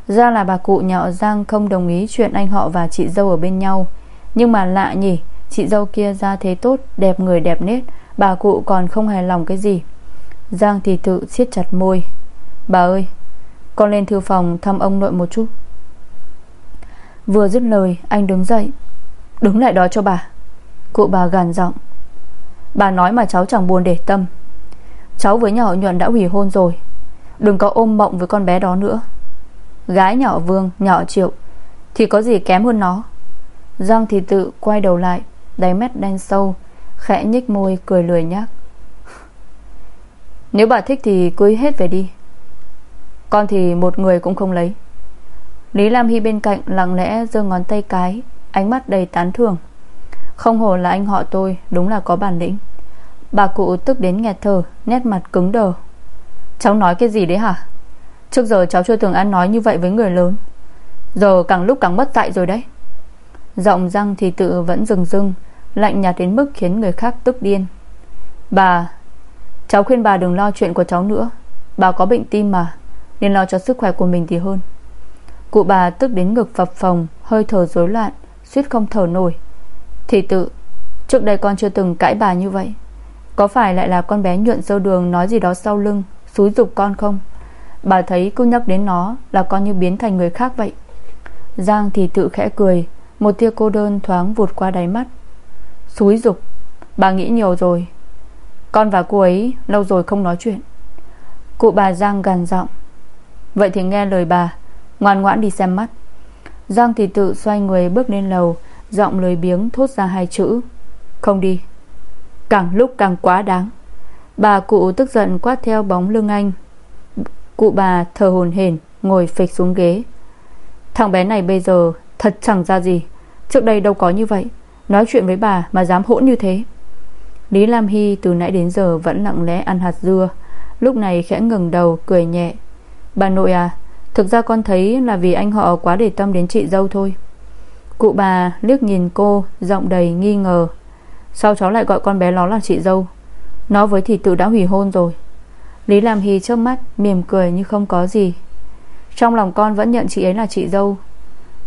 Ra là bà cụ nhà Giang không đồng ý Chuyện anh họ và chị dâu ở bên nhau. Nhưng mà lạ nhỉ, Chị dâu kia ra thế tốt, Đẹp người đẹp nết, Bà cụ còn không hài lòng cái gì. Giang Thị Tự siết chặt môi. Bà ơi, Con lên thư phòng thăm ông nội một chút. Vừa dứt lời, Anh đứng dậy. Đứng lại đó cho bà. Cụ bà gàn giọng. Bà nói mà cháu chẳng buồn để tâm. Cháu với nhỏ nhuận đã hủy hôn rồi. Đừng có ôm mộng với con bé đó nữa. Gái nhỏ Vương, Nhỏ Triệu, Thì có gì kém hơn nó? Giang thì tự quay đầu lại, Đáy mắt đen sâu, Khẽ nhích môi, cười lười nhác. Nếu bà thích thì cưới hết về đi. Con thì một người cũng không lấy. Lý Lam Hy bên cạnh lặng lẽ giơ ngón tay cái, Ánh mắt đầy tán thưởng. Không hổ là anh họ tôi, Đúng là có bản lĩnh. Bà cụ tức đến nghẹt thở, Nét mặt cứng đờ. Cháu nói cái gì đấy hả? Trước giờ cháu chưa thường ăn nói như vậy với người lớn. Giờ càng lúc càng mất dạy rồi đấy. Giọng răng thì tự vẫn rừng rưng, Lạnh nhạt đến mức khiến người khác tức điên. Bà, Cháu khuyên bà đừng lo chuyện của cháu nữa. Bà có bệnh tim mà, Nên lo cho sức khỏe của mình thì hơn. Cụ bà tức đến ngực phập phồng, Hơi thở rối loạn, Suýt không thở nổi. Thì tự, Trước đây con chưa từng cãi bà như vậy. Có phải lại là con bé nhuận sâu đường Nói gì đó sau lưng, Xúi dục con không? Bà thấy cứ nhắc đến nó Là con như biến thành người khác vậy. Giang thì tự khẽ cười, Một tia cô đơn thoáng vụt qua đáy mắt. Xúi dục, Bà nghĩ nhiều rồi. Con và cô ấy lâu rồi không nói chuyện. Cụ bà Giang gằn giọng. Vậy thì nghe lời bà Ngoan ngoãn đi xem mắt. Giang thì tự xoay người bước lên lầu, Giọng lười biếng thốt ra hai chữ. Không đi. Càng lúc càng quá đáng. Bà cụ tức giận quát theo bóng lưng anh. Cụ bà thờ hồn hển, Ngồi phịch xuống ghế. Thằng bé này bây giờ thật chẳng ra gì. Trước đây đâu có như vậy. Nói chuyện với bà mà dám hỗn như thế. Lý Lam Hy từ nãy đến giờ Vẫn lặng lẽ ăn hạt dưa. Lúc này khẽ ngừng đầu, cười nhẹ. Bà nội à Thực ra con thấy là vì anh họ quá để tâm đến chị dâu thôi. Cụ bà liếc nhìn cô, Giọng đầy nghi ngờ. Sao cháu lại gọi con bé nó là chị dâu? Nó với thì tự đã hủy hôn rồi. Lý làm hì trước mắt, mỉm cười như không có gì. Trong lòng con vẫn nhận chị ấy là chị dâu.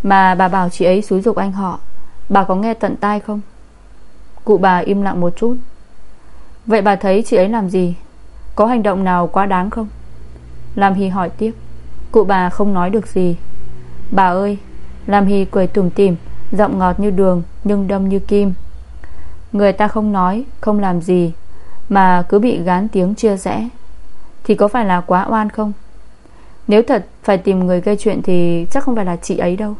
Mà bà bảo chị ấy xúi dục anh họ. Bà có nghe tận tai không? Cụ bà im lặng một chút. Vậy bà thấy chị ấy làm gì? Có hành động nào quá đáng không? Làm hì hỏi tiếp. Cụ bà không nói được gì. Bà ơi Lam Hy cười tủm tỉm, Giọng ngọt như đường, nhưng đâm như kim. Người ta không nói, Không làm gì, Mà cứ bị gán tiếng chia rẽ. Thì có phải là quá oan không? Nếu thật phải tìm người gây chuyện Thì chắc không phải là chị ấy đâu.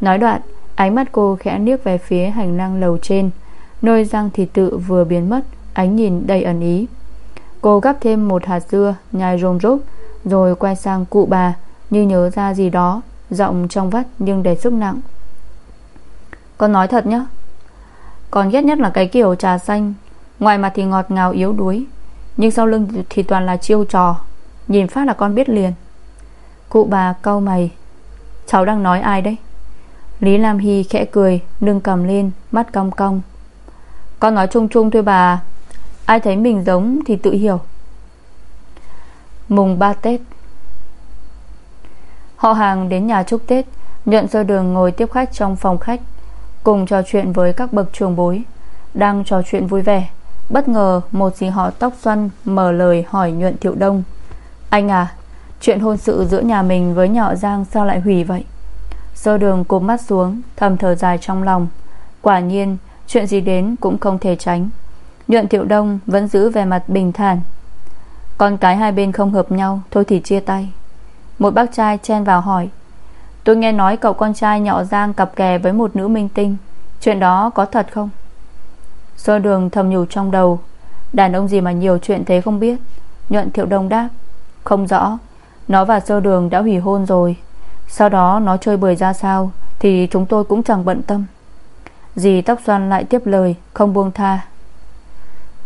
Nói đoạn, Ánh mắt cô khẽ liếc về phía hành lang lầu trên. Nơi răng thì Tự vừa biến mất, Ánh nhìn đầy ẩn ý. Cô gắp thêm một hạt dưa, Nhai rôm rốp rồi quay sang cụ bà, Như nhớ ra gì đó, Giọng trong vắt nhưng đầy sức nặng. Con nói thật nhé, Con ghét nhất là cái kiểu trà xanh, Ngoài mặt thì ngọt ngào yếu đuối, Nhưng sau lưng thì toàn là chiêu trò, Nhìn phát là con biết liền. Cụ bà cau mày, Cháu đang nói ai đấy? Lý Lam Hy khẽ cười, Nâng cầm lên, mắt cong cong. Con nói chung chung thôi bà, Ai thấy mình giống thì tự hiểu. Mùng 3 Tết. Họ hàng đến nhà chúc Tết Nhuận sơ đường ngồi tiếp khách trong phòng khách, Cùng trò chuyện với các bậc trường bối, Đang trò chuyện vui vẻ. Bất ngờ, một dì họ tóc xoăn Mở lời hỏi nhuận thiệu đông. Anh à Chuyện hôn sự giữa nhà mình với nhọ Giang Sao lại hủy vậy? Sơ đường cụp mắt xuống, Thầm thở dài trong lòng. Quả nhiên, chuyện gì đến cũng không thể tránh. Nhuận thiệu đông vẫn giữ vẻ mặt bình thản con cái hai bên không hợp nhau, Thôi thì chia tay. Một bác trai chen vào hỏi, Tôi nghe nói cậu con trai nhọ Giang cặp kè với một nữ minh tinh, Chuyện đó có thật không? Sơ đường thầm nhủ trong đầu, Đàn ông gì mà nhiều chuyện thế không biết? Nhuận thiệu đông đáp, Không rõ, Nó và sơ đường đã hủy hôn rồi. Sau đó nó chơi bời ra sao Thì chúng tôi cũng chẳng bận tâm. Dì tóc xoăn lại tiếp lời, Không buông tha.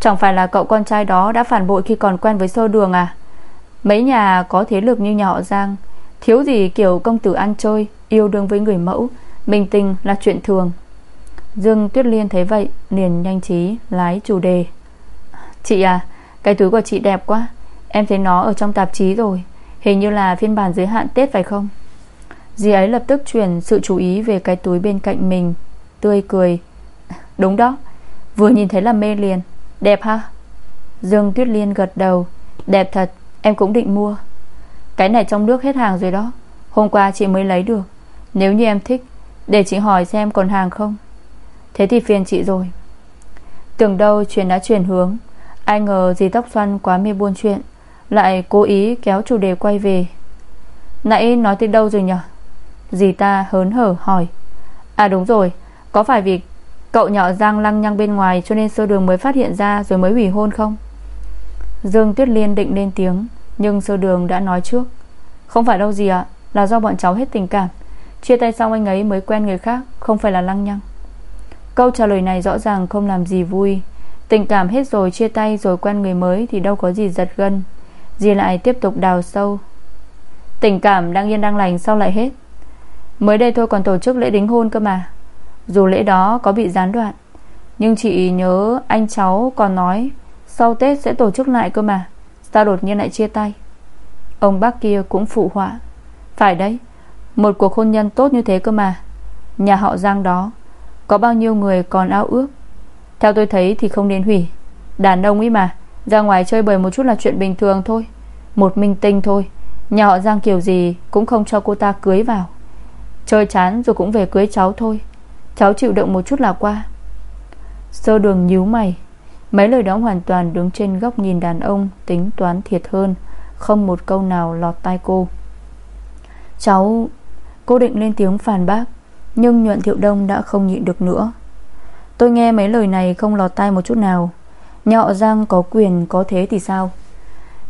Chẳng phải là cậu con trai đó đã phản bội Khi còn quen với sơ đường à? Mấy nhà có thế lực như nhà họ Giang, Thiếu gì kiểu công tử ăn chơi, Yêu đương với người mẫu bình tình là chuyện thường. Dương Tuyết Liên thấy vậy, liền nhanh trí lái chủ đề. Chị à Cái túi của chị đẹp quá, Em thấy nó ở trong tạp chí rồi, Hình như là phiên bản giới hạn Tết phải không? Dì ấy lập tức chuyển sự chú ý Về cái túi bên cạnh mình, Tươi cười. Đúng đó, Vừa nhìn thấy là mê liền. Đẹp ha? Dương Tuyết Liên gật đầu. Đẹp thật, em cũng định mua. Cái này trong nước hết hàng rồi đó. Hôm qua chị mới lấy được. Nếu như em thích, Để chị hỏi xem còn hàng không. Thế thì phiền chị rồi. Tưởng đâu chuyện đã chuyển hướng. Ai ngờ dì tóc xoăn quá mê buôn chuyện, Lại cố ý kéo chủ đề quay về. Nãy nói tới đâu rồi nhở? Dì ta hớn hở hỏi. À đúng rồi, Có phải vì cậu nhỏ Giang lăng nhăng bên ngoài Cho nên sơ đường mới phát hiện ra Rồi mới hủy hôn không? Dương Tuyết Liên định lên tiếng, Nhưng sơ đường đã nói trước. Không phải đâu gì ạ, Là do bọn cháu hết tình cảm. Chia tay xong anh ấy mới quen người khác, Không phải là lăng nhăng. Câu trả lời này rõ ràng không làm gì vui. Tình cảm hết rồi, chia tay rồi quen người mới Thì đâu có gì giật gân. Dì lại tiếp tục đào sâu. Tình cảm đang yên đang lành sao lại hết? Mới đây thôi còn tổ chức lễ đính hôn cơ mà. Dù lễ đó có bị gián đoạn, Nhưng chị nhớ anh cháu còn nói, Sau Tết sẽ tổ chức lại cơ mà, Sao đột nhiên lại chia tay? Ông bác kia cũng phụ họa, Phải đấy, Một cuộc hôn nhân tốt như thế cơ mà, Nhà họ Giang đó, có bao nhiêu người còn ao ước? Theo tôi thấy thì không nên hủy, Đàn ông ấy mà, Ra ngoài chơi bời một chút là chuyện bình thường thôi, Một minh tinh thôi, Nhà họ Giang kiểu gì cũng không cho cô ta cưới vào, Chơi chán rồi cũng về cưới cháu thôi. Cháu chịu đựng một chút là qua. Sơ đường nhíu mày. Mấy lời đó hoàn toàn đứng trên góc nhìn đàn ông, Tính toán thiệt hơn, Không một câu nào lọt tai cô. Cháu, Cô định lên tiếng phản bác, nhưng nhuận thiệu đông đã không nhịn được nữa. Tôi nghe mấy lời này không lọt tai một chút nào. Nhọ Giang có quyền, có thế thì sao?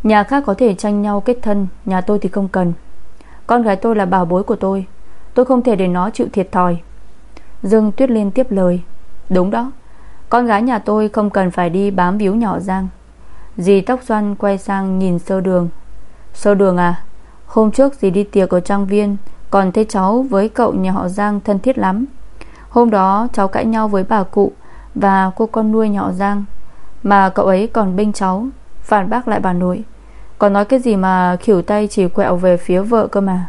Nhà khác có thể tranh nhau kết thân, Nhà tôi thì không cần. Con gái tôi là bảo bối của tôi. Tôi không thể để nó chịu thiệt thòi. Dương Tuyết Liên tiếp lời. Đúng đó, Con gái nhà tôi không cần phải đi bám víu nhỏ Giang. Dì tóc xoăn quay sang nhìn sơ đường. Sơ đường à Hôm trước dì đi tiệc ở trang viên, còn thấy cháu với cậu nhà họ Giang thân thiết lắm. Hôm đó cháu cãi nhau với bà cụ Và cô con nuôi nhỏ Giang, Mà cậu ấy còn binh cháu, Phản bác lại bà nội. Còn nói cái gì mà khỉu tay chỉ quẹo về phía vợ cơ mà.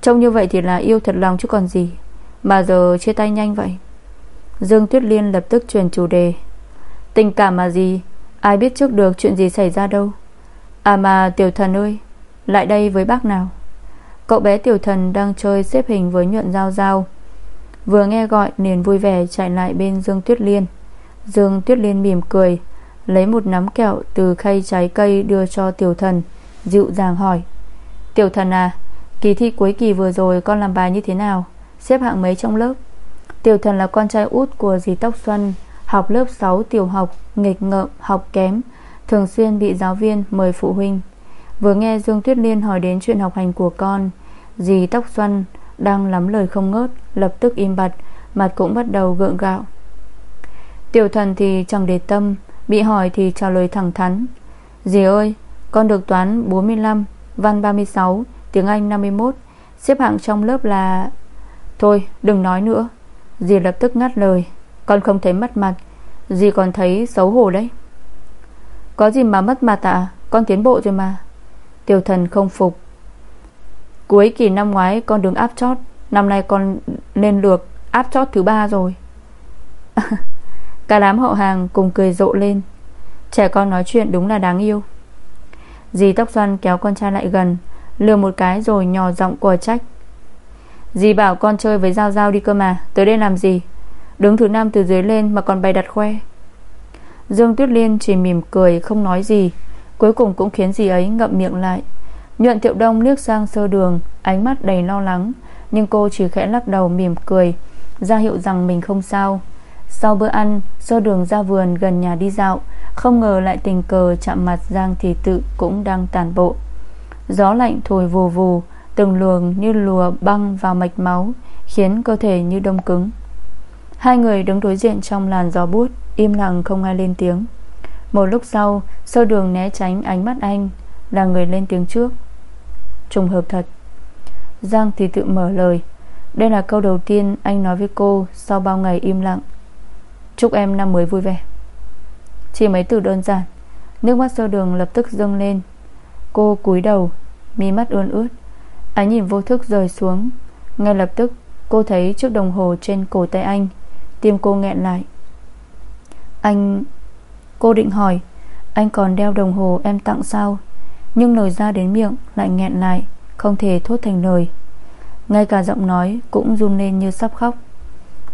Trông như vậy thì là yêu thật lòng chứ còn gì. Mà giờ chia tay nhanh vậy? Dương Tuyết Liên lập tức chuyển chủ đề. Tình cảm mà gì? Ai biết trước được chuyện gì xảy ra đâu. À mà, tiểu thần ơi, Lại đây với bác nào? Cậu bé tiểu thần đang chơi xếp hình với nhuận giao giao. Vừa nghe gọi, liền vui vẻ chạy lại bên Dương Tuyết Liên. Dương Tuyết Liên mỉm cười, Lấy một nắm kẹo từ khay trái cây đưa cho tiểu thần, Dịu dàng hỏi. Tiểu thần à Kỳ thi cuối kỳ vừa rồi con làm bài như thế nào? Xếp hạng mấy trong lớp? Tiểu thần là con trai út của dì Tóc Xuân Học lớp 6 tiểu học Nghịch ngợm, học kém Thường xuyên bị giáo viên mời phụ huynh. Vừa nghe Dương Tuyết Liên hỏi đến chuyện học hành của con Dì Tóc Xuân Đang lắm lời không ngớt Lập tức im bặt Mặt cũng bắt đầu gượng gạo. Tiểu thần thì chẳng để tâm Bị hỏi thì trả lời thẳng thắn. Dì ơi Con được toán 45 Văn 36 Tiếng Anh 51 Xếp hạng trong lớp là Thôi, đừng nói nữa. Dì lập tức ngắt lời. Con không thấy mất mặt. Dì còn thấy xấu hổ đấy. Có gì mà mất mặt ạ? Con tiến bộ rồi mà. Tiểu thần không phục. Cuối kỳ năm ngoái, con đứng áp chót. Năm nay con lên lược áp chót thứ ba rồi. Cả đám hậu hàng cùng cười rộ lên. Trẻ con nói chuyện đúng là đáng yêu. Dì tóc xoăn kéo con trai lại gần, Lừa một cái rồi nhỏ giọng của trách. Dì bảo con chơi với Giao Giao đi cơ mà, Tới đây làm gì? Đứng thứ năm từ dưới lên mà còn bày đặt khoe. Dương Tuyết Liên chỉ mỉm cười, Không nói gì. Cuối cùng cũng khiến dì ấy ngậm miệng lại. Nhuận Tiệu Đông liếc sang sơ đường, Ánh mắt đầy lo lắng. Nhưng cô chỉ khẽ lắc đầu mỉm cười, ra hiệu rằng mình không sao. Sau bữa ăn, Sơ đường ra vườn gần nhà đi dạo. Không ngờ lại tình cờ chạm mặt Giang Thị Tự cũng đang tàn bộ. Gió lạnh thổi vù vù Từng luồng như lùa băng vào mạch máu, Khiến cơ thể như đông cứng. Hai người đứng đối diện trong làn gió bút Im lặng không ai lên tiếng. Một lúc sau Sơ đường né tránh ánh mắt anh, Là người lên tiếng trước. Trùng hợp thật. Giang thì tự mở lời. Đây là câu đầu tiên anh nói với cô Sau bao ngày im lặng. Chúc em năm mới vui vẻ. Chỉ mấy từ đơn giản, Nước mắt sơ đường lập tức dâng lên. Cô cúi đầu, Mi mắt ươn ướt. Ánh nhìn vô thức rời xuống. Ngay lập tức, cô thấy chiếc đồng hồ trên cổ tay anh. Tim cô nghẹn lại. Anh, Cô định hỏi, Anh còn đeo đồng hồ em tặng sao? Nhưng lời ra đến miệng lại nghẹn lại, Không thể thốt thành lời. Ngay cả giọng nói cũng run lên như sắp khóc.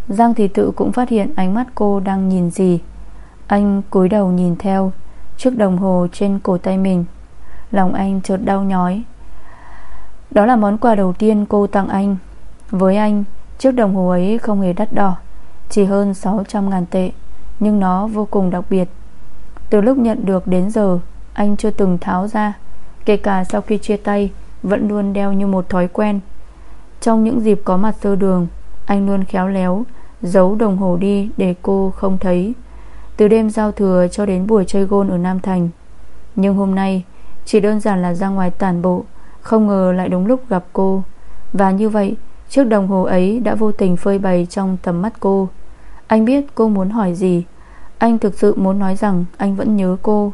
Giang thì tự cũng phát hiện ánh mắt cô đang nhìn gì. Anh cúi đầu nhìn theo, Chiếc đồng hồ trên cổ tay mình. Lòng anh chợt đau nhói. Đó là món quà đầu tiên cô tặng anh. Với anh, Chiếc đồng hồ ấy không hề đắt đỏ, Chỉ hơn 600 ngàn tệ, Nhưng nó vô cùng đặc biệt. Từ lúc nhận được đến giờ, Anh chưa từng tháo ra, Kể cả sau khi chia tay, Vẫn luôn đeo như một thói quen. Trong những dịp có mặt sơ đường, Anh luôn khéo léo, Giấu đồng hồ đi để cô không thấy. Từ đêm giao thừa cho đến buổi chơi gôn ở Nam Thành. Nhưng hôm nay, Chỉ đơn giản là ra ngoài tản bộ không ngờ lại đúng lúc gặp cô. Và như vậy, Chiếc đồng hồ ấy đã vô tình phơi bày trong tầm mắt cô. Anh biết cô muốn hỏi gì. Anh thực sự muốn nói rằng Anh vẫn nhớ cô.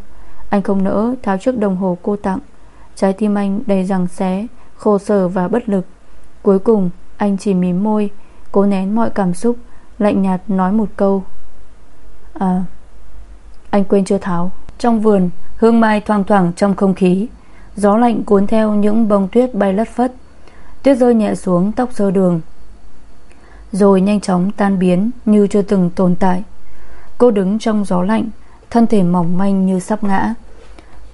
Anh không nỡ tháo chiếc đồng hồ cô tặng. Trái tim anh đầy rằng xé Khổ sở và bất lực. Cuối cùng, anh chỉ mím môi, Cố nén mọi cảm xúc, Lạnh nhạt nói một câu. À Anh quên chưa tháo Trong vườn, hương mai thoang thoảng trong không khí Gió lạnh cuốn theo những bông tuyết bay lất phất. Tuyết rơi nhẹ xuống tóc sơ đường. Rồi nhanh chóng tan biến Như chưa từng tồn tại. Cô đứng trong gió lạnh, Thân thể mỏng manh như sắp ngã.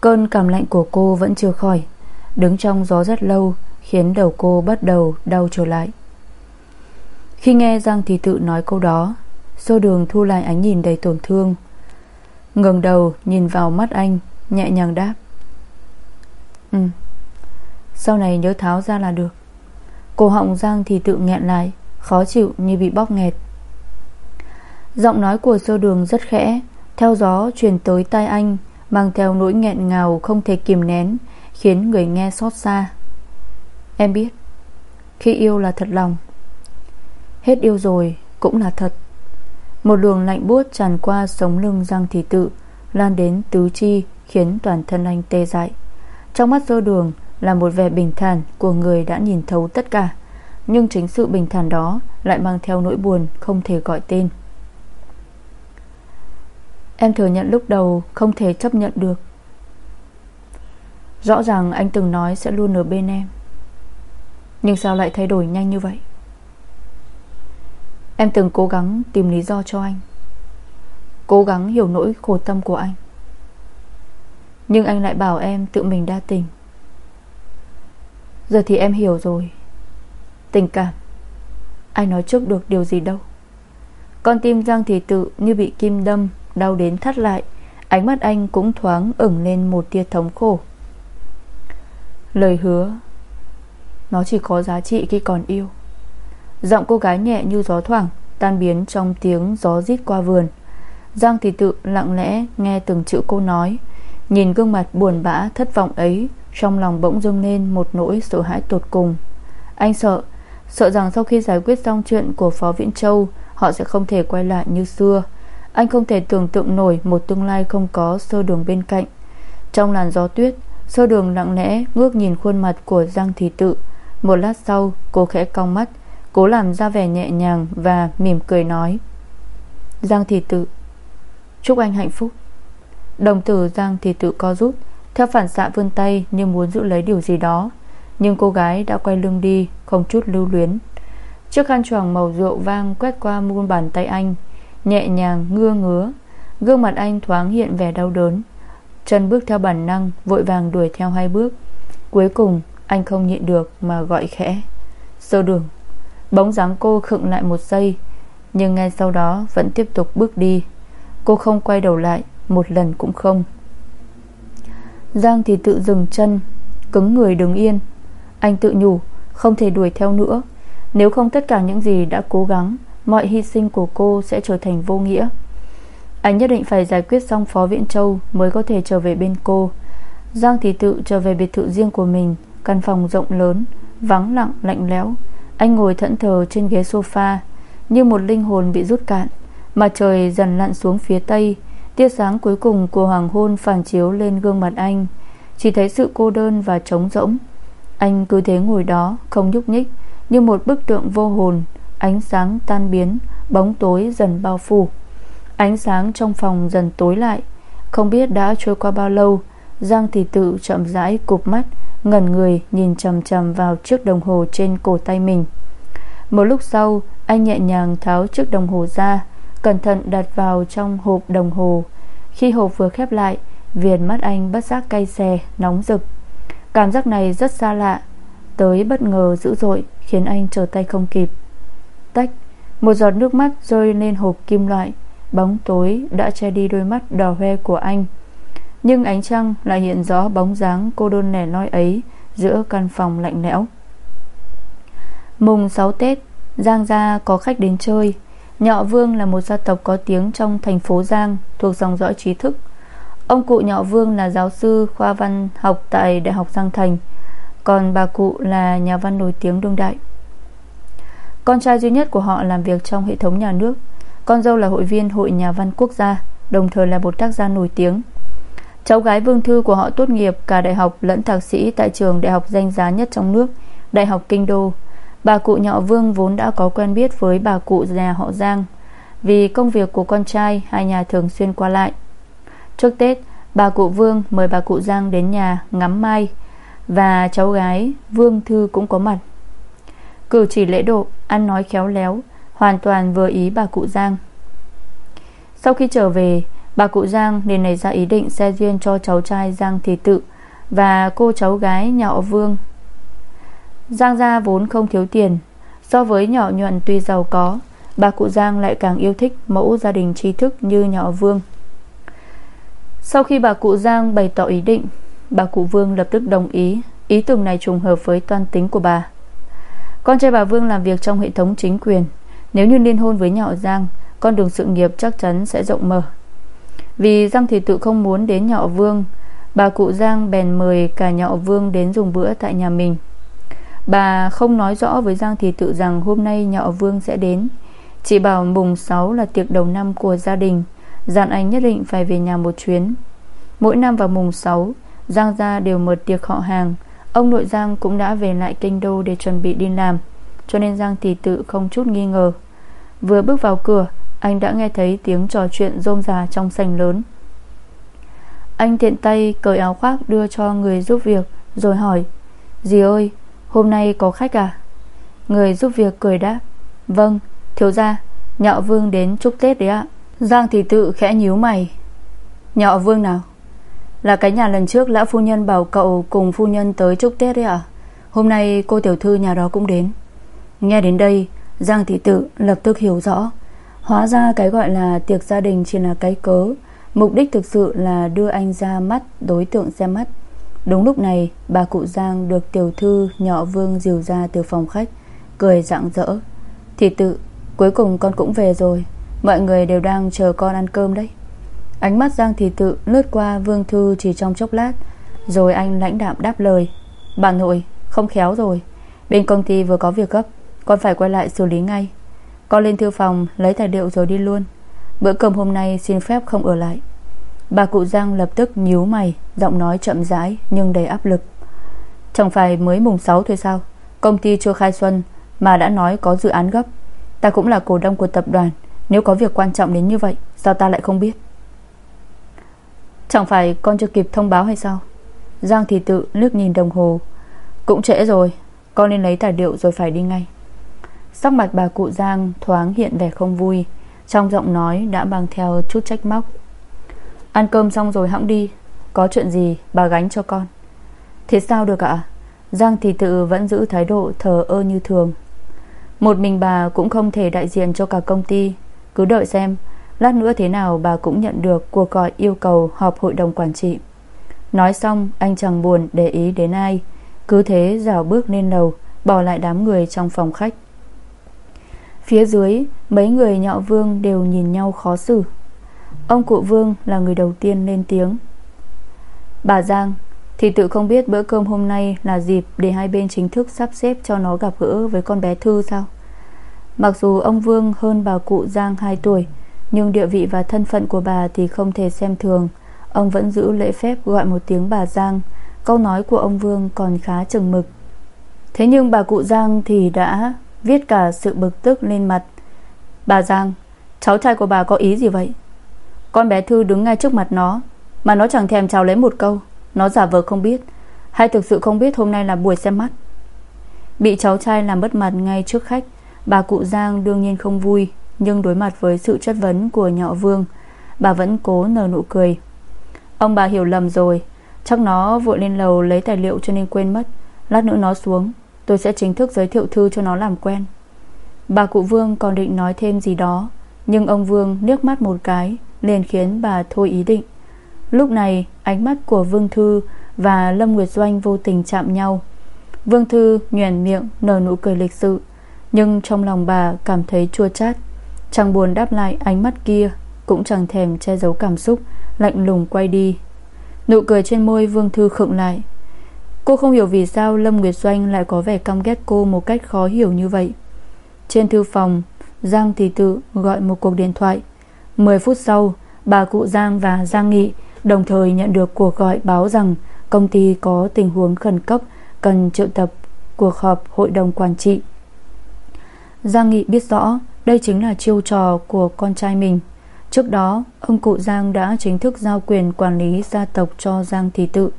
Cơn cảm lạnh của cô vẫn chưa khỏi. Đứng trong gió rất lâu, Khiến đầu cô bắt đầu đau trở lại. Khi nghe Giang Thị Tự nói câu đó Sô đường thu lại ánh nhìn đầy tổn thương. Ngẩng đầu nhìn vào mắt anh, Nhẹ nhàng đáp. Ừ. Sau này nhớ tháo ra là được. Cổ họng Giang thì tự nghẹn lại, Khó chịu như bị bóp nghẹt. Giọng nói của sơ đường rất khẽ, Theo gió truyền tới tai anh, Mang theo nỗi nghẹn ngào không thể kìm nén, Khiến người nghe xót xa. Em biết, Khi yêu là thật lòng. Hết yêu rồi, cũng là thật. Một luồng lạnh buốt tràn qua sống lưng Giang Thị Tự, Lan đến tứ chi, Khiến toàn thân anh tê dại. Trong mắt Dô đường là một vẻ bình thản Của người đã nhìn thấu tất cả. Nhưng chính sự bình thản đó Lại mang theo nỗi buồn không thể gọi tên. Em thừa nhận lúc đầu Không thể chấp nhận được. Rõ ràng anh từng nói sẽ luôn ở bên em. Nhưng sao lại thay đổi nhanh như vậy? Em từng cố gắng tìm lý do cho anh. Cố gắng hiểu nỗi khổ tâm của anh. Nhưng anh lại bảo em tự mình đa tình. Giờ thì em hiểu rồi. Tình cảm, Ai nói trước được điều gì đâu. Con tim Giang thì tự như bị kim đâm, Đau đến thắt lại. Ánh mắt anh cũng thoáng ửng lên một tia thống khổ. Lời hứa, nó chỉ có giá trị khi còn yêu. Giọng cô gái nhẹ như gió thoảng, Tan biến trong tiếng gió rít qua vườn. Giang thì tự lặng lẽ Nghe từng chữ cô nói. Nhìn gương mặt buồn bã, thất vọng ấy, Trong lòng bỗng dâng lên một nỗi sợ hãi tột cùng. Anh sợ Sợ rằng sau khi giải quyết xong chuyện của Phó Viễn Châu, Họ sẽ không thể quay lại như xưa. Anh không thể tưởng tượng nổi Một tương lai không có sơ đường bên cạnh. Trong làn gió tuyết, Sơ đường lặng lẽ ngước nhìn khuôn mặt của Giang Thị Tự. Một lát sau, cô khẽ cong mắt, Cố làm ra vẻ nhẹ nhàng Và mỉm cười nói, Giang Thị Tự, Chúc anh hạnh phúc. Đồng tử Giang thì Tự co rút, Theo phản xạ vươn tay như muốn giữ lấy điều gì đó. Nhưng cô gái đã quay lưng đi, Không chút lưu luyến. Chiếc khăn choàng màu rượu vang quét qua muôn bàn tay anh, Nhẹ nhàng, ngưa ngứa Gương mặt anh thoáng hiện vẻ đau đớn. Chân bước theo bản năng, Vội vàng đuổi theo hai bước. Cuối cùng, anh không nhịn được mà gọi khẽ. Sơ đường. Bóng dáng cô khựng lại một giây, Nhưng ngay sau đó vẫn tiếp tục bước đi. Cô không quay đầu lại một lần cũng không. Giang thì tự dừng chân, Cứng người đứng yên. Anh tự nhủ, không thể đuổi theo nữa. Nếu không tất cả những gì đã cố gắng, Mọi hy sinh của cô sẽ trở thành vô nghĩa. Anh nhất định phải giải quyết xong Phó Viễn Châu Mới có thể trở về bên cô. Giang thì tự trở về biệt thự riêng của mình, Căn phòng rộng lớn, Vắng lặng, lạnh lẽo. Anh ngồi thẫn thờ trên ghế sofa, Như một linh hồn bị rút cạn, Mà trời dần lặn xuống phía tây Tia sáng cuối cùng của hoàng hôn phản chiếu lên gương mặt anh. Chỉ thấy sự cô đơn và trống rỗng. Anh cứ thế ngồi đó, Không nhúc nhích, Như một bức tượng vô hồn. Ánh sáng tan biến, Bóng tối dần bao phủ. Ánh sáng trong phòng dần tối lại. Không biết đã trôi qua bao lâu, Giang thị tự chậm rãi cụp mắt, Ngẩn người nhìn chầm chầm vào chiếc đồng hồ trên cổ tay mình. Một lúc sau, Anh nhẹ nhàng tháo chiếc đồng hồ ra Cẩn thận đặt vào trong hộp đồng hồ. Khi hộp vừa khép lại, Viền mắt anh bất giác cay xè, Nóng rực. Cảm giác này rất xa lạ, Tới bất ngờ dữ dội, Khiến anh trở tay không kịp. Tách, Một giọt nước mắt rơi lên hộp kim loại. Bóng tối đã che đi đôi mắt đỏ hoe của anh. Nhưng ánh trăng lại hiện rõ bóng dáng cô đơn lẻ loi ấy Giữa căn phòng lạnh lẽo. Mùng 6 Tết, Giang Gia có khách đến chơi. Nhọ Vương là một gia tộc có tiếng trong thành phố Giang, Thuộc dòng dõi trí thức. Ông cụ Nhọ Vương là giáo sư khoa văn học tại Đại học Giang Thành, Còn bà cụ là nhà văn nổi tiếng đương đại. Con trai duy nhất của họ làm việc trong hệ thống nhà nước. Con dâu là hội viên Hội Nhà văn Quốc gia, Đồng thời là một tác gia nổi tiếng. Cháu gái Vương Thư của họ tốt nghiệp Cả đại học lẫn thạc sĩ Tại trường đại học danh giá nhất trong nước, Đại học Kinh Đô. Bà cụ nhọ Vương vốn đã có quen biết với bà cụ nhà họ Giang. Vì công việc của con trai, Hai nhà thường xuyên qua lại. Trước Tết, Bà cụ Vương mời bà cụ Giang đến nhà ngắm mai. Và cháu gái Vương Thư cũng có mặt. Cử chỉ lễ độ, Ăn nói khéo léo, Hoàn toàn vừa ý bà cụ Giang. Sau khi trở về, Bà cụ Giang liền nảy ra ý định xe duyên cho cháu trai Giang Thị Tự Và cô cháu gái nhỏ Vương Giang gia vốn không thiếu tiền. So với nhỏ nhuận tuy giàu có, Bà cụ Giang lại càng yêu thích Mẫu gia đình trí thức như nhỏ Vương. Sau khi bà cụ Giang bày tỏ ý định, Bà cụ Vương lập tức đồng ý. Ý tưởng này trùng hợp với toan tính của bà. Con trai bà Vương làm việc trong hệ thống chính quyền. Nếu như liên hôn với nhỏ Giang, Con đường sự nghiệp chắc chắn sẽ rộng mở. Vì Giang thì tự không muốn đến nhỏ Vương, Bà cụ Giang bèn mời cả nhỏ Vương đến dùng bữa tại nhà mình. Bà không nói rõ với Giang Thị Tự rằng hôm nay nhọ Vương sẽ đến. Chỉ bảo mùng 6 là tiệc đầu năm của gia đình. Dặn Anh nhất định phải về nhà một chuyến. Mỗi năm vào mùng 6 Giang gia đều mở tiệc họ hàng. Ông nội Giang cũng đã về lại kinh đô để chuẩn bị đi làm, Cho nên Giang Thị Tự không chút nghi ngờ. Vừa bước vào cửa, Anh đã nghe thấy tiếng trò chuyện rôm rà trong sành lớn. Anh tiện tay cởi áo khoác đưa cho người giúp việc, Rồi hỏi, Dì ơi Hôm nay có khách à? Người giúp việc cười đáp. Vâng thiếu gia, Nhọ vương đến chúc Tết đấy ạ. Giang thì tự khẽ nhíu mày. Nhọ vương nào? Là cái nhà lần trước lão phu nhân bảo cậu Cùng phu nhân tới chúc Tết đấy ạ. Hôm nay cô tiểu thư nhà đó cũng đến. Nghe đến đây, Giang thị tự lập tức hiểu rõ. Hóa ra cái gọi là tiệc gia đình chỉ là cái cớ. Mục đích thực sự là đưa anh ra mắt, đối tượng xem mắt. Đúng lúc này, bà cụ Giang được tiểu thư nhỏ vương dìu ra từ phòng khách, Cười rạng rỡ. Thì tự, cuối cùng con cũng về rồi. Mọi người đều đang chờ con ăn cơm đấy. Ánh mắt Giang thì tự lướt qua Vương Thư chỉ trong chốc lát, Rồi anh lãnh đạm đáp lời. Bà nội, không khéo rồi. Bên công ty vừa có việc gấp, Con phải quay lại xử lý ngay. Con lên thư phòng lấy tài liệu rồi đi luôn. Bữa cơm hôm nay xin phép không ở lại. Bà cụ Giang lập tức nhíu mày, Giọng nói chậm rãi nhưng đầy áp lực. Chẳng phải mới mùng 6 thôi sao? Công ty chưa khai xuân Mà đã nói có dự án gấp. Ta cũng là cổ đông của tập đoàn. Nếu có việc quan trọng đến như vậy, Sao ta lại không biết? Chẳng phải con chưa kịp thông báo hay sao? Giang thì tự nước nhìn đồng hồ. Cũng trễ rồi, Con nên lấy tài liệu rồi phải đi ngay. Sắc mặt bà cụ Giang thoáng hiện vẻ không vui, Trong giọng nói đã mang theo chút trách móc. Ăn cơm xong rồi hãng đi. Có chuyện gì, bà gánh cho con. Thế sao được ạ? Giang thì tự vẫn giữ thái độ thờ ơ như thường. Một mình bà cũng không thể đại diện cho cả công ty. Cứ đợi xem, Lát nữa thế nào bà cũng nhận được cuộc gọi yêu cầu họp hội đồng quản trị. Nói xong, anh chẳng buồn để ý đến ai. Cứ thế dào bước lên lầu, Bỏ lại đám người trong phòng khách. Phía dưới, Mấy người nhọ vương đều nhìn nhau khó xử. Ông cụ vương là người đầu tiên lên tiếng. Bà Giang, Thì tự không biết bữa cơm hôm nay Là dịp để hai bên chính thức sắp xếp Cho nó gặp gỡ với con bé Thư sao? Mặc dù ông Vương hơn bà cụ Giang 2 tuổi, Nhưng địa vị và thân phận của bà Thì không thể xem thường. Ông vẫn giữ lễ phép gọi một tiếng bà Giang, Câu nói của ông Vương còn khá chừng mực. Thế nhưng bà cụ Giang thì đã Viết cả sự bực tức lên mặt. Bà Giang, Cháu trai của bà có ý gì vậy? Con bé Thư đứng ngay trước mặt nó, Mà nó chẳng thèm chào lấy một câu. Nó giả vờ không biết, Hay thực sự không biết hôm nay là buổi xem mắt. Bị cháu trai làm mất mặt ngay trước khách, Bà cụ Giang đương nhiên không vui, Nhưng đối mặt với sự chất vấn của nhỏ vương, Bà vẫn cố nở nụ cười. Ông bà hiểu lầm rồi, Chắc nó vội lên lầu lấy tài liệu cho nên quên mất, Lát nữa nó xuống, Tôi sẽ chính thức giới thiệu thư cho nó làm quen. Bà cụ Vương còn định nói thêm gì đó, Nhưng ông Vương nước mắt một cái nên khiến bà thôi ý định. Lúc này, ánh mắt của Vương Thư Và Lâm Nguyệt Doanh vô tình chạm nhau. Vương Thư nhoèn miệng, Nở nụ cười lịch sự, Nhưng trong lòng bà cảm thấy chua chát. Chẳng buồn đáp lại ánh mắt kia, Cũng chẳng thèm che giấu cảm xúc, Lạnh lùng quay đi. Nụ cười trên môi Vương Thư khựng lại. Cô không hiểu vì sao Lâm Nguyệt Doanh lại có vẻ căm ghét cô một cách khó hiểu như vậy. Trên thư phòng, Giang Thị Tự gọi một cuộc điện thoại. 10 phút sau, Bà cụ Giang và Giang Nghị Đồng thời nhận được cuộc gọi báo rằng Công ty có tình huống khẩn cấp, Cần triệu tập cuộc họp hội đồng quản trị. Giang Nghị biết rõ Đây chính là chiêu trò của con trai mình. Trước đó, Ông cụ Giang đã chính thức giao quyền quản lý gia tộc cho Giang Thị Tự.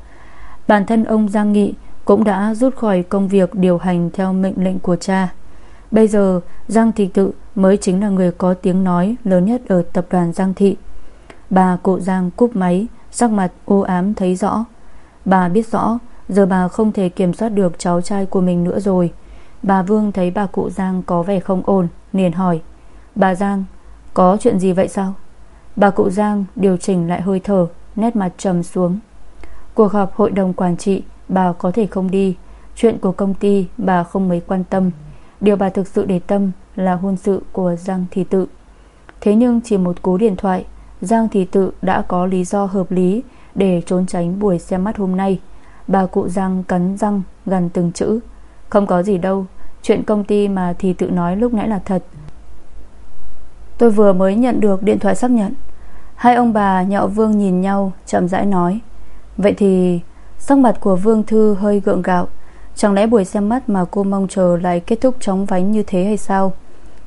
Bản thân ông Giang Nghị Cũng đã rút khỏi công việc điều hành Theo mệnh lệnh của cha. Bây giờ, Giang Thị Tự Mới chính là người có tiếng nói lớn nhất Ở tập đoàn Giang Thị. Bà cụ Giang cúp máy, Sắc mặt ô ám thấy rõ. Bà biết rõ, Giờ bà không thể kiểm soát được cháu trai của mình nữa rồi. Bà Vương thấy bà cụ Giang có vẻ không ổn, liền hỏi, Bà Giang, Có chuyện gì vậy sao? Bà cụ Giang điều chỉnh lại hơi thở, Nét mặt trầm xuống. Cuộc họp hội đồng quản trị, Bà có thể không đi. Chuyện của công ty bà không mấy quan tâm. Điều bà thực sự để tâm là hôn sự của Giang Thị Tự. Thế nhưng chỉ một cú điện thoại, Giang Thị Tự đã có lý do hợp lý Để trốn tránh buổi xem mắt hôm nay. Bà cụ Giang cắn răng Gần từng chữ. Không có gì đâu, Chuyện công ty mà Thị Tự nói lúc nãy là thật. Tôi vừa mới nhận được điện thoại xác nhận. Hai ông bà nhạo vương nhìn nhau, chậm rãi nói, Vậy thì Sắc mặt của Vương Thư hơi gượng gạo Chẳng lẽ buổi xem mắt mà cô mong chờ Lại kết thúc chóng vánh như thế hay sao?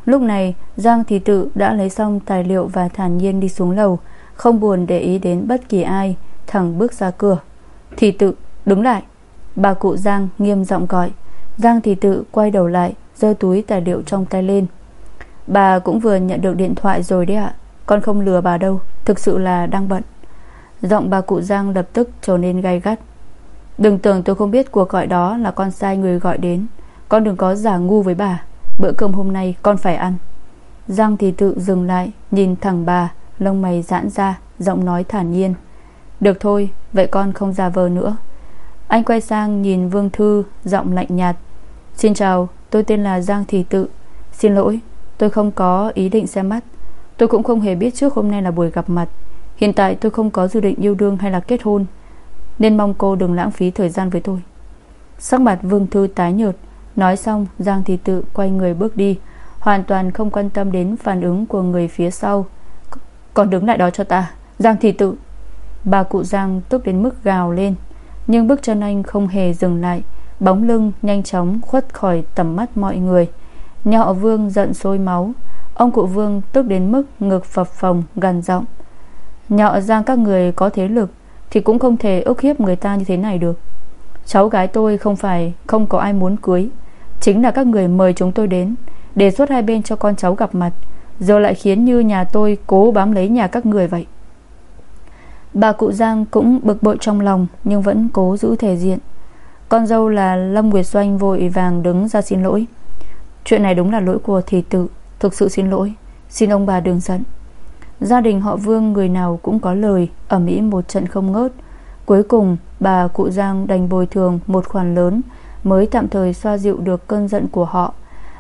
Lúc này, Giang Thị Tự đã lấy xong tài liệu Và thản nhiên đi xuống lầu, Không buồn để ý đến bất kỳ ai, Thẳng bước ra cửa. Thị Tự, đứng lại. Bà cụ Giang nghiêm giọng gọi. Giang Thị Tự quay đầu lại, giơ túi tài liệu trong tay lên. Bà cũng vừa nhận được điện thoại rồi đấy ạ. Con không lừa bà đâu, Thực sự là đang bận. Giọng bà cụ Giang lập tức trở nên gay gắt. Đừng tưởng tôi không biết cuộc gọi đó Là con sai người gọi đến. Con đừng có giả ngu với bà. Bữa cơm hôm nay con phải ăn. Giang thì tự dừng lại, Nhìn thẳng bà, Lông mày giãn ra, Giọng nói thản nhiên. Được thôi, Vậy con không giả vờ nữa. Anh quay sang nhìn Vương Thư, Giọng lạnh nhạt. Xin chào, Tôi tên là Giang Thị Tự. Xin lỗi, Tôi không có ý định xem mắt. Tôi cũng không hề biết trước hôm nay là buổi gặp mặt. Hiện tại tôi không có dự định yêu đương hay là kết hôn. Nên mong cô đừng lãng phí thời gian với tôi. Sắc mặt Vương Thư tái nhợt, Nói xong, Giang Thị Tự quay người bước đi, Hoàn toàn không quan tâm đến phản ứng của người phía sau. Còn đứng lại đó cho ta, Giang Thị Tự. Bà cụ Giang tức đến mức gào lên, Nhưng bước chân anh không hề dừng lại, Bóng lưng nhanh chóng khuất khỏi tầm mắt mọi người. Nhọ vương giận sôi máu, Ông cụ Vương tức đến mức ngực phập phồng gần giọng. Nhọ giang, các người có thế lực thì cũng không thể ức hiếp người ta như thế này được. Cháu gái tôi không phải, Không có ai muốn cưới. Chính là các người mời chúng tôi đến, Đề xuất hai bên cho con cháu gặp mặt. Giờ lại khiến như nhà tôi cố bám lấy nhà các người vậy. Bà cụ Giang cũng bực bội trong lòng, Nhưng vẫn cố giữ thể diện. Con dâu là Lâm Nguyệt Doanh vội vàng đứng ra xin lỗi. Chuyện này đúng là lỗi của thị tự Thực sự xin lỗi. Xin ông bà đừng giận. Gia đình họ Vương người nào cũng có lời Ở Mỹ một trận không ngớt. Cuối cùng, bà cụ Giang đành bồi thường Một khoản lớn, Mới tạm thời xoa dịu được cơn giận của họ.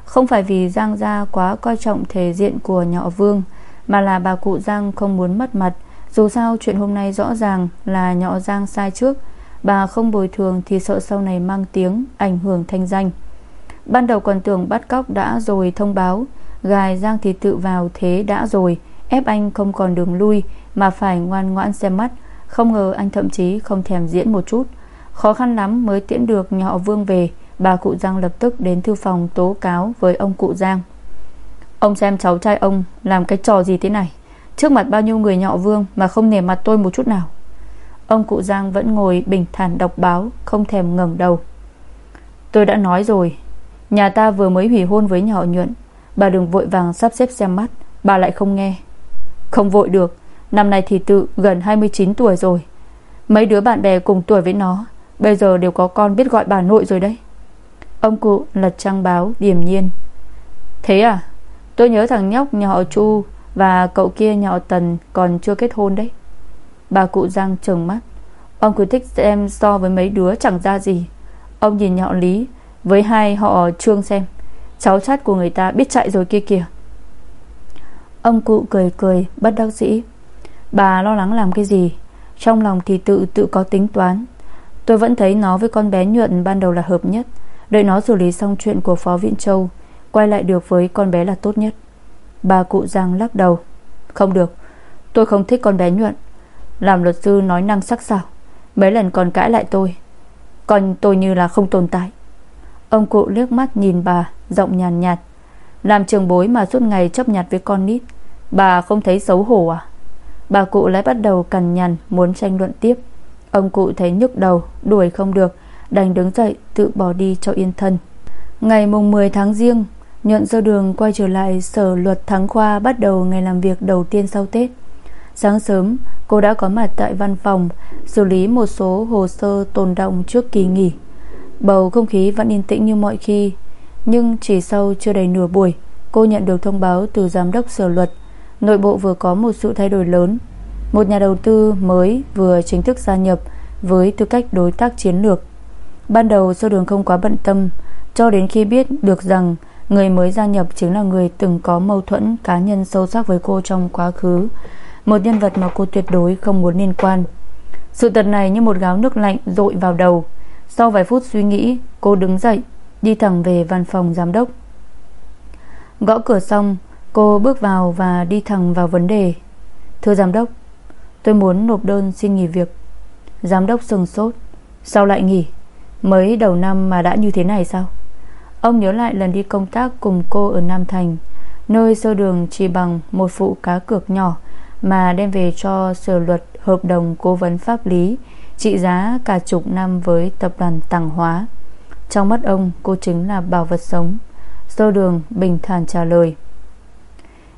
Không phải vì Giang gia quá coi trọng Thể diện của nhỏ Vương, Mà là bà cụ Giang không muốn mất mặt. Dù sao, chuyện hôm nay rõ ràng Là nhỏ Giang sai trước. Bà không bồi thường thì sợ sau này mang tiếng, Ảnh hưởng thanh danh. Ban đầu còn tưởng bắt cóc đã rồi thông báo, Gài Giang thì tự vào thế đã rồi. Ép anh không còn đường lui Mà phải ngoan ngoãn xem mắt. Không ngờ anh thậm chí không thèm diễn một chút. Khó khăn lắm mới tiễn được nhà họ Vương về. Bà cụ Giang lập tức đến thư phòng tố cáo với ông cụ Giang. Ông xem cháu trai ông Làm cái trò gì thế này? Trước mặt bao nhiêu người nhọ vương Mà không nể mặt tôi một chút nào? Ông cụ Giang vẫn ngồi bình thản đọc báo, Không thèm ngẩng đầu. Tôi đã nói rồi, Nhà ta vừa mới hủy hôn với nhà họ nhuận. Bà đừng vội vàng sắp xếp xem mắt, Bà lại không nghe. Không vội được. Năm nay thì tự gần 29 tuổi rồi. Mấy đứa bạn bè cùng tuổi với nó, Bây giờ đều có con biết gọi bà nội rồi đấy. Ông cụ lật trang báo, điềm nhiên. Thế à? Tôi nhớ thằng nhóc nhà họ Chu Và cậu kia nhà họ Tần còn chưa kết hôn đấy. Bà cụ Giang trừng mắt. Ông cứ thích xem so với mấy đứa chẳng ra gì. Ông nhìn nhọ Lý, Với hai họ Trương xem. Cháu chát của người ta biết chạy rồi kia kìa. Ông cụ cười cười, Bất đắc dĩ. Bà lo lắng làm cái gì? Trong lòng thì tự tự có tính toán. Tôi vẫn thấy nó với con bé nhuận ban đầu là hợp nhất. Đợi nó xử lý xong chuyện của Phó viện Châu, Quay lại được với con bé là tốt nhất. Bà cụ Giang lắc đầu. Không được, Tôi không thích con bé nhuận. Làm luật sư nói năng sắc sảo. Mấy lần còn cãi lại tôi. Còn tôi như là không tồn tại. Ông cụ liếc mắt nhìn bà, Giọng nhàn nhạt. Làm trường bối mà suốt ngày chấp nhặt với con nít Bà không thấy xấu hổ à? Bà cụ lại bắt đầu cằn nhằn Muốn tranh luận tiếp. Ông cụ thấy nhức đầu, Đuổi không được, Đành đứng dậy tự bỏ đi cho yên thân. Ngày mùng 10 tháng riêng Nhuận sơ đường quay trở lại Sở luật thắng khoa Bắt đầu ngày làm việc đầu tiên sau Tết. Sáng sớm, cô đã có mặt tại văn phòng, Xử lý một số hồ sơ tồn động trước kỳ nghỉ. Bầu không khí vẫn yên tĩnh như mọi khi, Nhưng chỉ sau chưa đầy nửa buổi, Cô nhận được thông báo từ giám đốc sở luật Nội bộ vừa có một sự thay đổi lớn. Một nhà đầu tư mới vừa chính thức gia nhập Với tư cách đối tác chiến lược. Ban đầu sơ đường không quá bận tâm, Cho đến khi biết được rằng Người mới gia nhập chính là người từng có mâu thuẫn cá nhân sâu sắc với cô trong quá khứ. Một nhân vật mà cô tuyệt đối không muốn liên quan. Sự thật này như một gáo nước lạnh dội vào đầu. Sau vài phút suy nghĩ, Cô đứng dậy, Đi thẳng về văn phòng giám đốc. Gõ cửa xong Cô bước vào và đi thẳng vào vấn đề. Thưa giám đốc, Tôi muốn nộp đơn xin nghỉ việc. Giám đốc sừng sốt. Sao lại nghỉ? Mới đầu năm mà đã như thế này sao? Ông nhớ lại lần đi công tác cùng cô ở Nam Thành, Nơi sơ đường chỉ bằng một phụ cá cược nhỏ Mà đem về cho sở luật hợp đồng cố vấn pháp lý, Trị giá cả chục năm với tập đoàn Tàng Hóa. Trong mắt ông, cô chính là bảo vật sống. Sơ đường bình thản trả lời.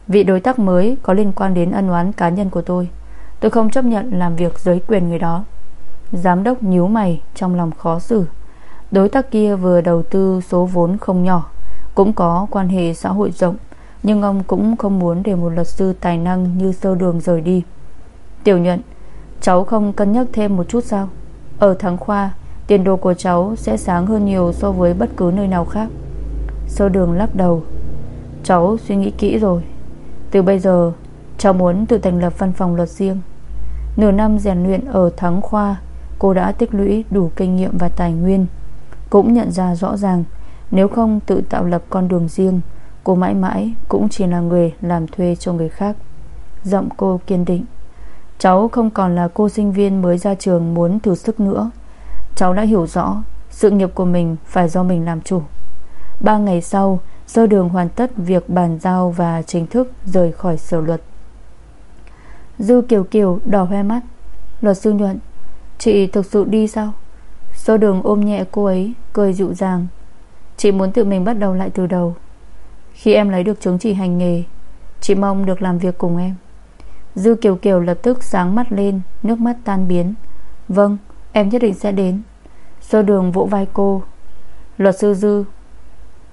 Vị đối tác mới có liên quan đến ân oán cá nhân của tôi. Tôi không chấp nhận làm việc dưới quyền người đó. Giám đốc nhíu mày, trong lòng khó xử. Đối tác kia vừa đầu tư số vốn không nhỏ, Cũng có quan hệ xã hội rộng, Nhưng ông cũng không muốn để một luật sư tài năng như sơ đường rời đi. Tiểu nhuận, Cháu không cân nhắc thêm một chút sao? Ở tháng khoa, Tiền đồ của cháu sẽ sáng hơn nhiều so với bất cứ nơi nào khác. Sơ đường lắc đầu. Cháu suy nghĩ kỹ rồi. Từ bây giờ, Cháu muốn tự thành lập văn phòng luật riêng. Nửa năm rèn luyện ở thắng khoa, Cô đã tích lũy đủ kinh nghiệm và tài nguyên. Cũng nhận ra rõ ràng, Nếu không tự tạo lập con đường riêng, Cô mãi mãi cũng chỉ là người làm thuê cho người khác. Giọng cô kiên định. Cháu không còn là cô sinh viên mới ra trường muốn thử sức nữa. Cháu đã hiểu rõ, Sự nghiệp của mình phải do mình làm chủ. Ba ngày sau Do đường hoàn tất việc bàn giao Và chính thức rời khỏi sở luật. Dư Kiều Kiều đỏ hoe mắt. Luật sư nhuận, Chị thực sự đi sao? Do đường ôm nhẹ cô ấy, Cười dịu dàng. Chị muốn tự mình bắt đầu lại từ đầu. Khi em lấy được chứng chỉ hành nghề, Chị mong được làm việc cùng em. Dư Kiều Kiều lập tức sáng mắt lên, Nước mắt tan biến. Vâng em nhất định sẽ đến. Do đường vỗ vai cô. Luật sư Dư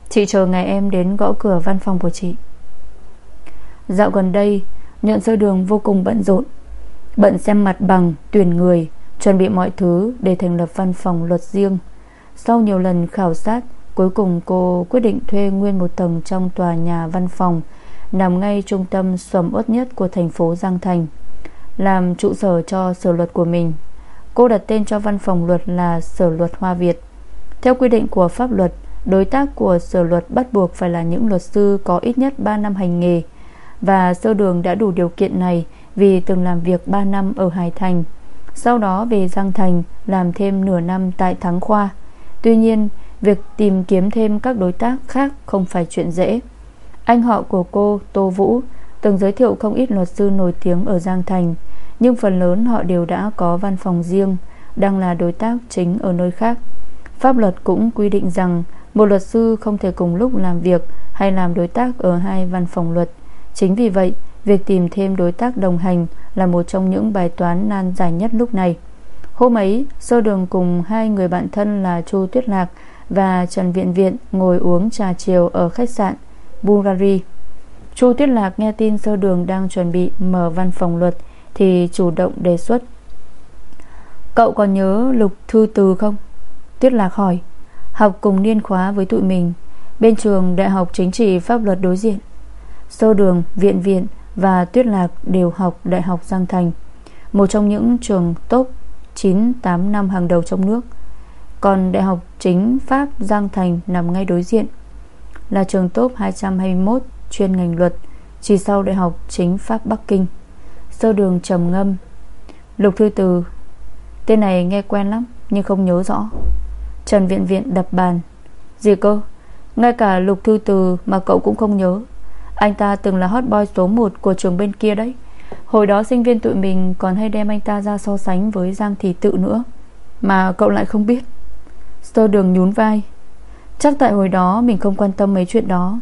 Chị chờ ngày em đến gõ cửa văn phòng của chị. Dạo gần đây Nhận sơ đường vô cùng bận rộn. Bận xem mặt bằng, tuyển người Chuẩn bị mọi thứ để thành lập văn phòng luật riêng. Sau nhiều lần khảo sát Cuối cùng cô quyết định thuê nguyên một tầng Trong tòa nhà văn phòng Nằm ngay trung tâm sầm uất nhất Của thành phố Giang Thành Làm trụ sở cho sở luật của mình. Cô đặt tên cho văn phòng luật là Sở luật Hoa Việt. Theo quy định của pháp luật Đối tác của sở luật bắt buộc phải là những luật sư có ít nhất 3 năm hành nghề. Và sơ đường đã đủ điều kiện này Vì từng làm việc 3 năm ở Hải Thành, Sau đó về Giang Thành Làm thêm nửa năm tại Thắng Khoa. Tuy nhiên, Việc tìm kiếm thêm các đối tác khác Không phải chuyện dễ. Anh họ của cô, Tô Vũ, Từng giới thiệu không ít luật sư nổi tiếng ở Giang Thành, Nhưng phần lớn họ đều đã có văn phòng riêng, Đang là đối tác chính ở nơi khác. Pháp luật cũng quy định rằng một luật sư không thể cùng lúc làm việc Hay làm đối tác ở hai văn phòng luật. Chính vì vậy, Việc tìm thêm đối tác đồng hành Là một trong những bài toán nan giải nhất lúc này. Hôm ấy, Sơ đường cùng hai người bạn thân là Chu Tuyết Lạc Và Trần Viện Viện Ngồi uống trà chiều ở khách sạn Bulgari. Chu Tuyết Lạc nghe tin sơ đường đang chuẩn bị Mở văn phòng luật Thì chủ động đề xuất. Cậu còn nhớ Lục Thư Từ không? Tuyết Lạc hỏi. Học cùng niên khóa với tụi mình Bên trường Đại học Chính trị Pháp luật đối diện. Sô đường, viện viện Và Tuyết Lạc đều học Đại học Giang Thành Một trong những trường top 9-8 năm hàng đầu trong nước. Còn Đại học Chính Pháp Giang Thành Nằm ngay đối diện Là trường top 221 Chuyên ngành luật Chỉ sau Đại học Chính Pháp Bắc Kinh. Sơ đường trầm ngâm Lục Thư Từ Tên này nghe quen lắm Nhưng không nhớ rõ. Trần Viện Viện đập bàn. Gì cơ? Ngay cả Lục Thư Từ mà cậu cũng không nhớ. Anh ta từng là hot boy số 1 của trường bên kia đấy. Hồi đó sinh viên tụi mình Còn hay đem anh ta ra so sánh với Giang Thị Tự nữa, Mà cậu lại không biết. Sơ đường nhún vai. Chắc tại hồi đó mình không quan tâm mấy chuyện đó,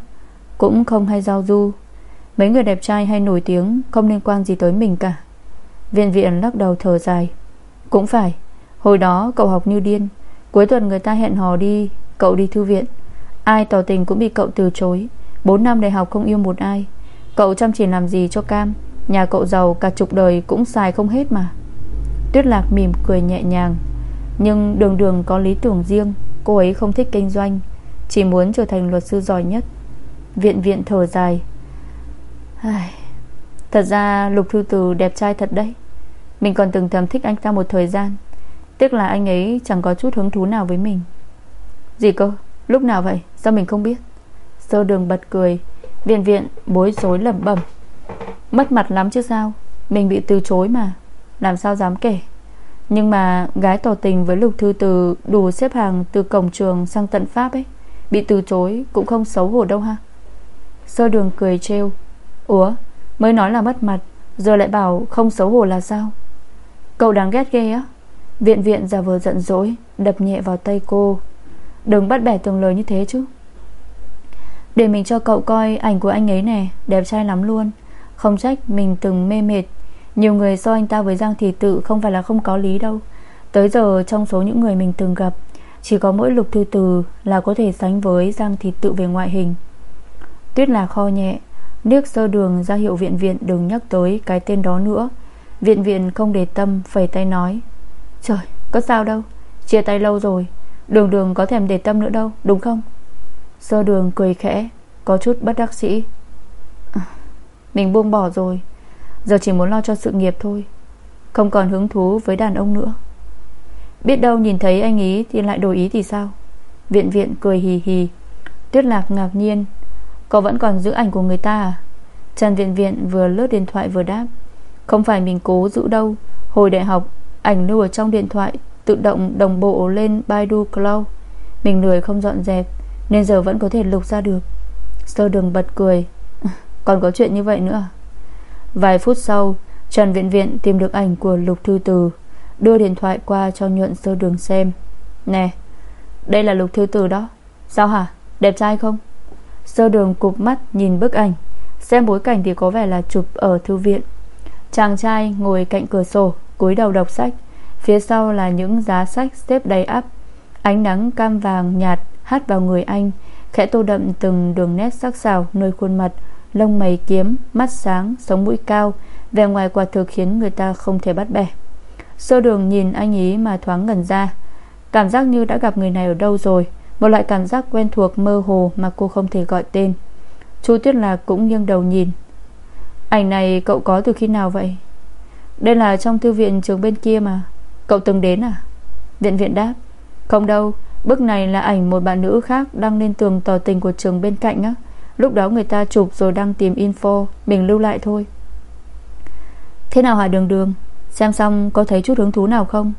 Cũng không hay giao du. Mấy người đẹp trai hay nổi tiếng Không liên quan gì tới mình cả. Viện viện lắc đầu thở dài. Cũng phải, Hồi đó cậu học như điên. Cuối tuần người ta hẹn hò đi, Cậu đi thư viện. Ai tỏ tình cũng bị cậu từ chối. 4 năm đại học không yêu một ai. Cậu chăm chỉ làm gì cho cam? Nhà cậu giàu cả chục đời cũng xài không hết mà. Tuyết lạc mỉm cười nhẹ nhàng. Nhưng đường đường có lý tưởng riêng, Cô ấy không thích kinh doanh, Chỉ muốn trở thành luật sư giỏi nhất. Viện viện thở dài. Thật ra Lục Thư Từ đẹp trai thật đấy. Mình còn từng thầm thích anh ta một thời gian. Tiếc là anh ấy chẳng có chút hứng thú nào với mình. Gì cơ? Lúc nào vậy? Sao mình không biết? Sơ đường bật cười. Viện viện, bối rối lẩm bẩm. Mất mặt lắm chứ sao? Mình bị từ chối mà. Làm sao dám kể? Nhưng mà gái tỏ tình với lục thư từ Đủ xếp hàng từ cổng trường sang tận Pháp ấy. Bị từ chối cũng không xấu hổ đâu ha? Sơ đường cười trêu. Ủa? Mới nói là mất mặt, Giờ lại bảo không xấu hổ là sao? Cậu đáng ghét ghê á. Viện viện giả vờ giận dỗi, Đập nhẹ vào tay cô. Đừng bắt bẻ từng lời như thế chứ. Để mình cho cậu coi ảnh của anh ấy nè, Đẹp trai lắm luôn. Không trách mình từng mê mệt. Nhiều người so anh ta với Giang Thị Tự Không phải là không có lý đâu. Tới giờ trong số những người mình từng gặp, Chỉ có mỗi lục thư từ Là có thể sánh với Giang Thị Tự về ngoại hình. Tuyết là kho nhẹ Nước sơ đường ra hiệu viện viện Đừng nhắc tới cái tên đó nữa. Viện viện không để tâm, Phẩy tay nói. Trời có sao đâu. Chia tay lâu rồi Đường đường có thèm để tâm nữa đâu đúng không? Sơ đường cười khẽ Có chút bất đắc sĩ. À, Mình buông bỏ rồi. Giờ chỉ muốn lo cho sự nghiệp thôi Không còn hứng thú với đàn ông nữa. Biết đâu nhìn thấy anh ý Thì lại đổi ý thì sao? Viện viện cười hì hì. Tuyết lạc ngạc nhiên. Cậu vẫn còn giữ ảnh của người ta à? Trần viện viện vừa lướt điện thoại vừa đáp. Không phải mình cố giữ đâu. Hồi đại học Ảnh lưu ở trong điện thoại, Tự động đồng bộ lên Baidu Cloud. Mình lười không dọn dẹp, Nên giờ vẫn có thể lục ra được. Sơ đường bật cười. Còn có chuyện như vậy nữa à? Vài phút sau, Trần Viện Viện tìm được ảnh của Lục Thư Từ, Đưa điện thoại qua cho nhuận sơ đường xem. Nè, Đây là Lục Thư Từ đó. Sao hả? Đẹp trai không? Sơ đường cụp mắt nhìn bức ảnh, Xem bối cảnh thì có vẻ là chụp ở thư viện. Chàng trai ngồi cạnh cửa sổ cúi đầu đọc sách. Phía sau là những giá sách xếp đầy ắp. Ánh nắng cam vàng nhạt hắt vào người anh Khẽ tô đậm từng đường nét sắc sảo nơi khuôn mặt. Lông mày kiếm, mắt sáng, sống mũi cao Vẻ ngoài quả thực khiến người ta không thể bắt bẻ. Sơ đường nhìn anh ý mà thoáng ngẩn ra. Cảm giác như đã gặp người này ở đâu rồi Một loại cảm giác quen thuộc mơ hồ Mà cô không thể gọi tên. Chú Tuyết Lạc cũng nghiêng đầu nhìn. Ảnh này cậu có từ khi nào vậy? Đây là trong thư viện trường bên kia mà. Cậu từng đến à? Viện viện đáp. Không đâu, Bức này là ảnh một bạn nữ khác Đăng lên tường tỏ tình của trường bên cạnh á. Lúc đó người ta chụp rồi đăng tìm info, Mình lưu lại thôi. Thế nào hả đường đường? Xem xong có thấy chút hứng thú nào không?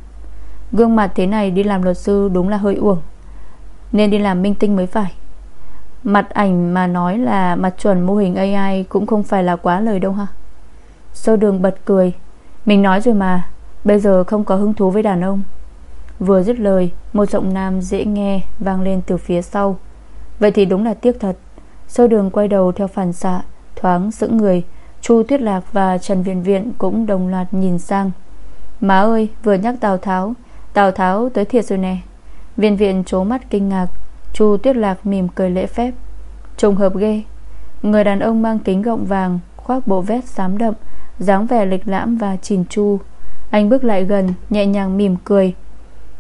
Gương mặt thế này đi làm luật sư Đúng là hơi uổng. Nên đi làm minh tinh mới phải. Mặt ảnh mà nói là mặt chuẩn mô hình AI Cũng không phải là quá lời đâu ha? Sơ đường bật cười. Mình nói rồi mà, Bây giờ không có hứng thú với đàn ông. Vừa dứt lời, Một giọng nam dễ nghe vang lên từ phía sau. Vậy thì đúng là tiếc thật. Sơ đường quay đầu theo phản xạ, Thoáng sững người. Chu Tuyết Lạc và Trần Viện Viện Cũng đồng loạt nhìn sang. Má ơi, vừa nhắc Tào Tháo. Tào Tháo tới thiệt rồi nè. Viện Viện trố mắt kinh ngạc. Chu Tuyết Lạc mỉm cười lễ phép. Trùng hợp ghê. Người đàn ông mang kính gọng vàng, Khoác bộ vest xám đậm, dáng vẻ lịch lãm và chỉn chu. Anh bước lại gần, nhẹ nhàng mỉm cười.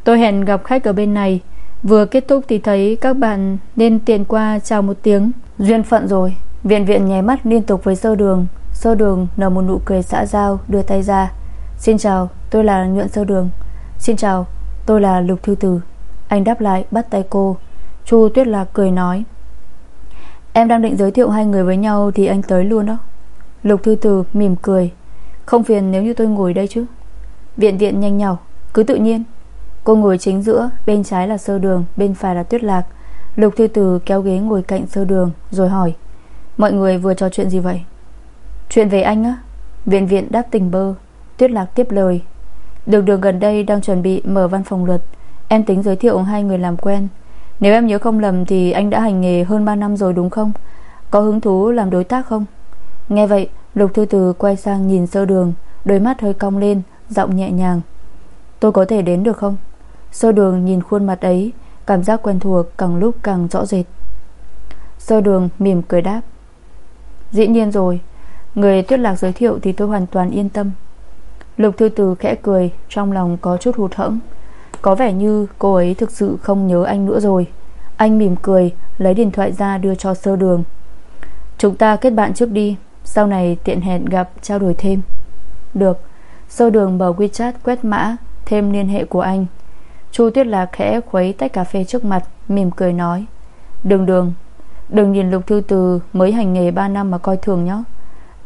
Tôi hẹn gặp khách ở bên này. Vừa kết thúc thì thấy các bạn Nên tiện qua chào một tiếng. Duyên phận rồi. Viện viện nháy mắt liên tục với sơ đường. Sơ đường nở một nụ cười xã giao, Đưa tay ra. Xin chào, tôi là nhuận sơ đường. Xin chào, tôi là lục thư tử. Anh đáp lại, bắt tay cô. Chu tuyết lạc cười nói. Em đang định giới thiệu hai người với nhau Thì anh tới luôn đó. Lục thư Từ mỉm cười. Không phiền nếu như tôi ngồi đây chứ. Viện viện nhanh nhỏ, Cứ tự nhiên. Cô ngồi chính giữa Bên trái là sơ đường Bên phải là tuyết lạc. Lục thư Từ kéo ghế ngồi cạnh sơ đường Rồi hỏi. Mọi người vừa trò chuyện gì vậy? Chuyện về anh á. Viện viện đáp tình bơ. Tuyết lạc tiếp lời. Đường đường gần đây đang chuẩn bị mở văn phòng luật. Em tính giới thiệu hai người làm quen. Nếu em nhớ không lầm thì anh đã hành nghề hơn 3 năm rồi đúng không? Có hứng thú làm đối tác không? Nghe vậy, Lục Thư Từ quay sang nhìn sơ đường, Đôi mắt hơi cong lên, Giọng nhẹ nhàng. Tôi có thể đến được không? Sơ đường nhìn khuôn mặt ấy, Cảm giác quen thuộc càng lúc càng rõ rệt. Sơ đường mỉm cười đáp. Dĩ nhiên rồi, Người tuyết lạc giới thiệu thì tôi hoàn toàn yên tâm. Lục thư từ khẽ cười, Trong lòng có chút hụt hẫng. Có vẻ như cô ấy thực sự không nhớ anh nữa rồi. Anh mỉm cười, Lấy điện thoại ra đưa cho sơ đường. Chúng ta kết bạn trước đi, Sau này tiện hẹn gặp, trao đổi thêm. Được. Sơ đường mở WeChat quét mã, Thêm liên hệ của anh. Chu Tuyết Lạc khẽ khuấy tách cà phê trước mặt, Mỉm cười nói. Đường đường, Đừng nhìn Lục Thư Từ mới hành nghề 3 năm mà coi thường nhé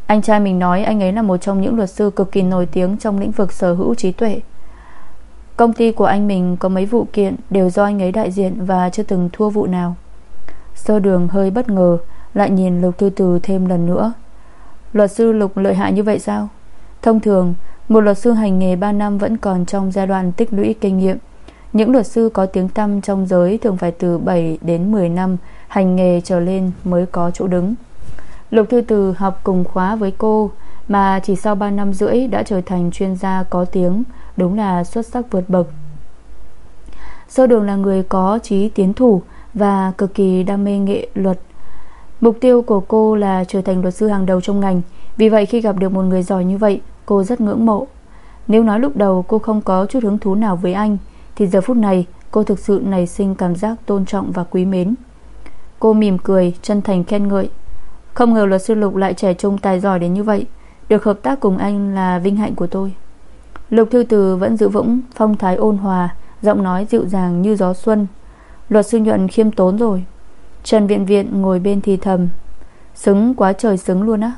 Anh trai mình nói anh ấy là một trong những luật sư cực kỳ nổi tiếng Trong lĩnh vực sở hữu trí tuệ. Công ty của anh mình có mấy vụ kiện Đều do anh ấy đại diện Và chưa từng thua vụ nào. Sơ đường hơi bất ngờ Lại nhìn Lục Thư Từ thêm lần nữa. Luật sư Lục lợi hại như vậy sao? Thông thường Một luật sư hành nghề 3 năm vẫn còn trong giai đoạn tích lũy kinh nghiệm. Những luật sư có tiếng tăm trong giới thường phải từ 7 đến 10 năm hành nghề trở lên mới có chỗ đứng. Lục Thư Từ học cùng khóa với cô mà chỉ sau 3 năm rưỡi đã trở thành chuyên gia có tiếng, đúng là xuất sắc vượt bậc. Sơ đường là người có trí tiến thủ và cực kỳ đam mê nghệ luật. Mục tiêu của cô là trở thành luật sư hàng đầu trong ngành, vì vậy khi gặp được một người giỏi như vậy, cô rất ngưỡng mộ. Nếu nói lúc đầu cô không có chút hứng thú nào với anh, thì giờ phút này cô thực sự nảy sinh cảm giác tôn trọng và quý mến Cô mỉm cười Chân thành khen ngợi Không ngờ luật sư Lục lại trẻ trung tài giỏi đến như vậy Được hợp tác cùng anh là vinh hạnh của tôi Lục Thư Từ vẫn giữ vững Phong thái ôn hòa, Giọng nói dịu dàng như gió xuân. Luật sư nhuận khiêm tốn rồi. Trần Viện Viện ngồi bên thì thầm. Xứng quá trời xứng luôn á.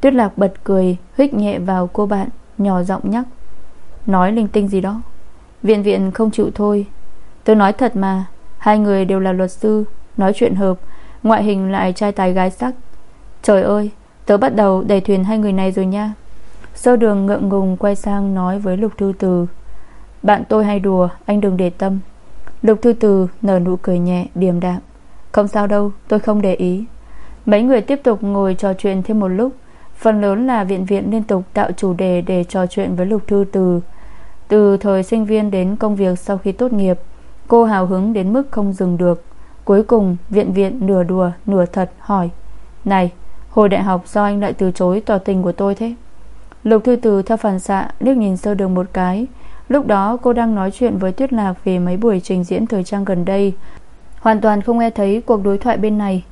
Tuyết Lạc bật cười, hít nhẹ vào cô bạn, Nhỏ giọng nhắc. Nói linh tinh gì đó. Viện viện không chịu thôi. Tôi nói thật mà, Hai người đều là luật sư, Nói chuyện hợp, Ngoại hình lại trai tài gái sắc. Trời ơi, Tớ bắt đầu đẩy thuyền hai người này rồi nha. Sơ đường ngượng ngùng quay sang nói với Lục Thư Từ, Bạn tôi hay đùa, Anh đừng để tâm. Lục Thư Từ nở nụ cười nhẹ, điềm đạm, Không sao đâu, tôi không để ý. Mấy người tiếp tục ngồi trò chuyện thêm một lúc, Phần lớn là viện viện liên tục tạo chủ đề Để trò chuyện với Lục Thư Từ. Từ thời sinh viên đến công việc sau khi tốt nghiệp, Cô hào hứng đến mức không dừng được. Cuối cùng, viện viện nửa đùa, nửa thật, hỏi, Này, hồi đại học sao anh lại từ chối tỏ tình của tôi thế? Lục Thư Từ theo phản xạ, liếc nhìn sơ đường một cái. Lúc đó, cô đang nói chuyện với Tuyết Lạc Về mấy buổi trình diễn thời trang gần đây. Hoàn toàn không nghe thấy cuộc đối thoại bên này.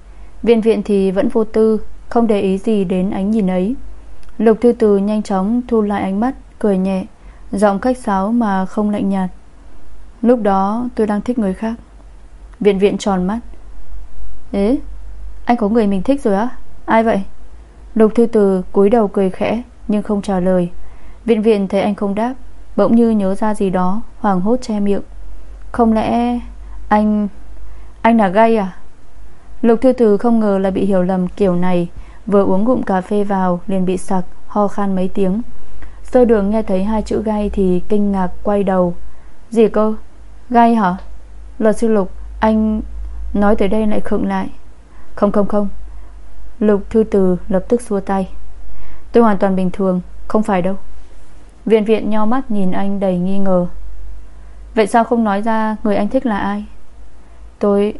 Viện viện thì vẫn vô tư, Không để ý gì đến ánh nhìn ấy. Lục Thư Từ nhanh chóng thu lại ánh mắt, Cười nhẹ, Giọng khách sáo mà không lạnh nhạt. Lúc đó, tôi đang thích người khác. Viện viện tròn mắt. Ế, Anh có người mình thích rồi á? Ai vậy? Lục thư từ cúi đầu cười khẽ. Nhưng không trả lời. Viện viện thấy anh không đáp, Bỗng như nhớ ra gì đó Hoàng hốt che miệng. Không lẽ anh Anh là gay à? Lục thư từ không ngờ là bị hiểu lầm kiểu này, Vừa uống ngụm cà phê vào liền bị sặc, Ho khan mấy tiếng. Sơ đường nghe thấy hai chữ gay thì kinh ngạc quay đầu. Gì cơ? Gay hả? Luật sư Lục, Anh nói tới đây lại khựng lại. Không không không. Lục thư từ lập tức xua tay. Tôi hoàn toàn bình thường, Không phải đâu. Viện viện nho mắt nhìn anh đầy nghi ngờ. Vậy sao không nói ra người anh thích là ai? Tôi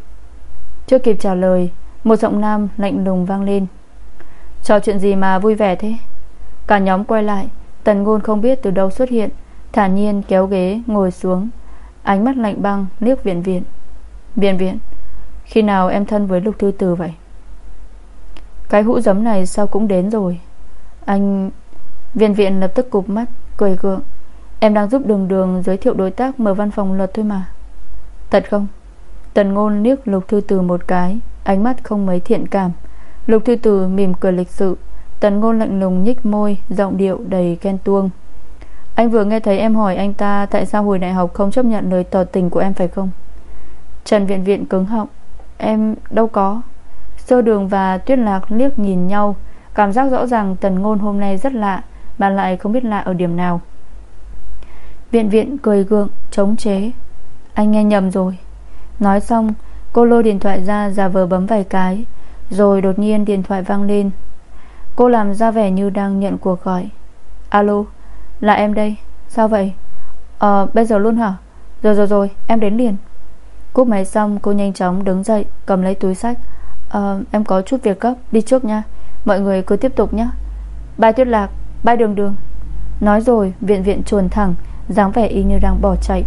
Chưa kịp trả lời, Một giọng nam lạnh lùng vang lên. Trò chuyện gì mà vui vẻ thế? Cả nhóm quay lại, Tần ngôn không biết từ đâu xuất hiện Thản nhiên kéo ghế ngồi xuống. Ánh mắt lạnh băng liếc viện viện. Viện viện, Khi nào em thân với lục thư từ vậy? Cái hũ giấm này sao cũng đến rồi? Anh Viện viện lập tức cụp mắt, Cười gượng. Em đang giúp đường đường giới thiệu đối tác mở văn phòng luật thôi mà. Thật không? Tần ngôn liếc lục thư từ một cái, Ánh mắt không mấy thiện cảm. Lục thư từ mỉm cười lịch sự. Tần ngôn lạnh lùng nhích môi, Giọng điệu đầy ghen tuông. Anh vừa nghe thấy em hỏi anh ta Tại sao hồi đại học không chấp nhận lời tỏ tình của em phải không? Trần Viện Viện cứng họng. Em đâu có. Sơ đường và Tuyết Lạc liếc nhìn nhau Cảm giác rõ ràng tần ngôn hôm nay rất lạ, Mà lại không biết lạ ở điểm nào. Viện viện cười gượng, Chống chế. Anh nghe nhầm rồi. Nói xong, cô lôi điện thoại ra giả vờ bấm vài cái, Rồi đột nhiên điện thoại vang lên. Cô làm ra vẻ như đang nhận cuộc gọi. Alo, là em đây. Sao vậy? Ờ bây giờ luôn hả? Rồi rồi rồi, em đến liền. Cúp máy xong, cô nhanh chóng đứng dậy, Cầm lấy túi sách. Ờ em có chút việc gấp, Đi trước nha. Mọi người cứ tiếp tục nhé. Bay tuyết lạc bay đường đường. Nói rồi, viện viện chuồn thẳng, dáng vẻ y như đang bỏ chạy.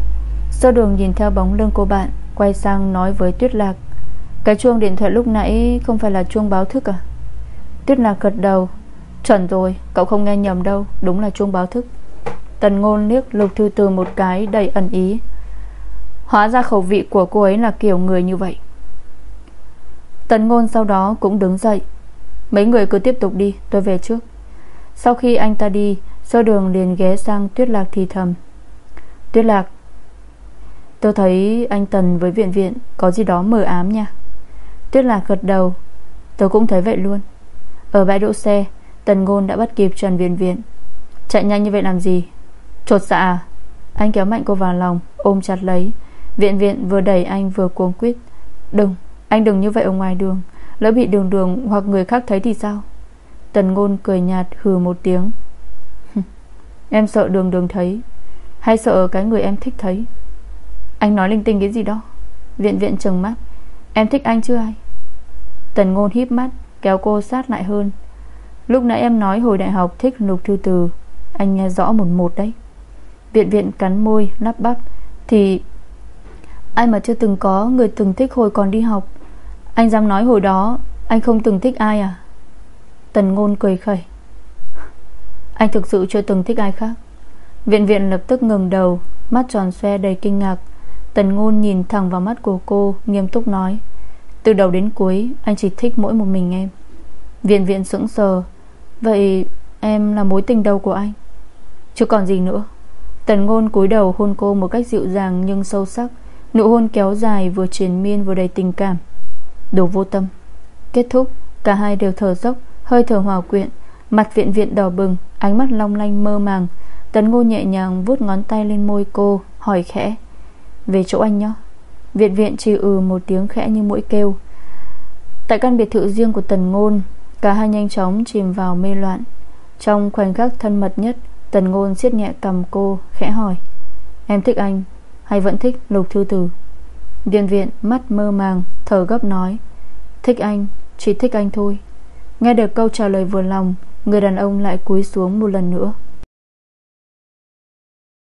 Sơ đường nhìn theo bóng lưng cô bạn, Quay sang nói với tuyết lạc. Cái chuông điện thoại lúc nãy Không phải là chuông báo thức à? Tuyết lạc gật đầu. Chuẩn rồi, cậu không nghe nhầm đâu, Đúng là chuông báo thức. Tần ngôn liếc lục thư từ một cái, đầy ẩn ý. Hóa ra khẩu vị của cô ấy là kiểu người như vậy. Tần ngôn sau đó cũng đứng dậy. Mấy người cứ tiếp tục đi, Tôi về trước. Sau khi anh ta đi Sơ đường liền ghé sang Tuyết Lạc thì thầm. Tuyết Lạc, Tôi thấy anh Tần với viện viện Có gì đó mờ ám nha. Tuyết Lạc gật đầu, Tôi cũng thấy vậy luôn. Ở bãi đỗ xe, Tần ngôn đã bắt kịp Trần Viện Viện. Chạy nhanh như vậy làm gì? Chột dạ à? Anh kéo mạnh cô vào lòng, Ôm chặt lấy. Viện viện vừa đẩy anh vừa cuống quýt. Đừng, Anh đừng như vậy ở ngoài đường. Lỡ bị đường đường hoặc người khác thấy thì sao? Tần ngôn cười nhạt hừ một tiếng. Em sợ đường đường thấy, Hay sợ cái người em thích thấy? Anh nói linh tinh cái gì đó? Viện viện trừng mắt. Em thích anh chưa ai? Tần ngôn híp mắt, Kéo cô sát lại hơn. Lúc nãy em nói hồi đại học thích lục thư từ, Anh nghe rõ một một đấy. Viện viện cắn môi, lắp bắp. Thì, Ai mà chưa từng có người từng thích hồi còn đi học? Anh dám nói hồi đó, Anh không từng thích ai à? Tần ngôn cười khẩy. Anh thực sự chưa từng thích ai khác. Viện viện lập tức ngừng đầu, Mắt tròn xoe đầy kinh ngạc. Tần ngôn nhìn thẳng vào mắt của cô, Nghiêm túc nói, Từ đầu đến cuối, anh chỉ thích mỗi một mình em. Viện viện sững sờ. Vậy em là mối tình đầu của anh? Chứ còn gì nữa. Tần ngôn cúi đầu hôn cô một cách dịu dàng nhưng sâu sắc. Nụ hôn kéo dài vừa triền miên vừa đầy tình cảm. Đồ vô tâm. Kết thúc, Cả hai đều thở dốc, Hơi thở hòa quyện, Mặt viện viện đỏ bừng, Ánh mắt long lanh mơ màng. Tần ngô nhẹ nhàng vuốt ngón tay lên môi cô, Hỏi khẽ, Về chỗ anh nhé. Viện viện chỉ ừ một tiếng khẽ như mũi kêu. Tại căn biệt thự riêng của Tần Ngôn, Cả hai nhanh chóng chìm vào mê loạn. Trong khoảnh khắc thân mật nhất, Tần Ngôn siết nhẹ cầm cô, Khẽ hỏi, Em thích anh, hay vẫn thích Lục Thư Tử? Điền viện mắt mơ màng Thở gấp nói Thích anh, chỉ thích anh thôi. Nghe được câu trả lời vừa lòng Người đàn ông lại cúi xuống một lần nữa.